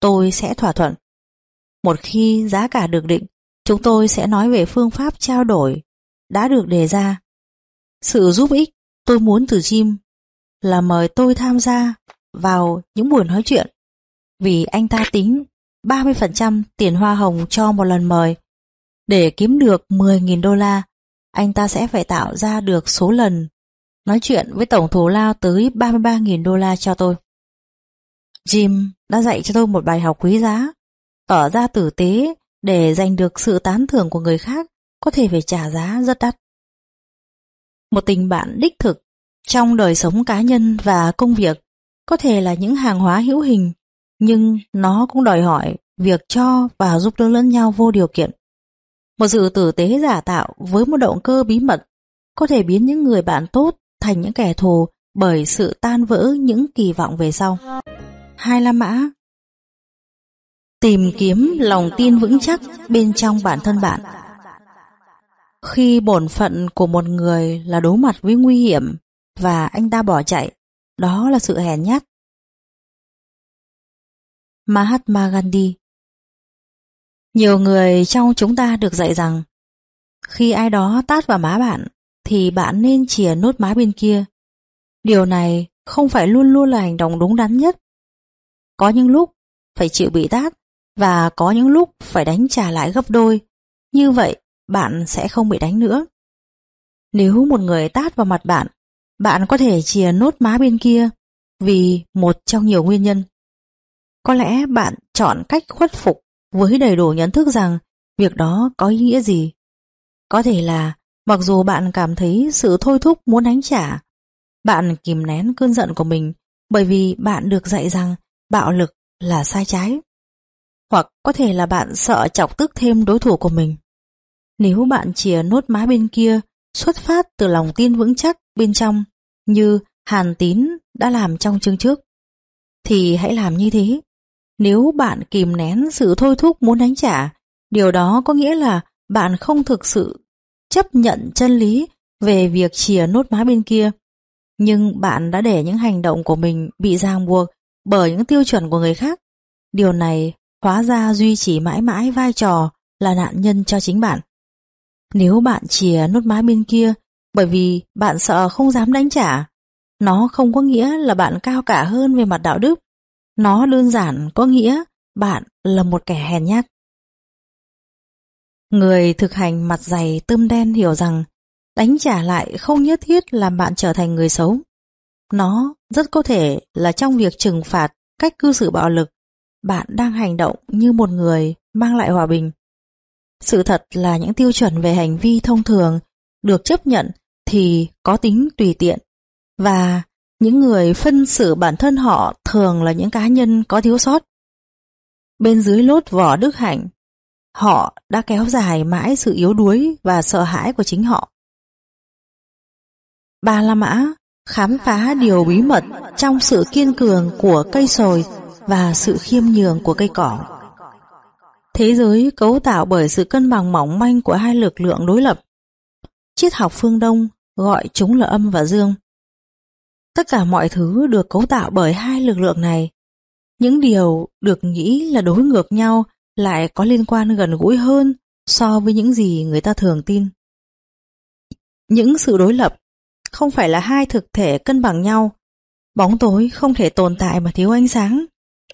tôi sẽ thỏa thuận. Một khi giá cả được định, chúng tôi sẽ nói về phương pháp trao đổi đã được đề ra. Sự giúp ích tôi muốn từ Jim là mời tôi tham gia vào những buổi nói chuyện vì anh ta tính 30% tiền hoa hồng cho một lần mời. Để kiếm được 10.000 đô la, anh ta sẽ phải tạo ra được số lần nói chuyện với tổng thù lao tới 33.000 đô la cho tôi. Jim đã dạy cho tôi một bài học quý giá, tỏ ra tử tế để giành được sự tán thưởng của người khác có thể phải trả giá rất đắt. Một tình bạn đích thực trong đời sống cá nhân và công việc có thể là những hàng hóa hữu hình, nhưng nó cũng đòi hỏi việc cho và giúp đỡ lẫn nhau vô điều kiện. Một sự tử tế giả tạo với một động cơ bí mật có thể biến những người bạn tốt thành những kẻ thù bởi sự tan vỡ những kỳ vọng về sau. Hai La Mã Tìm kiếm lòng tin vững chắc bên trong bản thân bạn Khi bổn phận của một người là đối mặt với nguy hiểm và anh ta bỏ chạy, đó là sự hèn nhát. Mahatma Gandhi Nhiều người trong chúng ta được dạy rằng khi ai đó tát vào má bạn thì bạn nên chìa nốt má bên kia. Điều này không phải luôn luôn là hành động đúng đắn nhất. Có những lúc phải chịu bị tát và có những lúc phải đánh trả lại gấp đôi. Như vậy bạn sẽ không bị đánh nữa. Nếu một người tát vào mặt bạn, bạn có thể chìa nốt má bên kia vì một trong nhiều nguyên nhân. Có lẽ bạn chọn cách khuất phục với đầy đủ nhận thức rằng việc đó có ý nghĩa gì. Có thể là Mặc dù bạn cảm thấy sự thôi thúc muốn đánh trả, bạn kìm nén cơn giận của mình bởi vì bạn được dạy rằng bạo lực là sai trái. Hoặc có thể là bạn sợ chọc tức thêm đối thủ của mình. Nếu bạn chìa nốt má bên kia xuất phát từ lòng tin vững chắc bên trong như Hàn Tín đã làm trong chương trước, thì hãy làm như thế. Nếu bạn kìm nén sự thôi thúc muốn đánh trả, điều đó có nghĩa là bạn không thực sự chấp nhận chân lý về việc chìa nốt má bên kia. Nhưng bạn đã để những hành động của mình bị ràng buộc bởi những tiêu chuẩn của người khác. Điều này hóa ra duy trì mãi mãi vai trò là nạn nhân cho chính bạn. Nếu bạn chìa nốt má bên kia bởi vì bạn sợ không dám đánh trả, nó không có nghĩa là bạn cao cả hơn về mặt đạo đức. Nó đơn giản có nghĩa bạn là một kẻ hèn nhát. Người thực hành mặt dày tươm đen hiểu rằng đánh trả lại không nhất thiết làm bạn trở thành người xấu. Nó rất có thể là trong việc trừng phạt cách cư xử bạo lực, bạn đang hành động như một người mang lại hòa bình. Sự thật là những tiêu chuẩn về hành vi thông thường được chấp nhận thì có tính tùy tiện và những người phân xử bản thân họ thường là những cá nhân có thiếu sót. Bên dưới lốt vỏ đức hạnh Họ đã kéo dài mãi sự yếu đuối và sợ hãi của chính họ. Ba La Mã khám phá điều bí mật trong sự kiên cường của cây sồi và sự khiêm nhường của cây cỏ. Thế giới cấu tạo bởi sự cân bằng mỏng manh của hai lực lượng đối lập. Triết học phương Đông gọi chúng là âm và dương. Tất cả mọi thứ được cấu tạo bởi hai lực lượng này. Những điều được nghĩ là đối ngược nhau lại có liên quan gần gũi hơn so với những gì người ta thường tin. những sự đối lập, không phải là hai thực thể cân bằng nhau. Bóng tối không thể tồn tại mà thiếu ánh sáng,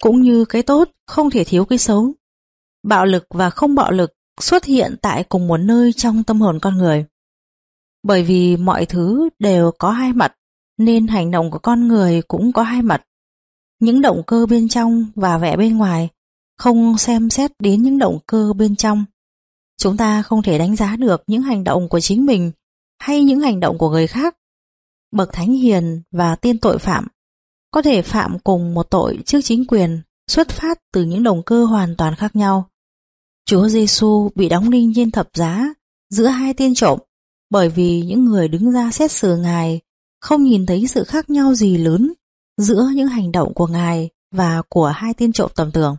cũng như cái tốt không thể thiếu cái xấu. Bạo lực và không bạo lực xuất hiện tại cùng một nơi trong tâm hồn con người. Bởi vì mọi thứ đều có hai mặt, nên hành động của con người cũng có hai mặt. Những động cơ bên trong và vẻ bên ngoài không xem xét đến những động cơ bên trong. Chúng ta không thể đánh giá được những hành động của chính mình hay những hành động của người khác. Bậc thánh hiền và tiên tội phạm có thể phạm cùng một tội trước chính quyền xuất phát từ những động cơ hoàn toàn khác nhau. Chúa Giêsu bị đóng đinh trên thập giá giữa hai tên trộm bởi vì những người đứng ra xét xử Ngài không nhìn thấy sự khác nhau gì lớn giữa những hành động của Ngài và của hai tên trộm tầm thường.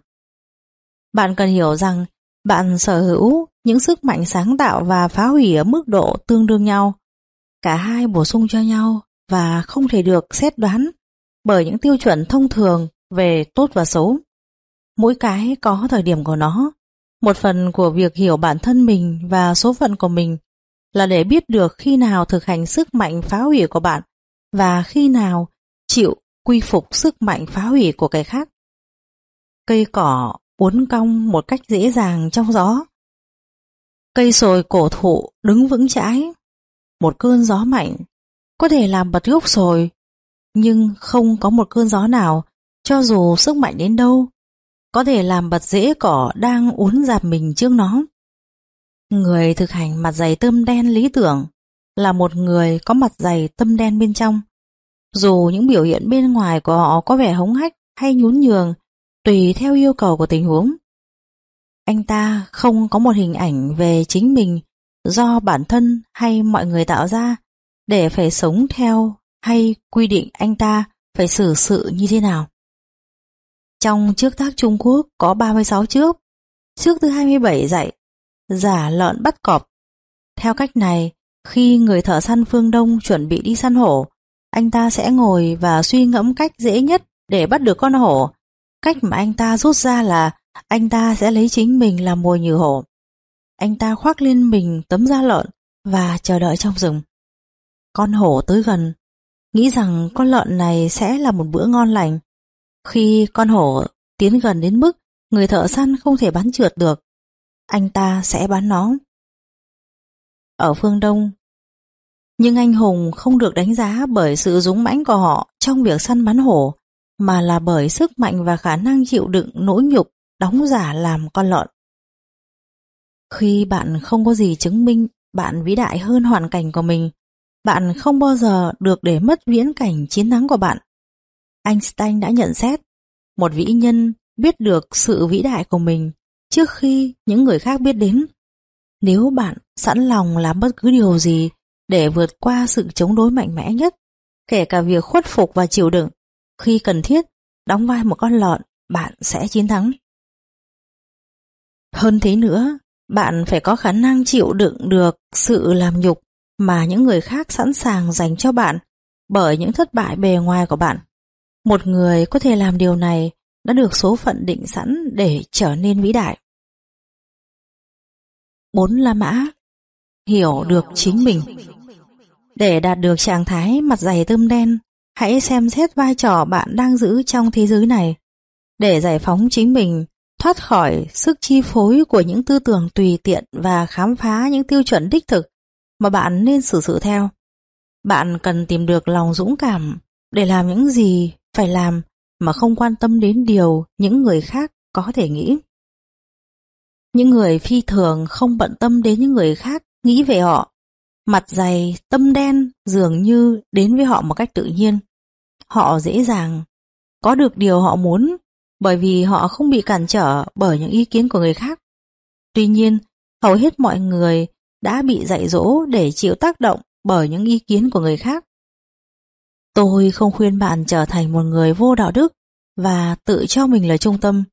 Bạn cần hiểu rằng, bạn sở hữu những sức mạnh sáng tạo và phá hủy ở mức độ tương đương nhau. Cả hai bổ sung cho nhau và không thể được xét đoán bởi những tiêu chuẩn thông thường về tốt và xấu. Mỗi cái có thời điểm của nó. Một phần của việc hiểu bản thân mình và số phận của mình là để biết được khi nào thực hành sức mạnh phá hủy của bạn và khi nào chịu quy phục sức mạnh phá hủy của kẻ khác. Cây cỏ uốn cong một cách dễ dàng trong gió. Cây sồi cổ thụ đứng vững chãi. Một cơn gió mạnh có thể làm bật gốc sồi, nhưng không có một cơn gió nào, cho dù sức mạnh đến đâu, có thể làm bật rễ cỏ đang uốn dạp mình trước nó. Người thực hành mặt dày tâm đen lý tưởng là một người có mặt dày tâm đen bên trong. Dù những biểu hiện bên ngoài của họ có vẻ hống hách hay nhún nhường, tùy theo yêu cầu của tình huống. Anh ta không có một hình ảnh về chính mình do bản thân hay mọi người tạo ra để phải sống theo hay quy định anh ta phải xử sự như thế nào. Trong trước tác Trung Quốc có 36 trước, trước thứ 27 dạy giả lợn bắt cọp. Theo cách này, khi người thợ săn phương Đông chuẩn bị đi săn hổ, anh ta sẽ ngồi và suy ngẫm cách dễ nhất để bắt được con hổ. Cách mà anh ta rút ra là anh ta sẽ lấy chính mình làm mồi nhử hổ. Anh ta khoác lên mình tấm da lợn và chờ đợi trong rừng. Con hổ tới gần, nghĩ rằng con lợn này sẽ là một bữa ngon lành. Khi con hổ tiến gần đến mức người thợ săn không thể bắn trượt được, anh ta sẽ bắn nó. Ở phương Đông, nhưng anh hùng không được đánh giá bởi sự dũng mãnh của họ trong việc săn bắn hổ, mà là bởi sức mạnh và khả năng chịu đựng nỗi nhục đóng giả làm con lợn. Khi bạn không có gì chứng minh bạn vĩ đại hơn hoàn cảnh của mình, bạn không bao giờ được để mất viễn cảnh chiến thắng của bạn. Einstein đã nhận xét, một vĩ nhân biết được sự vĩ đại của mình trước khi những người khác biết đến. Nếu bạn sẵn lòng làm bất cứ điều gì để vượt qua sự chống đối mạnh mẽ nhất, kể cả việc khuất phục và chịu đựng, khi cần thiết, đóng vai một con lợn, bạn sẽ chiến thắng. Hơn thế nữa, bạn phải có khả năng chịu đựng được sự làm nhục mà những người khác sẵn sàng dành cho bạn bởi những thất bại bề ngoài của bạn. Một người có thể làm điều này đã được số phận định sẵn để trở nên vĩ đại. Bốn La Mã Hiểu được chính mình Để đạt được trạng thái mặt dày tôm đen, hãy xem xét vai trò bạn đang giữ trong thế giới này. Để giải phóng chính mình, thoát khỏi sức chi phối của những tư tưởng tùy tiện và khám phá những tiêu chuẩn đích thực mà bạn nên xử sự theo. Bạn cần tìm được lòng dũng cảm để làm những gì phải làm mà không quan tâm đến điều những người khác có thể nghĩ. Những người phi thường không bận tâm đến những người khác nghĩ về họ. Mặt dày, tâm đen dường như đến với họ một cách tự nhiên. Họ dễ dàng có được điều họ muốn bởi vì họ không bị cản trở bởi những ý kiến của người khác. Tuy nhiên, hầu hết mọi người đã bị dạy dỗ để chịu tác động bởi những ý kiến của người khác. Tôi không khuyên bạn trở thành một người vô đạo đức và tự cho mình là trung tâm,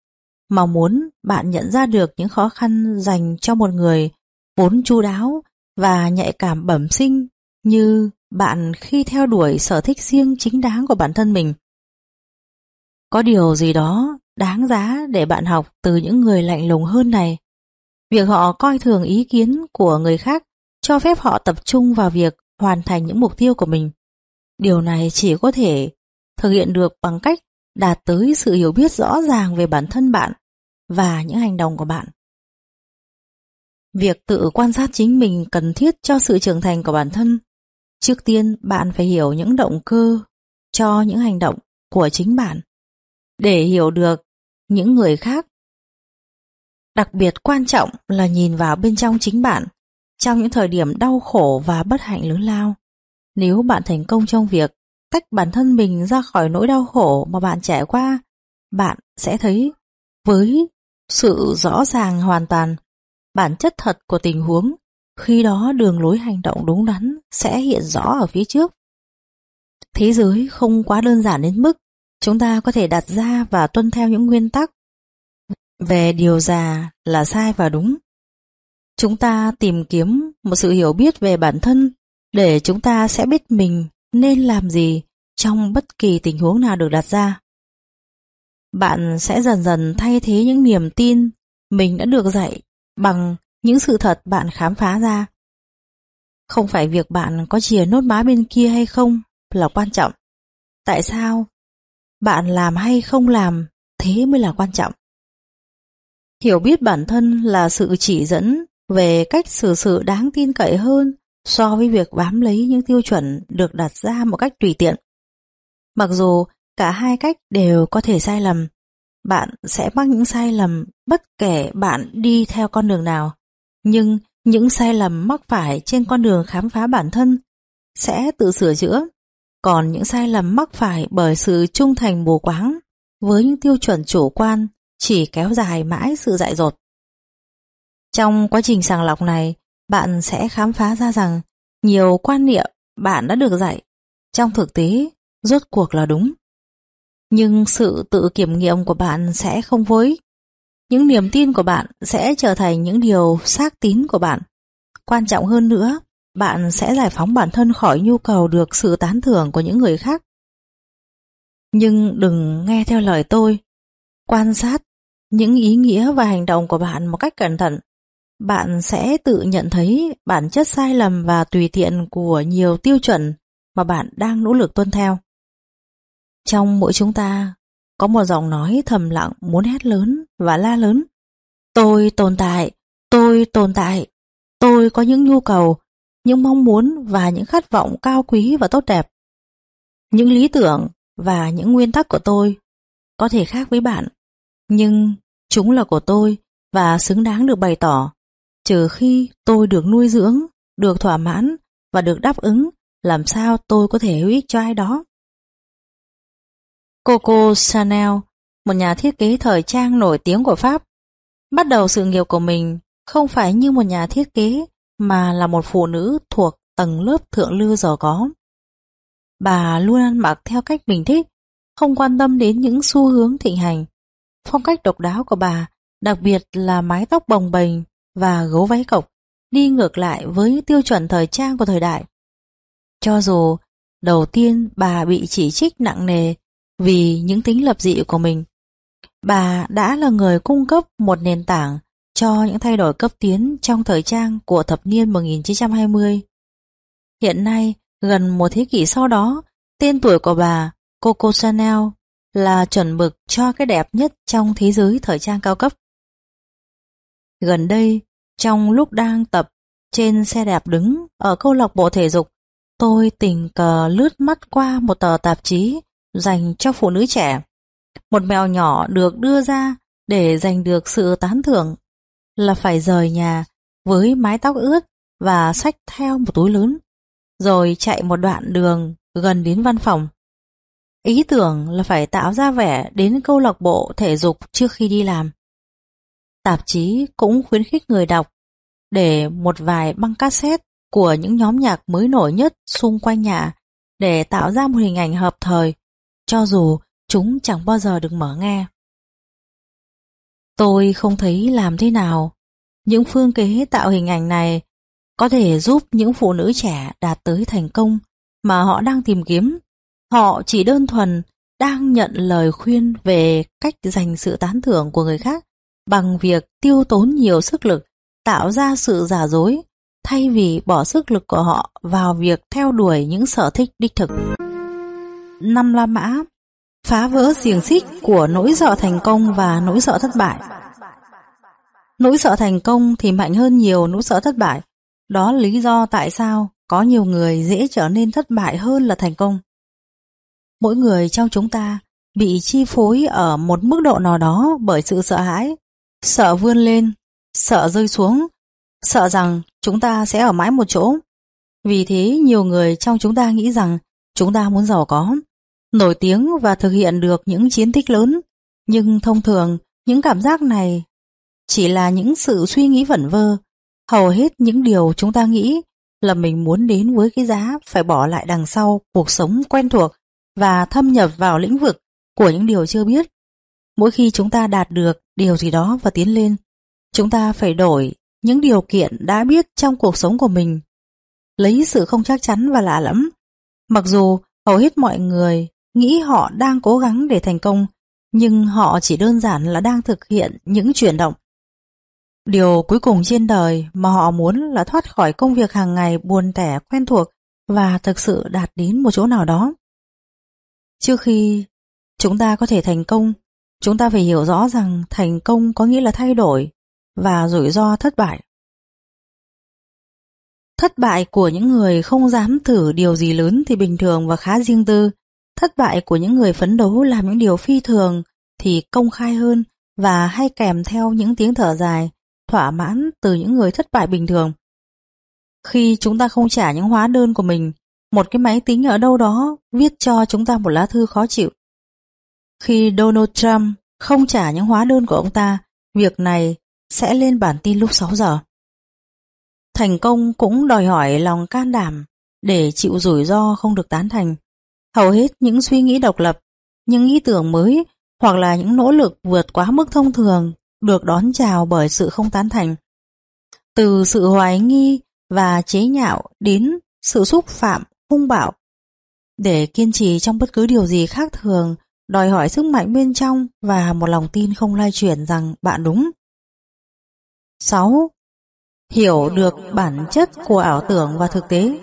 mà muốn bạn nhận ra được những khó khăn dành cho một người vốn chu đáo và nhạy cảm bẩm sinh như bạn khi theo đuổi sở thích riêng chính đáng của bản thân mình. Có điều gì đó đáng giá để bạn học từ những người lạnh lùng hơn này. Việc họ coi thường ý kiến của người khác cho phép họ tập trung vào việc hoàn thành những mục tiêu của mình. Điều này chỉ có thể thực hiện được bằng cách đạt tới sự hiểu biết rõ ràng về bản thân bạn và những hành động của bạn. Việc tự quan sát chính mình cần thiết cho sự trưởng thành của bản thân. Trước tiên, bạn phải hiểu những động cơ cho những hành động của chính bạn. Để hiểu được những người khác Đặc biệt quan trọng là nhìn vào bên trong chính bạn trong những thời điểm đau khổ và bất hạnh lớn lao. Nếu bạn thành công trong việc tách bản thân mình ra khỏi nỗi đau khổ mà bạn trải qua, bạn sẽ thấy với sự rõ ràng hoàn toàn bản chất thật của tình huống, khi đó đường lối hành động đúng đắn sẽ hiện rõ ở phía trước. Thế giới không quá đơn giản đến mức chúng ta có thể đặt ra và tuân theo những nguyên tắc về điều già là sai và đúng. Chúng ta tìm kiếm một sự hiểu biết về bản thân để chúng ta sẽ biết mình nên làm gì trong bất kỳ tình huống nào được đặt ra. Bạn sẽ dần dần thay thế những niềm tin mình đã được dạy bằng những sự thật bạn khám phá ra. Không phải việc bạn có chìa nốt má bên kia hay không là quan trọng. Tại sao? Bạn làm hay không làm, thế mới là quan trọng. Hiểu biết bản thân là sự chỉ dẫn về cách xử sự đáng tin cậy hơn so với việc bám lấy những tiêu chuẩn được đặt ra một cách tùy tiện. Mặc dù cả hai cách đều có thể sai lầm, bạn sẽ mắc những sai lầm bất kể bạn đi theo con đường nào. Nhưng những sai lầm mắc phải trên con đường khám phá bản thân sẽ tự sửa chữa. Còn những sai lầm mắc phải bởi sự trung thành mù quáng với những tiêu chuẩn chủ quan chỉ kéo dài mãi sự dại dột. Trong quá trình sàng lọc này, bạn sẽ khám phá ra rằng nhiều quan niệm bạn đã được dạy trong thực tế rốt cuộc là đúng. Nhưng sự tự kiểm nghiệm của bạn sẽ không với. Những niềm tin của bạn sẽ trở thành những điều xác tín của bạn. Quan trọng hơn nữa, bạn sẽ giải phóng bản thân khỏi nhu cầu được sự tán thưởng của những người khác. Nhưng đừng nghe theo lời tôi. Quan sát những ý nghĩa và hành động của bạn một cách cẩn thận. Bạn sẽ tự nhận thấy bản chất sai lầm và tùy tiện của nhiều tiêu chuẩn mà bạn đang nỗ lực tuân theo. Trong mỗi chúng ta có một giọng nói thầm lặng muốn hét lớn và la lớn. Tôi tồn tại, tôi tồn tại, tôi có những nhu cầu, những mong muốn và những khát vọng cao quý và tốt đẹp. Những lý tưởng và những nguyên tắc của tôi có thể khác với bạn, nhưng chúng là của tôi và xứng đáng được bày tỏ, trừ khi tôi được nuôi dưỡng, được thỏa mãn và được đáp ứng, làm sao tôi có thể hữu ích cho ai đó. Coco Chanel, một nhà thiết kế thời trang nổi tiếng của Pháp, bắt đầu sự nghiệp của mình không phải như một nhà thiết kế mà là một phụ nữ thuộc tầng lớp thượng lưu giàu có. Bà luôn ăn mặc theo cách mình thích, không quan tâm đến những xu hướng thịnh hành. Phong cách độc đáo của bà, đặc biệt là mái tóc bồng bềnh và gấu váy cộc, đi ngược lại với tiêu chuẩn thời trang của thời đại. Cho dù đầu tiên bà bị chỉ trích nặng nề vì những tính lập dị của mình. Bà đã là người cung cấp một nền tảng cho những thay đổi cấp tiến trong thời trang của thập niên 1920. Hiện nay, gần một thế kỷ sau đó, tên tuổi của bà Coco Chanel là chuẩn mực cho cái đẹp nhất trong thế giới thời trang cao cấp. Gần đây, trong lúc đang tập trên xe đạp đứng ở câu lạc bộ thể dục, tôi tình cờ lướt mắt qua một tờ tạp chí dành cho phụ nữ trẻ. Một mèo nhỏ được đưa ra để giành được sự tán thưởng là phải rời nhà với mái tóc ướt và xách theo một túi lớn, rồi chạy một đoạn đường gần đến văn phòng. Ý tưởng là phải tạo ra vẻ đến câu lạc bộ thể dục trước khi đi làm. Tạp chí cũng khuyến khích người đọc để một vài băng cassette của những nhóm nhạc mới nổi nhất xung quanh nhà để tạo ra một hình ảnh hợp thời cho dù chúng chẳng bao giờ được mở nghe. Tôi không thấy làm thế nào những phương kế tạo hình ảnh này có thể giúp những phụ nữ trẻ đạt tới thành công mà họ đang tìm kiếm. Họ chỉ đơn thuần đang nhận lời khuyên về cách dành sự tán thưởng của người khác bằng việc tiêu tốn nhiều sức lực, tạo ra sự giả dối, thay vì bỏ sức lực của họ vào việc theo đuổi những sở thích đích thực. Năm La Mã phá vỡ xiềng xích của nỗi sợ thành công và nỗi sợ thất bại. Nỗi sợ thành công thì mạnh hơn nhiều nỗi sợ thất bại. Đó là lý do tại sao có nhiều người dễ trở nên thất bại hơn là thành công. Mỗi người trong chúng ta bị chi phối ở một mức độ nào đó bởi sự sợ hãi, sợ vươn lên, sợ rơi xuống, sợ rằng chúng ta sẽ ở mãi một chỗ. Vì thế nhiều người trong chúng ta nghĩ rằng chúng ta muốn giàu có, nổi tiếng và thực hiện được những chiến tích lớn. Nhưng thông thường, những cảm giác này chỉ là những sự suy nghĩ vẩn vơ. Hầu hết những điều chúng ta nghĩ là mình muốn đến với cái giá phải bỏ lại đằng sau cuộc sống quen thuộc và thâm nhập vào lĩnh vực của những điều chưa biết. Mỗi khi chúng ta đạt được điều gì đó và tiến lên, chúng ta phải đổi những điều kiện đã biết trong cuộc sống của mình. Lấy sự không chắc chắn và lạ lẫm. Mặc dù hầu hết mọi người nghĩ họ đang cố gắng để thành công, nhưng họ chỉ đơn giản là đang thực hiện những chuyển động. Điều cuối cùng trên đời mà họ muốn là thoát khỏi công việc hàng ngày buồn tẻ quen thuộc và thực sự đạt đến một chỗ nào đó. Trước khi chúng ta có thể thành công, chúng ta phải hiểu rõ rằng thành công có nghĩa là thay đổi và rủi ro thất bại. Thất bại của những người không dám thử điều gì lớn thì bình thường và khá riêng tư. Thất bại của những người phấn đấu làm những điều phi thường thì công khai hơn và hay kèm theo những tiếng thở dài, thỏa mãn từ những người thất bại bình thường. Khi chúng ta không trả những hóa đơn của mình, một cái máy tính ở đâu đó viết cho chúng ta một lá thư khó chịu. Khi Donald Trump không trả những hóa đơn của ông ta, việc này sẽ lên bản tin lúc 6 giờ. Thành công cũng đòi hỏi lòng can đảm để chịu rủi ro không được tán thành. Hầu hết những suy nghĩ độc lập, những ý tưởng mới hoặc là những nỗ lực vượt quá mức thông thường được đón chào bởi sự không tán thành. Từ sự hoài nghi và chế nhạo đến sự xúc phạm, hung bạo. Để kiên trì trong bất cứ điều gì khác thường đòi hỏi sức mạnh bên trong và một lòng tin không lai chuyển rằng bạn đúng. 6. Hiểu được bản chất của ảo tưởng và thực tế.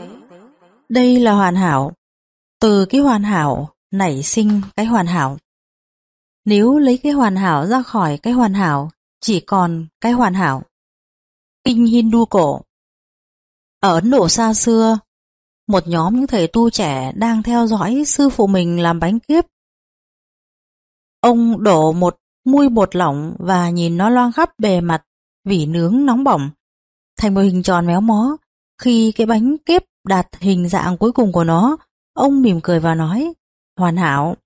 Đây là hoàn hảo. Từ cái hoàn hảo nảy sinh cái hoàn hảo. Nếu lấy cái hoàn hảo ra khỏi cái hoàn hảo, chỉ còn cái hoàn hảo. Kinh Hindu cổ Ở Ấn Độ xa xưa, một nhóm những thầy tu trẻ đang theo dõi sư phụ mình làm bánh kiếp. Ông đổ một muôi bột lỏng và nhìn nó loang khắp bề mặt vỉ nướng nóng bỏng, thành một hình tròn méo mó. Khi cái bánh kiếp đạt hình dạng cuối cùng của nó, ông mỉm cười và nói, hoàn hảo.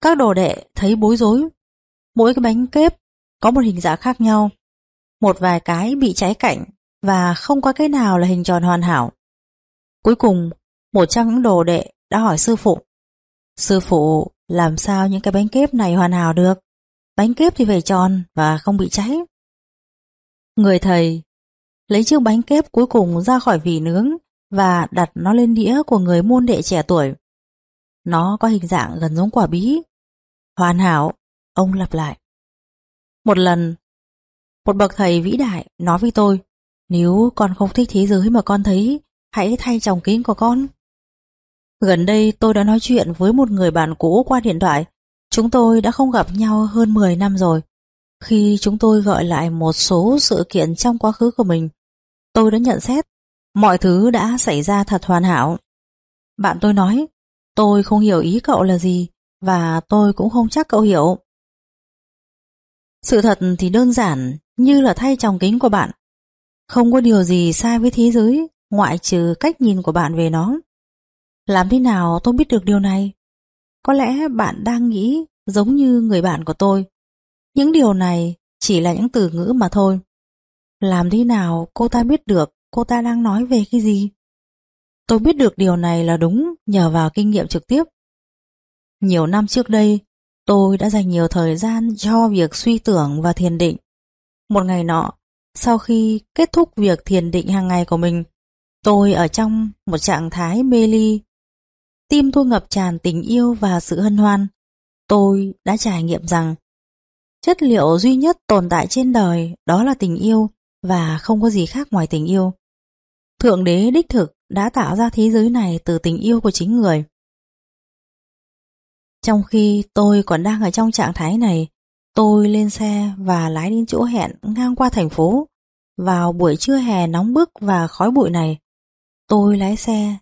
Các đồ đệ thấy bối rối. Mỗi cái bánh kép có một hình dạng khác nhau. Một vài cái bị cháy cạnh và không có cái nào là hình tròn hoàn hảo. Cuối cùng, một trong những đồ đệ đã hỏi sư phụ. Sư phụ, làm sao những cái bánh kép này hoàn hảo được? Bánh kép thì phải tròn và không bị cháy. Người thầy lấy chiếc bánh kép cuối cùng ra khỏi vỉ nướng và đặt nó lên đĩa của người môn đệ trẻ tuổi. Nó có hình dạng gần giống quả bí. Hoàn hảo, ông lặp lại. Một lần, một bậc thầy vĩ đại nói với tôi, nếu con không thích thế giới mà con thấy, hãy thay chồng kính của con. Gần đây tôi đã nói chuyện với một người bạn cũ qua điện thoại. Chúng tôi đã không gặp nhau hơn 10 năm rồi. Khi chúng tôi gọi lại một số sự kiện trong quá khứ của mình, tôi đã nhận xét mọi thứ đã xảy ra thật hoàn hảo. Bạn tôi nói, tôi không hiểu ý cậu là gì và tôi cũng không chắc cậu hiểu. Sự thật thì đơn giản như là thay tròng kính của bạn. Không có điều gì sai với thế giới ngoại trừ cách nhìn của bạn về nó. Làm thế nào tôi biết được điều này? Có lẽ bạn đang nghĩ giống như người bạn của tôi những điều này chỉ là những từ ngữ mà thôi. Làm thế nào cô ta biết được cô ta đang nói về cái gì? Tôi biết được điều này là đúng nhờ vào kinh nghiệm trực tiếp. Nhiều năm trước đây, tôi đã dành nhiều thời gian cho việc suy tưởng và thiền định. Một ngày nọ, sau khi kết thúc việc thiền định hàng ngày của mình, tôi ở trong một trạng thái mê ly. Tim tôi ngập tràn tình yêu và sự hân hoan. Tôi đã trải nghiệm rằng Chất liệu duy nhất tồn tại trên đời đó là tình yêu và không có gì khác ngoài tình yêu. Thượng đế đích thực đã tạo ra thế giới này từ tình yêu của chính người. Trong khi tôi còn đang ở trong trạng thái này, tôi lên xe và lái đến chỗ hẹn ngang qua thành phố. Vào buổi trưa hè nóng bức và khói bụi này, tôi lái xe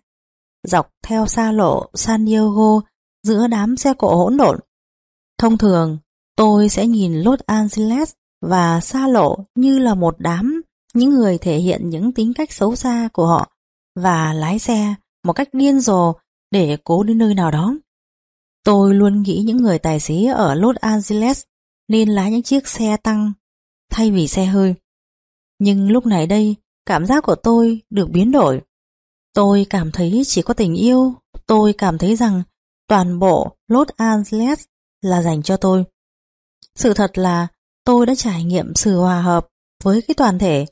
dọc theo xa lộ San Diego giữa đám xe cộ hỗn độn. Thông thường, tôi sẽ nhìn Los Angeles và xa lộ như là một đám những người thể hiện những tính cách xấu xa của họ và lái xe một cách điên rồ để cố đến nơi nào đó. Tôi luôn nghĩ những người tài xế ở Los Angeles nên lái những chiếc xe tăng thay vì xe hơi. Nhưng lúc này đây, cảm giác của tôi được biến đổi. Tôi cảm thấy chỉ có tình yêu, tôi cảm thấy rằng toàn bộ Los Angeles là dành cho tôi. Sự thật là tôi đã trải nghiệm sự hòa hợp với cái toàn thể.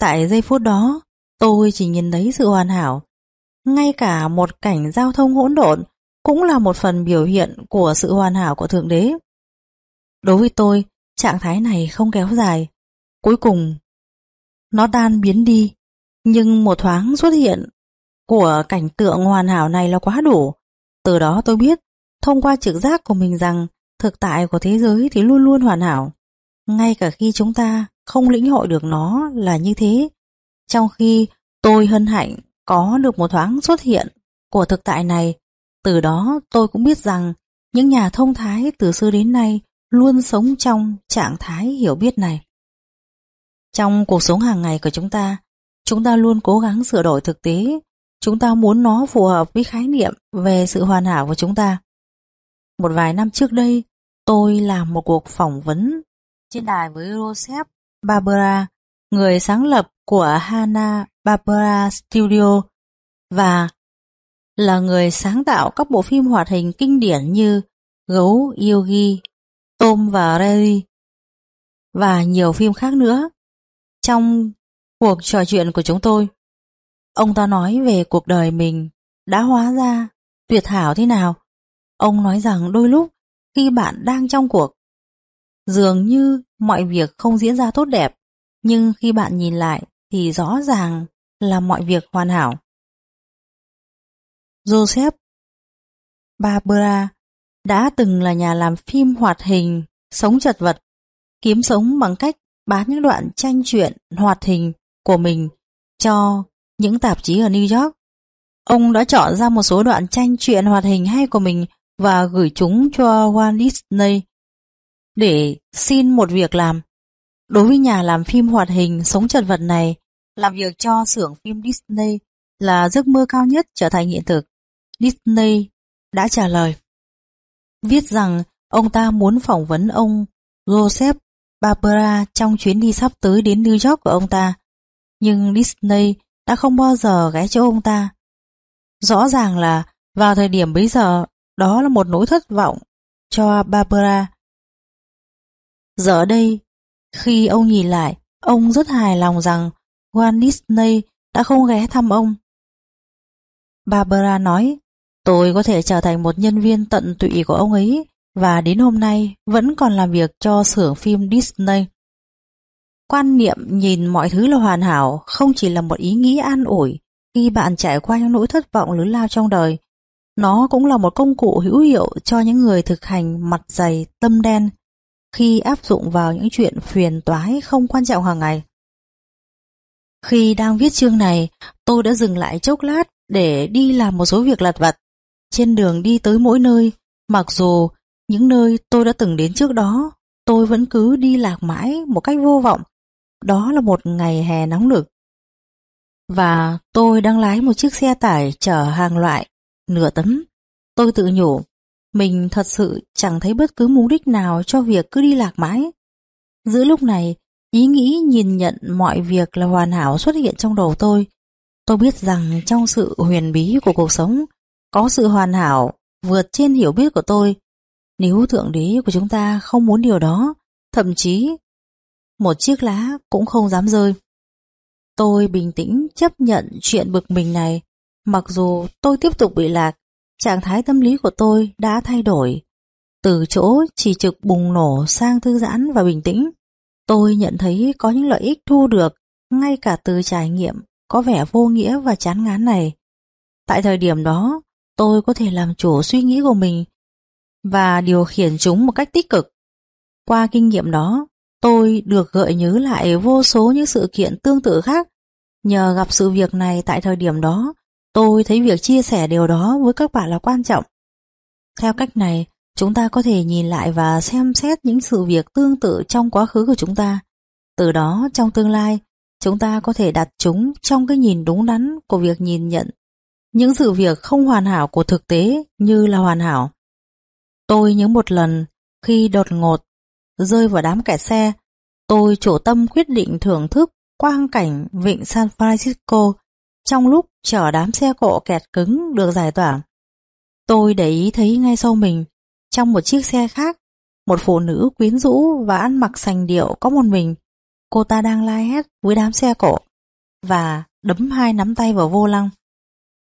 Tại giây phút đó, tôi chỉ nhìn thấy sự hoàn hảo. Ngay cả một cảnh giao thông hỗn độn cũng là một phần biểu hiện của sự hoàn hảo của Thượng Đế. Đối với tôi, trạng thái này không kéo dài. Cuối cùng, nó tan biến đi, nhưng một thoáng xuất hiện của cảnh tượng hoàn hảo này là quá đủ. Từ đó tôi biết, thông qua trực giác của mình rằng thực tại của thế giới thì luôn luôn hoàn hảo. Ngay cả khi chúng ta không lĩnh hội được nó là như thế. Trong khi tôi hân hạnh có được một thoáng xuất hiện của thực tại này, từ đó tôi cũng biết rằng những nhà thông thái từ xưa đến nay luôn sống trong trạng thái hiểu biết này. Trong cuộc sống hàng ngày của chúng ta, chúng ta luôn cố gắng sửa đổi thực tế, chúng ta muốn nó phù hợp với khái niệm về sự hoàn hảo của chúng ta. Một vài năm trước đây, tôi làm một cuộc phỏng vấn trên đài với Rosep Barbera, người sáng lập của Hanna Barbera Studio và là người sáng tạo các bộ phim hoạt hình kinh điển như Gấu Yogi, Tom và Jerry và nhiều phim khác nữa. Trong cuộc trò chuyện của chúng tôi, ông ta nói về cuộc đời mình đã hóa ra tuyệt hảo thế nào. Ông nói rằng đôi lúc khi bạn đang trong cuộc, dường như mọi việc không diễn ra tốt đẹp, nhưng khi bạn nhìn lại thì rõ ràng là mọi việc hoàn hảo. Joseph Barbera đã từng là nhà làm phim hoạt hình, sống chật vật, kiếm sống bằng cách bán những đoạn tranh truyện hoạt hình của mình cho những tạp chí ở New York. Ông đã chọn ra một số đoạn tranh truyện hoạt hình hay của mình và gửi chúng cho Walt Disney để xin một việc làm. Đối với nhà làm phim hoạt hình sống chật vật này, làm việc cho xưởng phim Disney là giấc mơ cao nhất trở thành hiện thực. Disney đã trả lời. Viết rằng ông ta muốn phỏng vấn ông Joseph Barbera trong chuyến đi sắp tới đến New York của ông ta. Nhưng Disney đã không bao giờ ghé chỗ ông ta. Rõ ràng là vào thời điểm bấy giờ đó là một nỗi thất vọng cho Barbara. Giờ đây, khi ông nhìn lại, ông rất hài lòng rằng Walt Disney đã không ghé thăm ông. Barbara nói, tôi có thể trở thành một nhân viên tận tụy của ông ấy và đến hôm nay vẫn còn làm việc cho xưởng phim Disney. Quan niệm nhìn mọi thứ là hoàn hảo không chỉ là một ý nghĩ an ủi khi bạn trải qua những nỗi thất vọng lớn lao trong đời. Nó cũng là một công cụ hữu hiệu cho những người thực hành mặt dày, tâm đen khi áp dụng vào những chuyện phiền toái không quan trọng hàng ngày. Khi đang viết chương này, tôi đã dừng lại chốc lát để đi làm một số việc lặt vặt. Trên đường đi tới mỗi nơi, mặc dù những nơi tôi đã từng đến trước đó, tôi vẫn cứ đi lạc mãi một cách vô vọng. Đó là một ngày hè nóng nực. Và tôi đang lái một chiếc xe tải chở hàng loại, nửa tấn. Tôi tự nhủ, mình thật sự chẳng thấy bất cứ mục đích nào cho việc cứ đi lạc mãi. Giữa lúc này, ý nghĩ nhìn nhận mọi việc là hoàn hảo xuất hiện trong đầu tôi. Tôi biết rằng trong sự huyền bí của cuộc sống, có sự hoàn hảo vượt trên hiểu biết của tôi. Nếu Thượng Đế của chúng ta không muốn điều đó, thậm chí một chiếc lá cũng không dám rơi. Tôi bình tĩnh chấp nhận chuyện bực mình này, mặc dù tôi tiếp tục bị lạc, trạng thái tâm lý của tôi đã thay đổi. Từ chỗ chỉ trực bùng nổ sang thư giãn và bình tĩnh, tôi nhận thấy có những lợi ích thu được ngay cả từ trải nghiệm có vẻ vô nghĩa và chán ngán này. Tại thời điểm đó, tôi có thể làm chủ suy nghĩ của mình và điều khiển chúng một cách tích cực. Qua kinh nghiệm đó, tôi được gợi nhớ lại vô số những sự kiện tương tự khác. Nhờ gặp sự việc này tại thời điểm đó, tôi thấy việc chia sẻ điều đó với các bạn là quan trọng. Theo cách này, chúng ta có thể nhìn lại và xem xét những sự việc tương tự trong quá khứ của chúng ta. Từ đó, trong tương lai, chúng ta có thể đặt chúng trong cái nhìn đúng đắn của việc nhìn nhận những sự việc không hoàn hảo của thực tế như là hoàn hảo. Tôi nhớ một lần khi đột ngột rơi vào đám kẻ xe, tôi chủ tâm quyết định thưởng thức quang cảnh vịnh San Francisco trong lúc chở đám xe cộ kẹt cứng được giải tỏa. Tôi để ý thấy ngay sau mình, trong một chiếc xe khác, một phụ nữ quyến rũ và ăn mặc sành điệu có một mình. Cô ta đang la hét với đám xe cộ và đấm hai nắm tay vào vô lăng.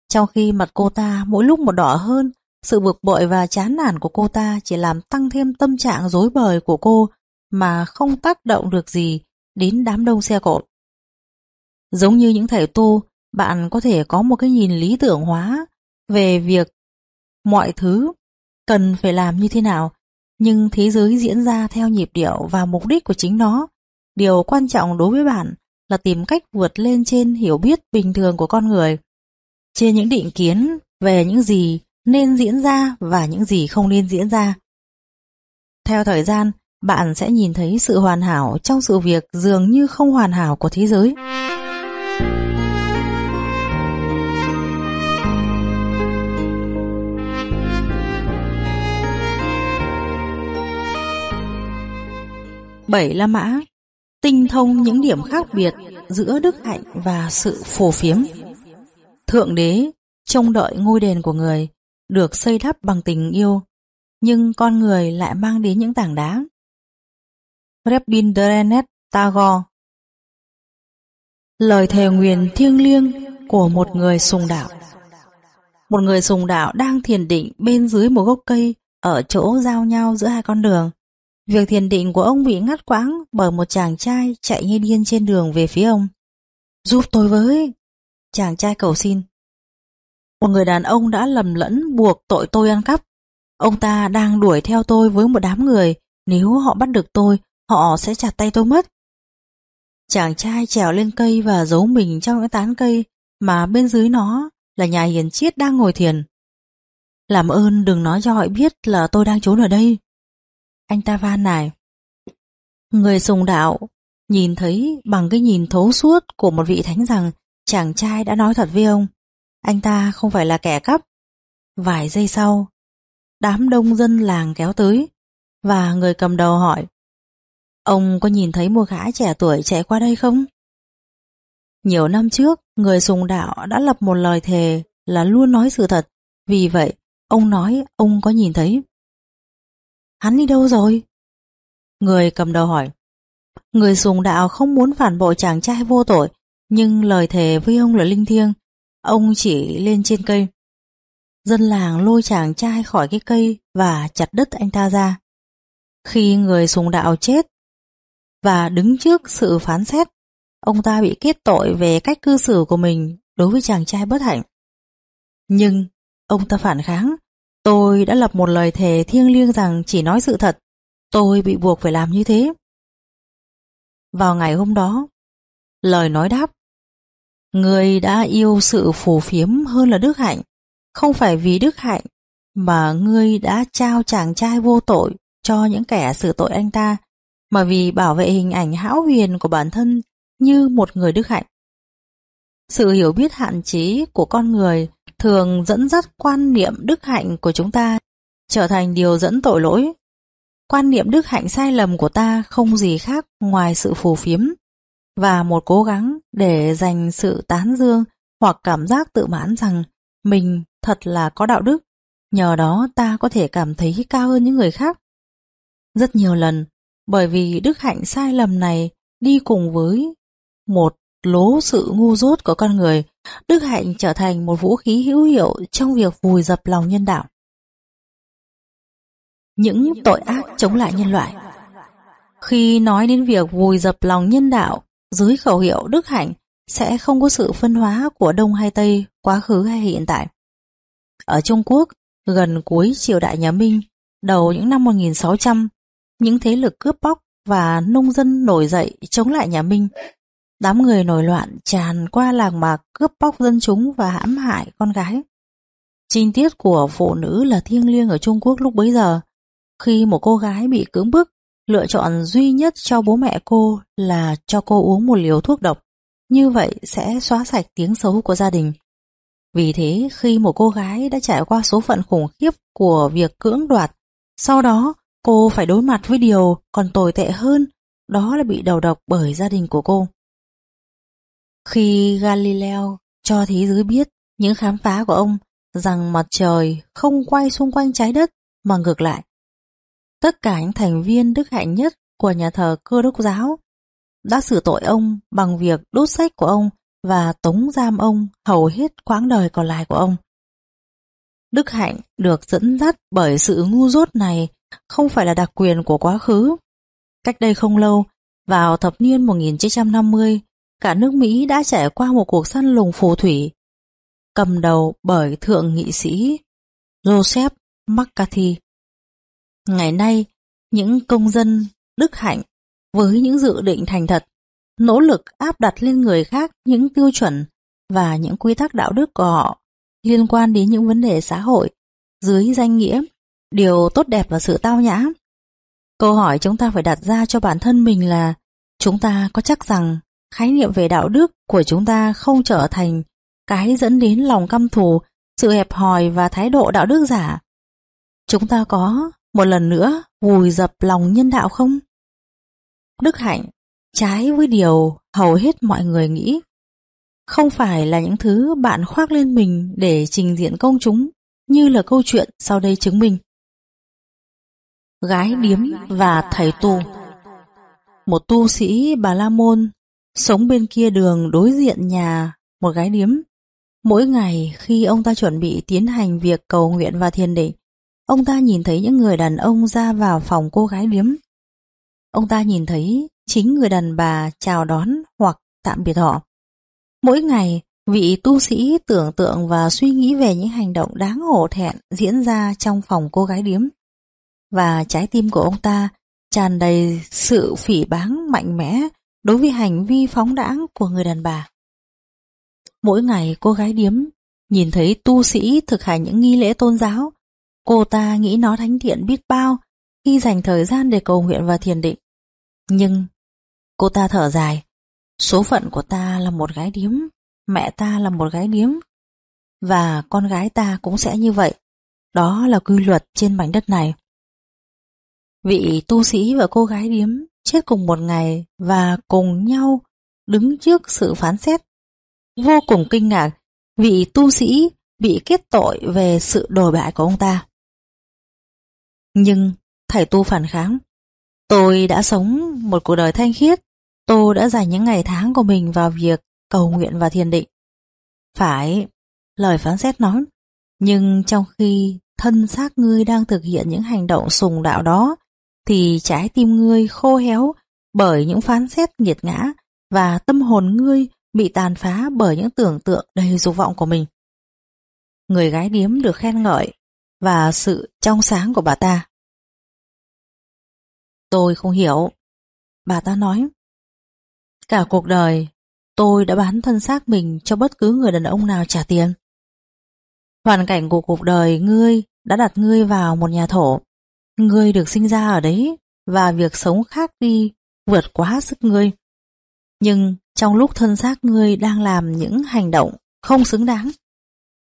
Trong khi mặt cô ta mỗi lúc một đỏ hơn, sự bực bội và chán nản của cô ta chỉ làm tăng thêm tâm trạng rối bời của cô mà không tác động được gì đến đám đông xe cộ. Giống như những thầy tu, bạn có thể có một cái nhìn lý tưởng hóa về việc mọi thứ cần phải làm như thế nào, nhưng thế giới diễn ra theo nhịp điệu và mục đích của chính nó. Điều quan trọng đối với bạn là tìm cách vượt lên trên hiểu biết bình thường của con người trên những định kiến về những gì nên diễn ra và những gì không nên diễn ra. Theo thời gian, bạn sẽ nhìn thấy sự hoàn hảo trong sự việc dường như không hoàn hảo của thế giới. Bảy La Mã Tinh thông những điểm khác biệt giữa đức hạnh và sự phổ phiếm. Thượng đế trông đợi ngôi đền của người được xây đắp bằng tình yêu, nhưng con người lại mang đến những tảng đá. Rabindranath Tagore Lời thề nguyền thiêng liêng của một người sùng đạo Một người sùng đạo đang thiền định bên dưới một gốc cây ở chỗ giao nhau giữa hai con đường. Việc thiền định của ông bị ngắt quãng bởi một chàng trai chạy như điên trên đường về phía ông. Giúp tôi với! Chàng trai cầu xin. Một người đàn ông đã lầm lẫn buộc tội tôi ăn cắp. Ông ta đang đuổi theo tôi với một đám người. Nếu họ bắt được tôi, họ sẽ chặt tay tôi mất. Chàng trai trèo lên cây và giấu mình trong những tán cây mà bên dưới nó là nhà hiền chiết đang ngồi thiền. Làm ơn đừng nói cho họ biết là tôi đang trốn ở đây. Anh ta van nài. Người sùng đạo nhìn thấy bằng cái nhìn thấu suốt của một vị thánh rằng chàng trai đã nói thật với ông. Anh ta không phải là kẻ cắp. Vài giây sau, đám đông dân làng kéo tới và người cầm đầu hỏi Ông có nhìn thấy một gã trẻ tuổi chạy qua đây không? Nhiều năm trước, người sùng đạo đã lập một lời thề là luôn nói sự thật. Vì vậy, ông nói ông có nhìn thấy. Hắn đi đâu rồi? Người cầm đầu hỏi. Người sùng đạo không muốn phản bội chàng trai vô tội, nhưng lời thề với ông là linh thiêng, Ông chỉ lên trên cây. Dân làng lôi chàng trai khỏi cái cây và chặt đứt anh ta ra. Khi người sùng đạo chết và đứng trước sự phán xét, ông ta bị kết tội về cách cư xử của mình đối với chàng trai bất hạnh. Nhưng ông ta phản kháng, tôi đã lập một lời thề thiêng liêng rằng chỉ nói sự thật, tôi bị buộc phải làm như thế. Vào ngày hôm đó, lời nói đáp người đã yêu sự phù phiếm hơn là đức hạnh, không phải vì đức hạnh mà ngươi đã trao chàng trai vô tội cho những kẻ xử tội anh ta, mà vì bảo vệ hình ảnh hão huyền của bản thân như một người đức hạnh. Sự hiểu biết hạn chế của con người thường dẫn dắt quan niệm đức hạnh của chúng ta trở thành điều dẫn tội lỗi. Quan niệm đức hạnh sai lầm của ta không gì khác ngoài sự phù phiếm và một cố gắng để dành sự tán dương hoặc cảm giác tự mãn rằng mình thật là có đạo đức, nhờ đó ta có thể cảm thấy cao hơn những người khác. Rất nhiều lần, bởi vì đức hạnh sai lầm này đi cùng với một lố sự ngu dốt của con người, đức hạnh trở thành một vũ khí hữu hiệu trong việc vùi dập lòng nhân đạo. Những tội ác chống lại nhân loại Khi nói đến việc vùi dập lòng nhân đạo dưới khẩu hiệu đức hạnh, sẽ không có sự phân hóa của Đông hay Tây, quá khứ hay hiện tại. Ở Trung Quốc, gần cuối triều đại nhà Minh, đầu những năm 1600, những thế lực cướp bóc và nông dân nổi dậy chống lại nhà Minh. Đám người nổi loạn tràn qua làng mạc cướp bóc dân chúng và hãm hại con gái. Trinh tiết của phụ nữ là thiêng liêng ở Trung Quốc lúc bấy giờ. Khi một cô gái bị cưỡng bức, lựa chọn duy nhất cho bố mẹ cô là cho cô uống một liều thuốc độc. Như vậy sẽ xóa sạch tiếng xấu của gia đình. Vì thế khi một cô gái đã trải qua số phận khủng khiếp của việc cưỡng đoạt, sau đó cô phải đối mặt với điều còn tồi tệ hơn, đó là bị đầu độc bởi gia đình của cô. Khi Galileo cho thế giới biết những khám phá của ông rằng mặt trời không quay xung quanh trái đất mà ngược lại. Tất cả những thành viên đức hạnh nhất của nhà thờ cơ đốc giáo đã xử tội ông bằng việc đốt sách của ông và tống giam ông hầu hết quãng đời còn lại của ông. Đức hạnh được dẫn dắt bởi sự ngu dốt này không phải là đặc quyền của quá khứ. Cách đây không lâu, vào thập niên 1950, cả nước Mỹ đã trải qua một cuộc săn lùng phù thủy, cầm đầu bởi thượng nghị sĩ Joseph McCarthy. Ngày nay, những công dân đức hạnh với những dự định thành thật, nỗ lực áp đặt lên người khác những tiêu chuẩn và những quy tắc đạo đức của họ liên quan đến những vấn đề xã hội dưới danh nghĩa điều tốt đẹp và sự tao nhã. Câu hỏi chúng ta phải đặt ra cho bản thân mình là chúng ta có chắc rằng khái niệm về đạo đức của chúng ta không trở thành cái dẫn đến lòng căm thù, sự hẹp hòi và thái độ đạo đức giả. Chúng ta có một lần nữa vùi dập lòng nhân đạo không? Đức hạnh trái với điều hầu hết mọi người nghĩ. Không phải là những thứ bạn khoác lên mình để trình diện công chúng như là câu chuyện sau đây chứng minh. Gái điếm và thầy tu Một tu sĩ Bà La Môn sống bên kia đường đối diện nhà một gái điếm. Mỗi ngày khi ông ta chuẩn bị tiến hành việc cầu nguyện và thiền định, ông ta nhìn thấy những người đàn ông ra vào phòng cô gái điếm. Ông ta nhìn thấy chính người đàn bà chào đón hoặc tạm biệt họ. Mỗi ngày, vị tu sĩ tưởng tượng và suy nghĩ về những hành động đáng hổ thẹn diễn ra trong phòng cô gái điếm. Và trái tim của ông ta tràn đầy sự phỉ báng mạnh mẽ đối với hành vi phóng đãng của người đàn bà. Mỗi ngày cô gái điếm nhìn thấy tu sĩ thực hành những nghi lễ tôn giáo, cô ta nghĩ nó thánh thiện biết bao khi dành thời gian để cầu nguyện và thiền định. Nhưng cô ta thở dài, số phận của ta là một gái điếm, mẹ ta là một gái điếm, và con gái ta cũng sẽ như vậy. Đó là quy luật trên mảnh đất này. Vị tu sĩ và cô gái điếm chết cùng một ngày và cùng nhau đứng trước sự phán xét. Vô cùng kinh ngạc, vị tu sĩ bị kết tội về sự đồi bại của ông ta. Nhưng thầy tu phản kháng. Tôi đã sống một cuộc đời thanh khiết, tôi đã dành những ngày tháng của mình vào việc cầu nguyện và thiền định. Phải, lời phán xét nói, nhưng trong khi thân xác ngươi đang thực hiện những hành động sùng đạo đó, thì trái tim ngươi khô héo bởi những phán xét nghiệt ngã và tâm hồn ngươi bị tàn phá bởi những tưởng tượng đầy dục vọng của mình. Người gái điếm được khen ngợi và sự trong sáng của bà ta. Tôi không hiểu. Bà ta nói. Cả cuộc đời, tôi đã bán thân xác mình cho bất cứ người đàn ông nào trả tiền. Hoàn cảnh của cuộc đời ngươi đã đặt ngươi vào một nhà thổ. Ngươi được sinh ra ở đấy và việc sống khác đi vượt quá sức ngươi. Nhưng trong lúc thân xác ngươi đang làm những hành động không xứng đáng,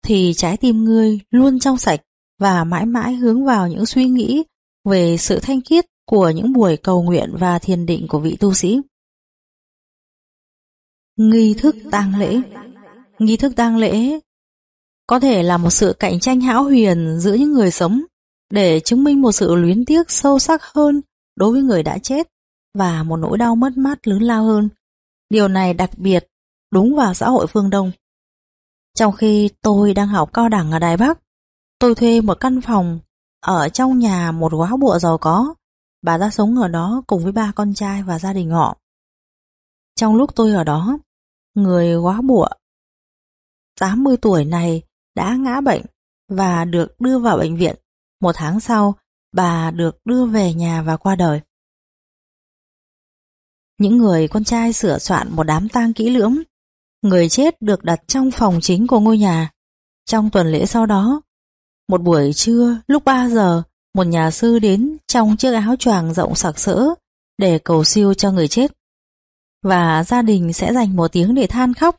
thì trái tim ngươi luôn trong sạch và mãi mãi hướng vào những suy nghĩ về sự thanh khiết của những buổi cầu nguyện và thiền định của vị tu sĩ. Nghi thức tang lễ Nghi thức tang lễ có thể là một sự cạnh tranh hão huyền giữa những người sống để chứng minh một sự luyến tiếc sâu sắc hơn đối với người đã chết và một nỗi đau mất mát lớn lao hơn. Điều này đặc biệt đúng vào xã hội phương Đông. Trong khi tôi đang học cao đẳng ở Đài Bắc, tôi thuê một căn phòng ở trong nhà một góa bụa giàu có. Bà ta sống ở đó cùng với ba con trai và gia đình họ. Trong lúc tôi ở đó, người quá bụa 80 tuổi này đã ngã bệnh và được đưa vào bệnh viện. Một tháng sau, bà được đưa về nhà và qua đời. Những người con trai sửa soạn một đám tang kỹ lưỡng. Người chết được đặt trong phòng chính của ngôi nhà. Trong tuần lễ sau đó, một buổi trưa lúc 3 giờ, một nhà sư đến trong chiếc áo choàng rộng sặc sỡ để cầu siêu cho người chết. Và gia đình sẽ dành một tiếng để than khóc.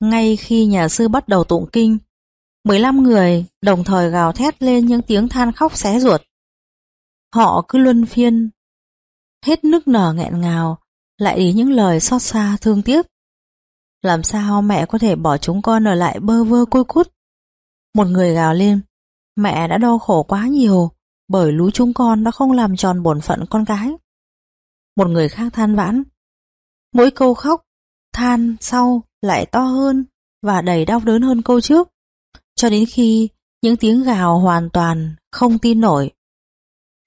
Ngay khi nhà sư bắt đầu tụng kinh, 15 người đồng thời gào thét lên những tiếng than khóc xé ruột. Họ cứ luân phiên, hết nức nở nghẹn ngào, lại ý những lời xót xa thương tiếc. Làm sao mẹ có thể bỏ chúng con ở lại bơ vơ côi cút? Một người gào lên, mẹ đã đau khổ quá nhiều, bởi lũ chúng con đã không làm tròn bổn phận con cái. Một người khác than vãn, mỗi câu khóc, than sau lại to hơn và đầy đau đớn hơn câu trước, cho đến khi những tiếng gào hoàn toàn không tin nổi.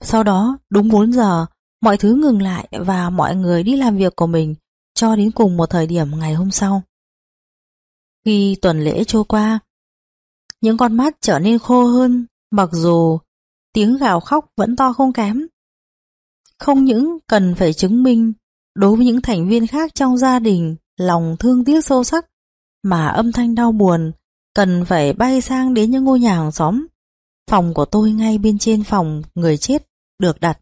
Sau đó, đúng 4 giờ, mọi thứ ngừng lại và mọi người đi làm việc của mình cho đến cùng một thời điểm ngày hôm sau. Khi tuần lễ trôi qua, những con mắt trở nên khô hơn, mặc dù tiếng gào khóc vẫn to không kém. Không những cần phải chứng minh đối với những thành viên khác trong gia đình lòng thương tiếc sâu sắc, mà âm thanh đau buồn cần phải bay sang đến những ngôi nhà hàng xóm. Phòng của tôi ngay bên trên phòng, người chết được đặt.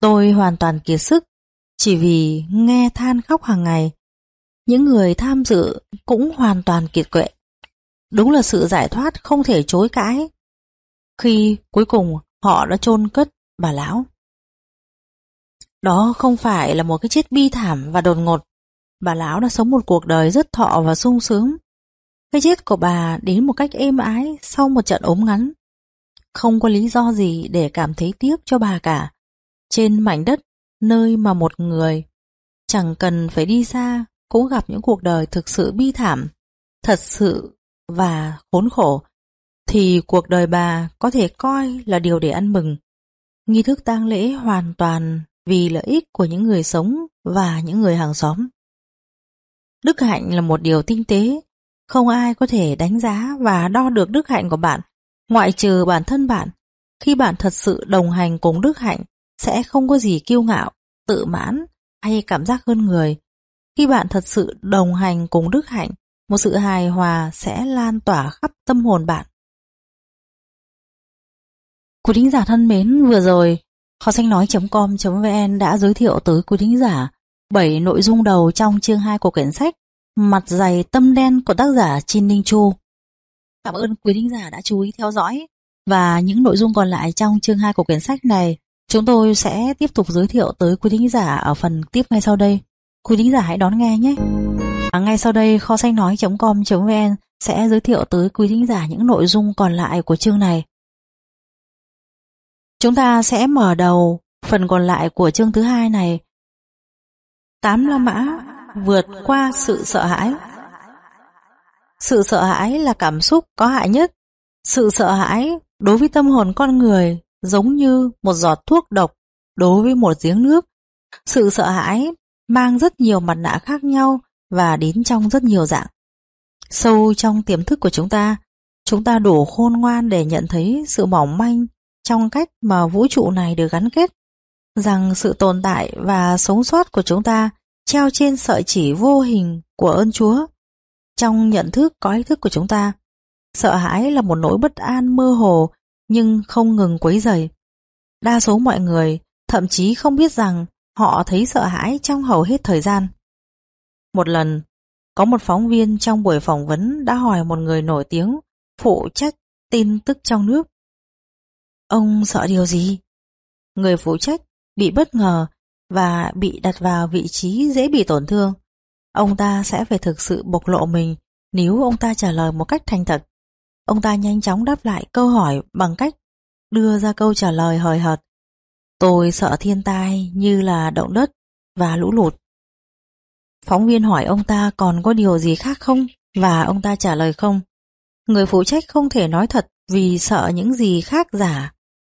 Tôi hoàn toàn kiệt sức, chỉ vì nghe than khóc hàng ngày. Những người tham dự cũng hoàn toàn kiệt quệ. Đúng là sự giải thoát không thể chối cãi. Khi cuối cùng họ đã chôn cất bà lão. Đó không phải là một cái chết bi thảm và đột ngột. Bà lão đã sống một cuộc đời rất thọ và sung sướng. Cái chết của bà đến một cách êm ái sau một trận ốm ngắn. Không có lý do gì để cảm thấy tiếc cho bà cả. Trên mảnh đất, nơi mà một người chẳng cần phải đi xa cũng gặp những cuộc đời thực sự bi thảm, thật sự và khốn khổ, thì cuộc đời bà có thể coi là điều để ăn mừng. Nghi thức tang lễ hoàn toàn vì lợi ích của những người sống và những người hàng xóm. Đức hạnh là một điều tinh tế, không ai có thể đánh giá và đo được đức hạnh của bạn, ngoại trừ bản thân bạn. Khi bạn thật sự đồng hành cùng đức hạnh, sẽ không có gì kiêu ngạo, tự mãn hay cảm giác hơn người. Khi bạn thật sự đồng hành cùng đức hạnh, một sự hài hòa sẽ lan tỏa khắp tâm hồn bạn. Quý thính giả thân mến, vừa rồi, kho sách nói.com.vn đã giới thiệu tới quý thính giả 7 nội dung đầu trong chương 2 của quyển sách Mặt dày tâm đen của tác giả Chin Ninh Chu. Cảm ơn quý thính giả đã chú ý theo dõi và những nội dung còn lại trong chương 2 của quyển sách này chúng tôi sẽ tiếp tục giới thiệu tới quý thính giả ở phần tiếp ngay sau đây. Quý thính giả hãy đón nghe nhé. À, ngay sau đây kho sách nói.com.vn sẽ giới thiệu tới quý thính giả những nội dung còn lại của chương này. Chúng ta sẽ mở đầu phần còn lại của chương thứ hai này. Tám La Mã vượt qua sự sợ hãi. Sự sợ hãi là cảm xúc có hại nhất. Sự sợ hãi đối với tâm hồn con người giống như một giọt thuốc độc đối với một giếng nước. Sự sợ hãi mang rất nhiều mặt nạ khác nhau và đến trong rất nhiều dạng. Sâu trong tiềm thức của chúng ta, chúng ta đủ khôn ngoan để nhận thấy sự mỏng manh trong cách mà vũ trụ này được gắn kết, rằng sự tồn tại và sống sót của chúng ta treo trên sợi chỉ vô hình của ơn Chúa. Trong nhận thức có ý thức của chúng ta, sợ hãi là một nỗi bất an mơ hồ nhưng không ngừng quấy rầy. Đa số mọi người thậm chí không biết rằng họ thấy sợ hãi trong hầu hết thời gian. Một lần, có một phóng viên trong buổi phỏng vấn đã hỏi một người nổi tiếng phụ trách tin tức trong nước. Ông sợ điều gì? Người phụ trách bị bất ngờ và bị đặt vào vị trí dễ bị tổn thương. Ông ta sẽ phải thực sự bộc lộ mình nếu ông ta trả lời một cách thành thật. Ông ta nhanh chóng đáp lại câu hỏi bằng cách đưa ra câu trả lời hời hợt. Tôi sợ thiên tai như là động đất và lũ lụt. Phóng viên hỏi ông ta còn có điều gì khác không và ông ta trả lời không. Người phụ trách không thể nói thật vì sợ những gì khác giả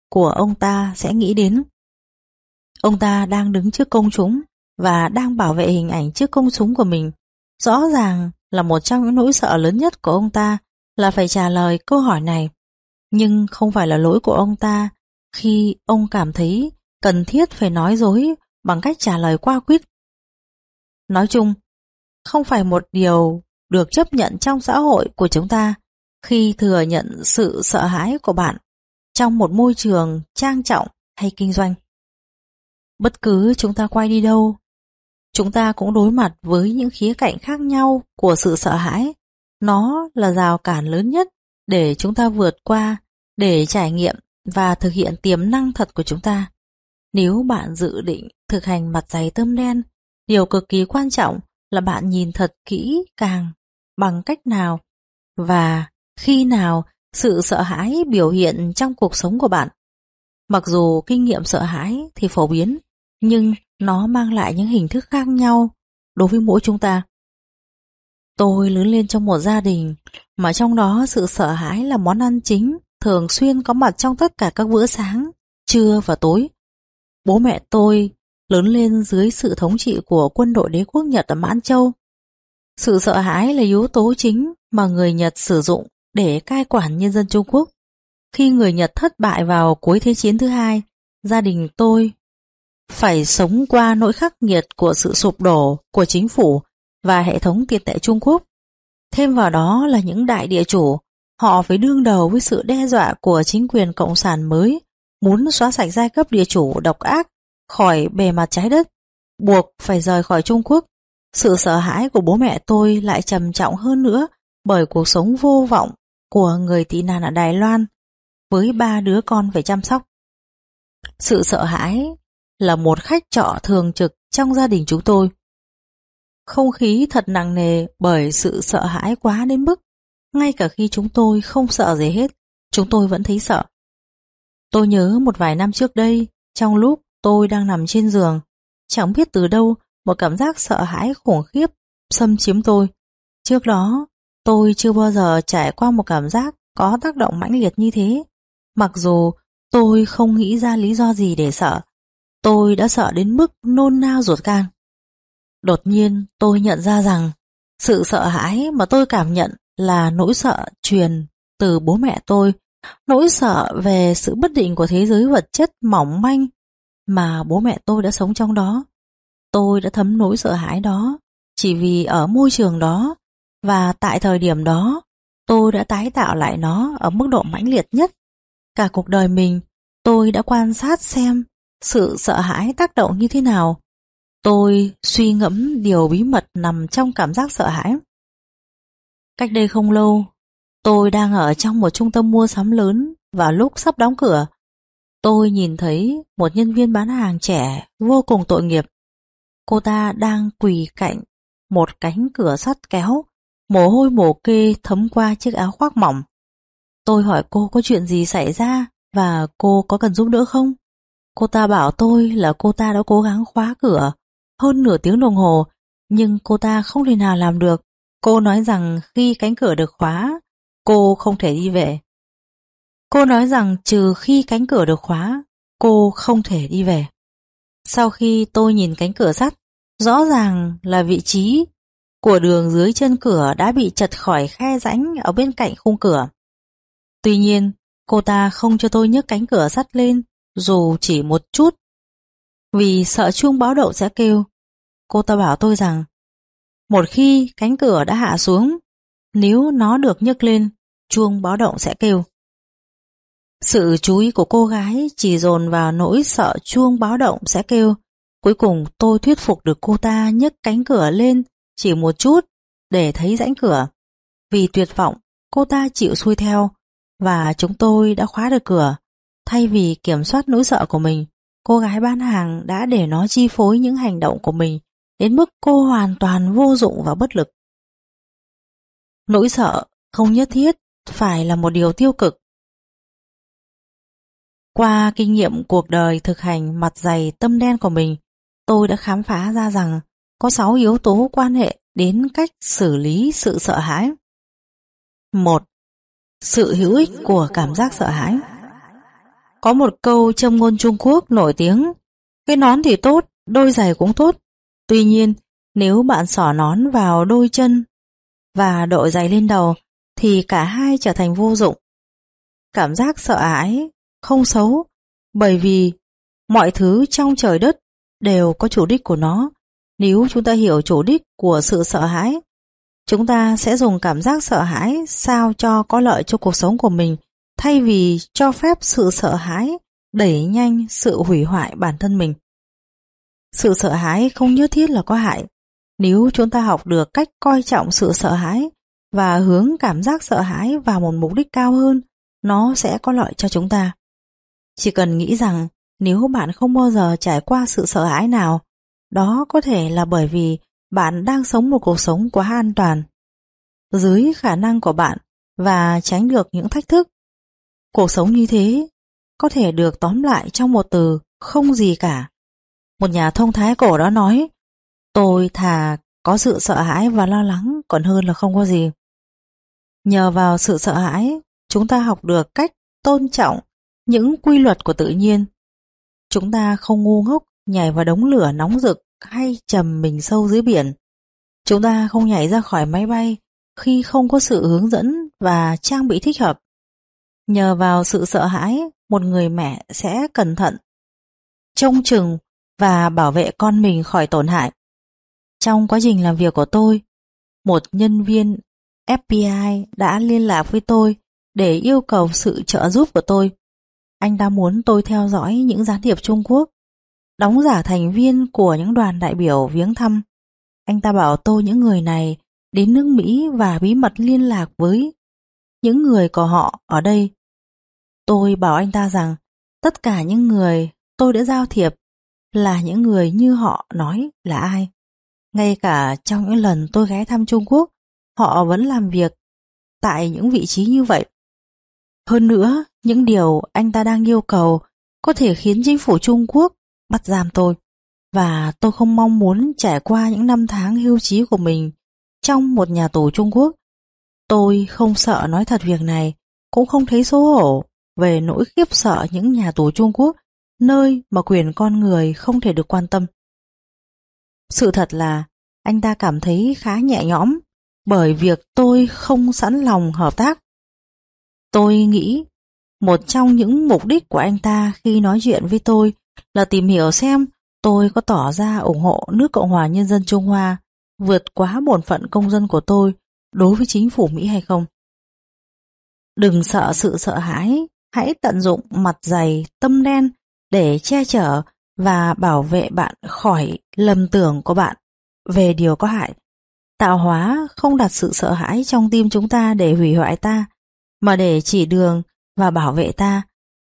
của ông ta sẽ nghĩ đến. Ông ta đang đứng trước công chúng và đang bảo vệ hình ảnh trước công chúng của mình. Rõ ràng là một trong những nỗi sợ lớn nhất của ông ta là phải trả lời câu hỏi này. Nhưng không phải là lỗi của ông ta khi ông cảm thấy cần thiết phải nói dối bằng cách trả lời qua quyết. Nói chung, không phải một điều được chấp nhận trong xã hội của chúng ta khi thừa nhận sự sợ hãi của bạn trong một môi trường trang trọng hay kinh doanh. Bất cứ chúng ta quay đi đâu, chúng ta cũng đối mặt với những khía cạnh khác nhau của sự sợ hãi. Nó là rào cản lớn nhất để chúng ta vượt qua, để trải nghiệm và thực hiện tiềm năng thật của chúng ta. Nếu bạn dự định thực hành mặt giày tôm đen, điều cực kỳ quan trọng là bạn nhìn thật kỹ càng bằng cách nào và khi nào sự sợ hãi biểu hiện trong cuộc sống của bạn. Mặc dù kinh nghiệm sợ hãi thì phổ biến, nhưng nó mang lại những hình thức khác nhau đối với mỗi chúng ta. Tôi lớn lên trong một gia đình mà trong đó sự sợ hãi là món ăn chính thường xuyên có mặt trong tất cả các bữa sáng, trưa và tối. Bố mẹ tôi lớn lên dưới sự thống trị của quân đội đế quốc Nhật ở Mãn Châu. Sự sợ hãi là yếu tố chính mà người Nhật sử dụng để cai quản nhân dân Trung Quốc. Khi người Nhật thất bại vào cuối Thế chiến thứ hai, gia đình tôi phải sống qua nỗi khắc nghiệt của sự sụp đổ của chính phủ và hệ thống tiền tệ Trung Quốc. Thêm vào đó là những đại địa chủ, họ phải đương đầu với sự đe dọa của chính quyền cộng sản mới, muốn xóa sạch giai cấp địa chủ độc ác khỏi bề mặt trái đất, buộc phải rời khỏi Trung Quốc. Sự sợ hãi của bố mẹ tôi lại trầm trọng hơn nữa bởi cuộc sống vô vọng của người tị nạn ở Đài Loan với ba đứa con phải chăm sóc. Sự sợ hãi là một khách trọ thường trực trong gia đình chúng tôi. Không khí thật nặng nề bởi sự sợ hãi quá đến mức ngay cả khi chúng tôi không sợ gì hết, chúng tôi vẫn thấy sợ. Tôi nhớ một vài năm trước đây, trong lúc tôi đang nằm trên giường, chẳng biết từ đâu một cảm giác sợ hãi khủng khiếp xâm chiếm tôi. Trước đó, tôi chưa bao giờ trải qua một cảm giác có tác động mãnh liệt như thế. Mặc dù tôi không nghĩ ra lý do gì để sợ, tôi đã sợ đến mức nôn nao ruột gan. Đột nhiên tôi nhận ra rằng sự sợ hãi mà tôi cảm nhận là nỗi sợ truyền từ bố mẹ tôi, nỗi sợ về sự bất định của thế giới vật chất mỏng manh mà bố mẹ tôi đã sống trong đó. Tôi đã thấm nỗi sợ hãi đó chỉ vì ở môi trường đó và tại thời điểm đó tôi đã tái tạo lại nó ở mức độ mãnh liệt nhất. Cả cuộc đời mình tôi đã quan sát xem sự sợ hãi tác động như thế nào. Tôi suy ngẫm điều bí mật nằm trong cảm giác sợ hãi. Cách đây không lâu, tôi đang ở trong một trung tâm mua sắm lớn và lúc sắp đóng cửa, tôi nhìn thấy một nhân viên bán hàng trẻ vô cùng tội nghiệp. Cô ta đang quỳ cạnh một cánh cửa sắt kéo, mồ hôi mồ kê thấm qua chiếc áo khoác mỏng. Tôi hỏi cô có chuyện gì xảy ra và cô có cần giúp đỡ không? Cô ta bảo tôi là cô ta đã cố gắng khóa cửa hơn nửa tiếng đồng hồ, nhưng cô ta không thể nào làm được. Cô nói rằng khi cánh cửa được khóa, cô không thể đi về. Cô nói rằng trừ khi cánh cửa được khóa, cô không thể đi về. Sau khi tôi nhìn cánh cửa sắt, rõ ràng là vị trí của đường dưới chân cửa đã bị chật khỏi khe rãnh ở bên cạnh khung cửa. Tuy nhiên, cô ta không cho tôi nhấc cánh cửa sắt lên, dù chỉ một chút. Vì sợ chuông báo động sẽ kêu, cô ta bảo tôi rằng một khi cánh cửa đã hạ xuống, nếu nó được nhấc lên, chuông báo động sẽ kêu. Sự chú ý của cô gái chỉ dồn vào nỗi sợ chuông báo động sẽ kêu. Cuối cùng tôi thuyết phục được cô ta nhấc cánh cửa lên chỉ một chút để thấy rãnh cửa. Vì tuyệt vọng, cô ta chịu xuôi theo và chúng tôi đã khóa được cửa. Thay vì kiểm soát nỗi sợ của mình, cô gái bán hàng đã để nó chi phối những hành động của mình đến mức cô hoàn toàn vô dụng và bất lực. Nỗi sợ không nhất thiết phải là một điều tiêu cực. Qua kinh nghiệm cuộc đời thực hành mặt dày tâm đen của mình, tôi đã khám phá ra rằng có 6 yếu tố quan hệ đến cách xử lý sự sợ hãi. 1. Sự hữu ích của cảm giác sợ hãi có một câu châm ngôn Trung Quốc nổi tiếng Cái nón thì tốt, đôi giày cũng tốt Tuy nhiên, nếu bạn xỏ nón vào đôi chân và đội giày lên đầu, thì cả hai trở thành vô dụng. Cảm giác sợ hãi không xấu, bởi vì mọi thứ trong trời đất đều có chủ đích của nó. Nếu chúng ta hiểu chủ đích của sự sợ hãi, chúng ta sẽ dùng cảm giác sợ hãi sao cho có lợi cho cuộc sống của mình, thay vì cho phép sự sợ hãi đẩy nhanh sự hủy hoại bản thân mình. Sự sợ hãi không nhất thiết là có hại. Nếu chúng ta học được cách coi trọng sự sợ hãi và hướng cảm giác sợ hãi vào một mục đích cao hơn, nó sẽ có lợi cho chúng ta. Chỉ cần nghĩ rằng nếu bạn không bao giờ trải qua sự sợ hãi nào, đó có thể là bởi vì bạn đang sống một cuộc sống quá an toàn, dưới khả năng của bạn và tránh được những thách thức. Cuộc sống như thế có thể được tóm lại trong một từ không gì cả. Một nhà thông thái cổ đó nói, tôi thà có sự sợ hãi và lo lắng còn hơn là không có gì. Nhờ vào sự sợ hãi, chúng ta học được cách tôn trọng những quy luật của tự nhiên. Chúng ta không ngu ngốc nhảy vào đống lửa nóng rực hay chầm mình sâu dưới biển. Chúng ta không nhảy ra khỏi máy bay khi không có sự hướng dẫn và trang bị thích hợp. Nhờ vào sự sợ hãi, một người mẹ sẽ cẩn thận, trông chừng và bảo vệ con mình khỏi tổn hại. Trong quá trình làm việc của tôi, một nhân viên FBI đã liên lạc với tôi để yêu cầu sự trợ giúp của tôi. Anh ta muốn tôi theo dõi những gián điệp Trung Quốc, đóng giả thành viên của những đoàn đại biểu viếng thăm. Anh ta bảo tôi những người này đến nước Mỹ và bí mật liên lạc với những người của họ ở đây. Tôi bảo anh ta rằng tất cả những người tôi đã giao thiệp là những người như họ nói là ai. Ngay cả trong những lần tôi ghé thăm Trung Quốc, họ vẫn làm việc tại những vị trí như vậy. Hơn nữa, những điều anh ta đang yêu cầu có thể khiến chính phủ Trung Quốc bắt giam tôi. Và tôi không mong muốn trải qua những năm tháng hưu trí của mình trong một nhà tù Trung Quốc. Tôi không sợ nói thật việc này, cũng không thấy xấu hổ về nỗi khiếp sợ những nhà tù Trung Quốc, nơi mà quyền con người không thể được quan tâm. Sự thật là anh ta cảm thấy khá nhẹ nhõm bởi việc tôi không sẵn lòng hợp tác. Tôi nghĩ một trong những mục đích của anh ta khi nói chuyện với tôi là tìm hiểu xem tôi có tỏ ra ủng hộ nước Cộng hòa Nhân dân Trung Hoa vượt quá bổn phận công dân của tôi đối với chính phủ Mỹ hay không. Đừng sợ sự sợ hãi, hãy tận dụng mặt dày, tâm đen để che chở và bảo vệ bạn khỏi lầm tưởng của bạn về điều có hại. Tạo hóa không đặt sự sợ hãi trong tim chúng ta để hủy hoại ta, mà để chỉ đường và bảo vệ ta.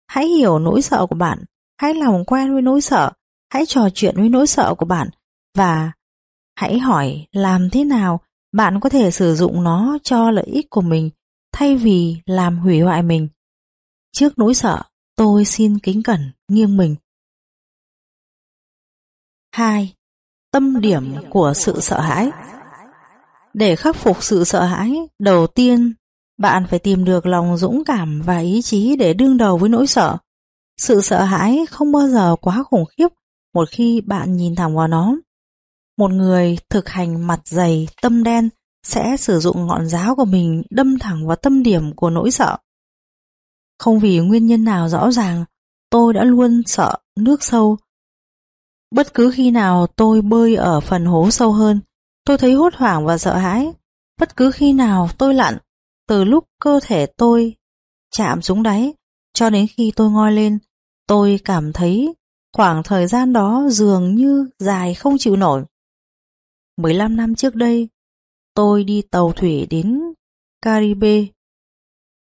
Hãy hiểu nỗi sợ của bạn, hãy làm quen với nỗi sợ, hãy trò chuyện với nỗi sợ của bạn và hãy hỏi làm thế nào bạn có thể sử dụng nó cho lợi ích của mình thay vì làm hủy hoại mình. Trước nỗi sợ, tôi xin kính cẩn nghiêng mình. 2. Tâm điểm của sự sợ hãi Để khắc phục sự sợ hãi, đầu tiên bạn phải tìm được lòng dũng cảm và ý chí để đương đầu với nỗi sợ. Sự sợ hãi không bao giờ quá khủng khiếp một khi bạn nhìn thẳng vào nó. Một người thực hành mặt dày, tâm đen sẽ sử dụng ngọn giáo của mình đâm thẳng vào tâm điểm của nỗi sợ. Không vì nguyên nhân nào rõ ràng, tôi đã luôn sợ nước sâu. Bất cứ khi nào tôi bơi ở phần hố sâu hơn, tôi thấy hốt hoảng và sợ hãi. Bất cứ khi nào tôi lặn, từ lúc cơ thể tôi chạm xuống đáy, cho đến khi tôi ngoi lên, tôi cảm thấy khoảng thời gian đó dường như dài không chịu nổi. 15 năm trước đây, tôi đi tàu thủy đến Caribe.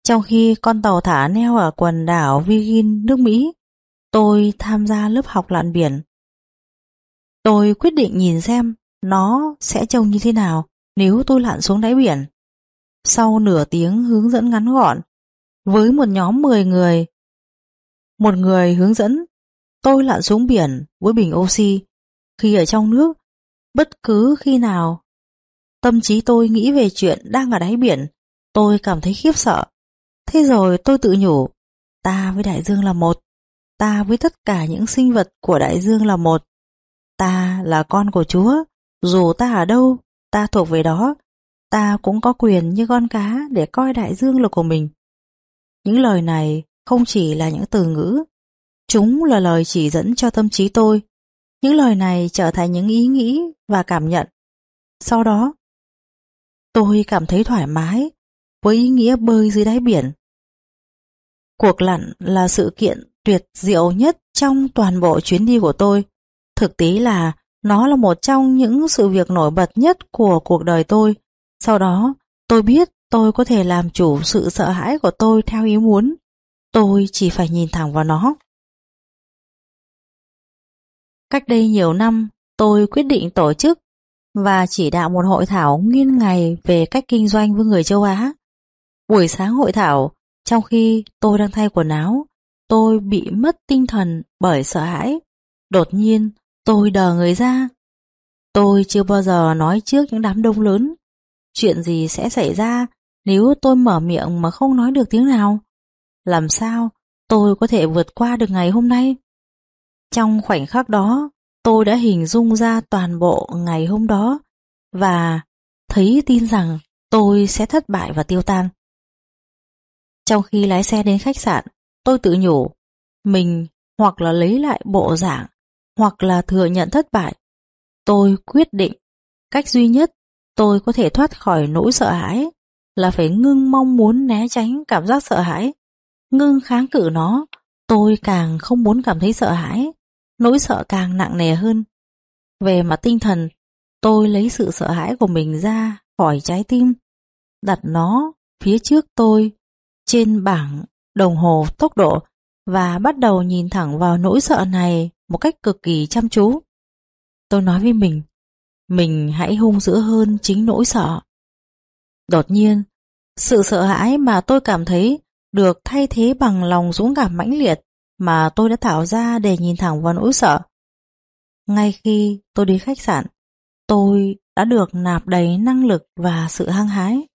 Trong khi con tàu thả neo ở quần đảo Virgin, nước Mỹ, tôi tham gia lớp học lặn biển. Tôi quyết định nhìn xem nó sẽ trông như thế nào nếu tôi lặn xuống đáy biển. Sau nửa tiếng hướng dẫn ngắn gọn, với một nhóm 10 người, một người hướng dẫn, tôi lặn xuống biển với bình oxy. Khi ở trong nước, bất cứ khi nào tâm trí tôi nghĩ về chuyện đang ở đáy biển, tôi cảm thấy khiếp sợ. Thế rồi tôi tự nhủ, ta với đại dương là một, ta với tất cả những sinh vật của đại dương là một. Ta là con của Chúa, dù ta ở đâu, ta thuộc về đó, ta cũng có quyền như con cá để coi đại dương là của mình. Những lời này không chỉ là những từ ngữ, chúng là lời chỉ dẫn cho tâm trí tôi. Những lời này trở thành những ý nghĩ và cảm nhận. Sau đó, tôi cảm thấy thoải mái với ý nghĩa bơi dưới đáy biển. Cuộc lặn là sự kiện tuyệt diệu nhất trong toàn bộ chuyến đi của tôi. Thực tế là nó là một trong những sự việc nổi bật nhất của cuộc đời tôi. Sau đó, tôi biết tôi có thể làm chủ sự sợ hãi của tôi theo ý muốn. Tôi chỉ phải nhìn thẳng vào nó. Cách đây nhiều năm, tôi quyết định tổ chức và chỉ đạo một hội thảo nguyên ngày về cách kinh doanh với người châu Á. Buổi sáng hội thảo, trong khi tôi đang thay quần áo, tôi bị mất tinh thần bởi sợ hãi. Đột nhiên, tôi đờ người ra. Tôi chưa bao giờ nói trước những đám đông lớn. Chuyện gì sẽ xảy ra nếu tôi mở miệng mà không nói được tiếng nào? Làm sao tôi có thể vượt qua được ngày hôm nay? Trong khoảnh khắc đó, tôi đã hình dung ra toàn bộ ngày hôm đó và thấy tin rằng tôi sẽ thất bại và tiêu tan. Trong khi lái xe đến khách sạn, tôi tự nhủ, mình hoặc là lấy lại bộ dạng, hoặc là thừa nhận thất bại. Tôi quyết định, cách duy nhất tôi có thể thoát khỏi nỗi sợ hãi là phải ngưng mong muốn né tránh cảm giác sợ hãi. Ngưng kháng cự nó, tôi càng không muốn cảm thấy sợ hãi, nỗi sợ càng nặng nề hơn. Về mặt tinh thần, tôi lấy sự sợ hãi của mình ra khỏi trái tim, đặt nó phía trước tôi trên bảng đồng hồ tốc độ và bắt đầu nhìn thẳng vào nỗi sợ này một cách cực kỳ chăm chú. Tôi nói với mình, mình hãy hung dữ hơn chính nỗi sợ. Đột nhiên, sự sợ hãi mà tôi cảm thấy được thay thế bằng lòng dũng cảm mãnh liệt mà tôi đã tạo ra để nhìn thẳng vào nỗi sợ. Ngay khi tôi đi khách sạn, tôi đã được nạp đầy năng lực và sự hăng hái.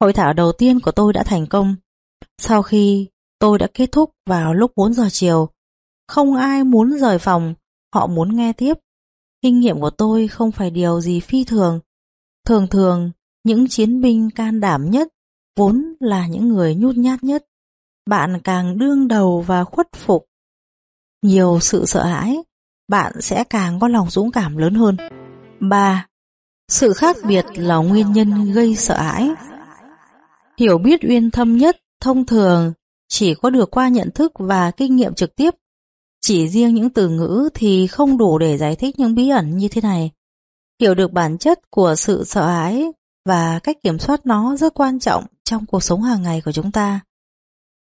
Hội thảo đầu tiên của tôi đã thành công. Sau khi tôi đã kết thúc vào lúc 4 giờ chiều, không ai muốn rời phòng, họ muốn nghe tiếp. Kinh nghiệm của tôi không phải điều gì phi thường. Thường thường, những chiến binh can đảm nhất vốn là những người nhút nhát nhất. Bạn càng đương đầu và khuất phục. Nhiều sự sợ hãi, bạn sẽ càng có lòng dũng cảm lớn hơn. 3. Sự khác biệt là nguyên nhân gây sợ hãi. Hiểu biết uyên thâm nhất thông thường chỉ có được qua nhận thức và kinh nghiệm trực tiếp. Chỉ riêng những từ ngữ thì không đủ để giải thích những bí ẩn như thế này. Hiểu được bản chất của sự sợ hãi và cách kiểm soát nó rất quan trọng trong cuộc sống hàng ngày của chúng ta.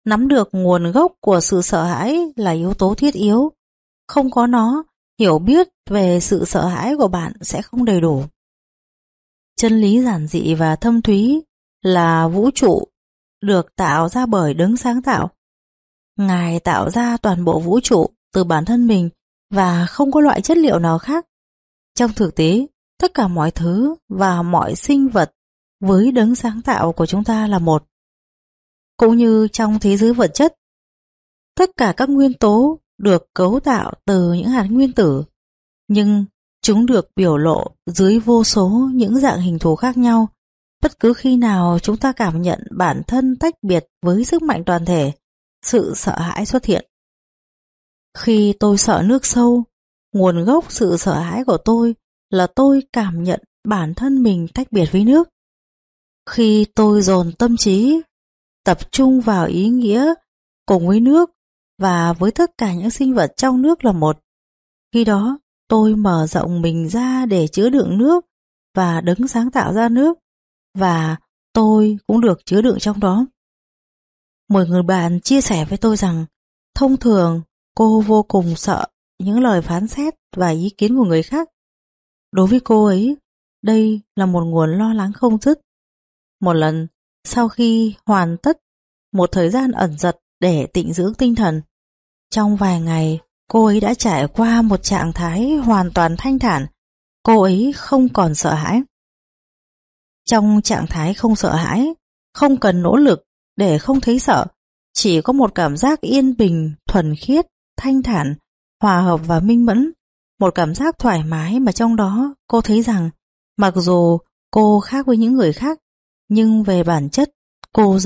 Nắm được nguồn gốc của sự sợ hãi là yếu tố thiết yếu. Không có nó, hiểu biết về sự sợ hãi của bạn sẽ không đầy đủ. Chân lý giản dị và thâm thúy là vũ trụ được tạo ra bởi đấng sáng tạo. Ngài tạo ra toàn bộ vũ trụ từ bản thân mình và không có loại chất liệu nào khác. Trong thực tế, tất cả mọi thứ và mọi sinh vật với đấng sáng tạo của chúng ta là một. Cũng như trong thế giới vật chất, tất cả các nguyên tố được cấu tạo từ những hạt nguyên tử, nhưng chúng được biểu lộ dưới vô số những dạng hình thù khác nhau Bất cứ khi nào chúng ta cảm nhận bản thân tách biệt với sức mạnh toàn thể, sự sợ hãi xuất hiện. Khi tôi sợ nước sâu, nguồn gốc sự sợ hãi của tôi là tôi cảm nhận bản thân mình tách biệt với nước. Khi tôi dồn tâm trí, tập trung vào ý nghĩa cùng với nước và với tất cả những sinh vật trong nước là một. Khi đó, tôi mở rộng mình ra để chứa đựng nước và đứng sáng tạo ra nước và tôi cũng được chứa đựng trong đó. Một người bạn chia sẻ với tôi rằng thông thường cô vô cùng sợ những lời phán xét và ý kiến của người khác. Đối với cô ấy, đây là một nguồn lo lắng không dứt. Một lần, sau khi hoàn tất một thời gian ẩn giật để tịnh dưỡng tinh thần, trong vài ngày cô ấy đã trải qua một trạng thái hoàn toàn thanh thản. Cô ấy không còn sợ hãi. Trong trạng thái không sợ hãi, không cần nỗ lực để không thấy sợ, chỉ có một cảm giác yên bình, thuần khiết, thanh thản, hòa hợp và minh mẫn. một cảm giác thoải mái mà trong đó cô thấy rằng mặc dù cô khác với những người khác, nhưng về bản chất cô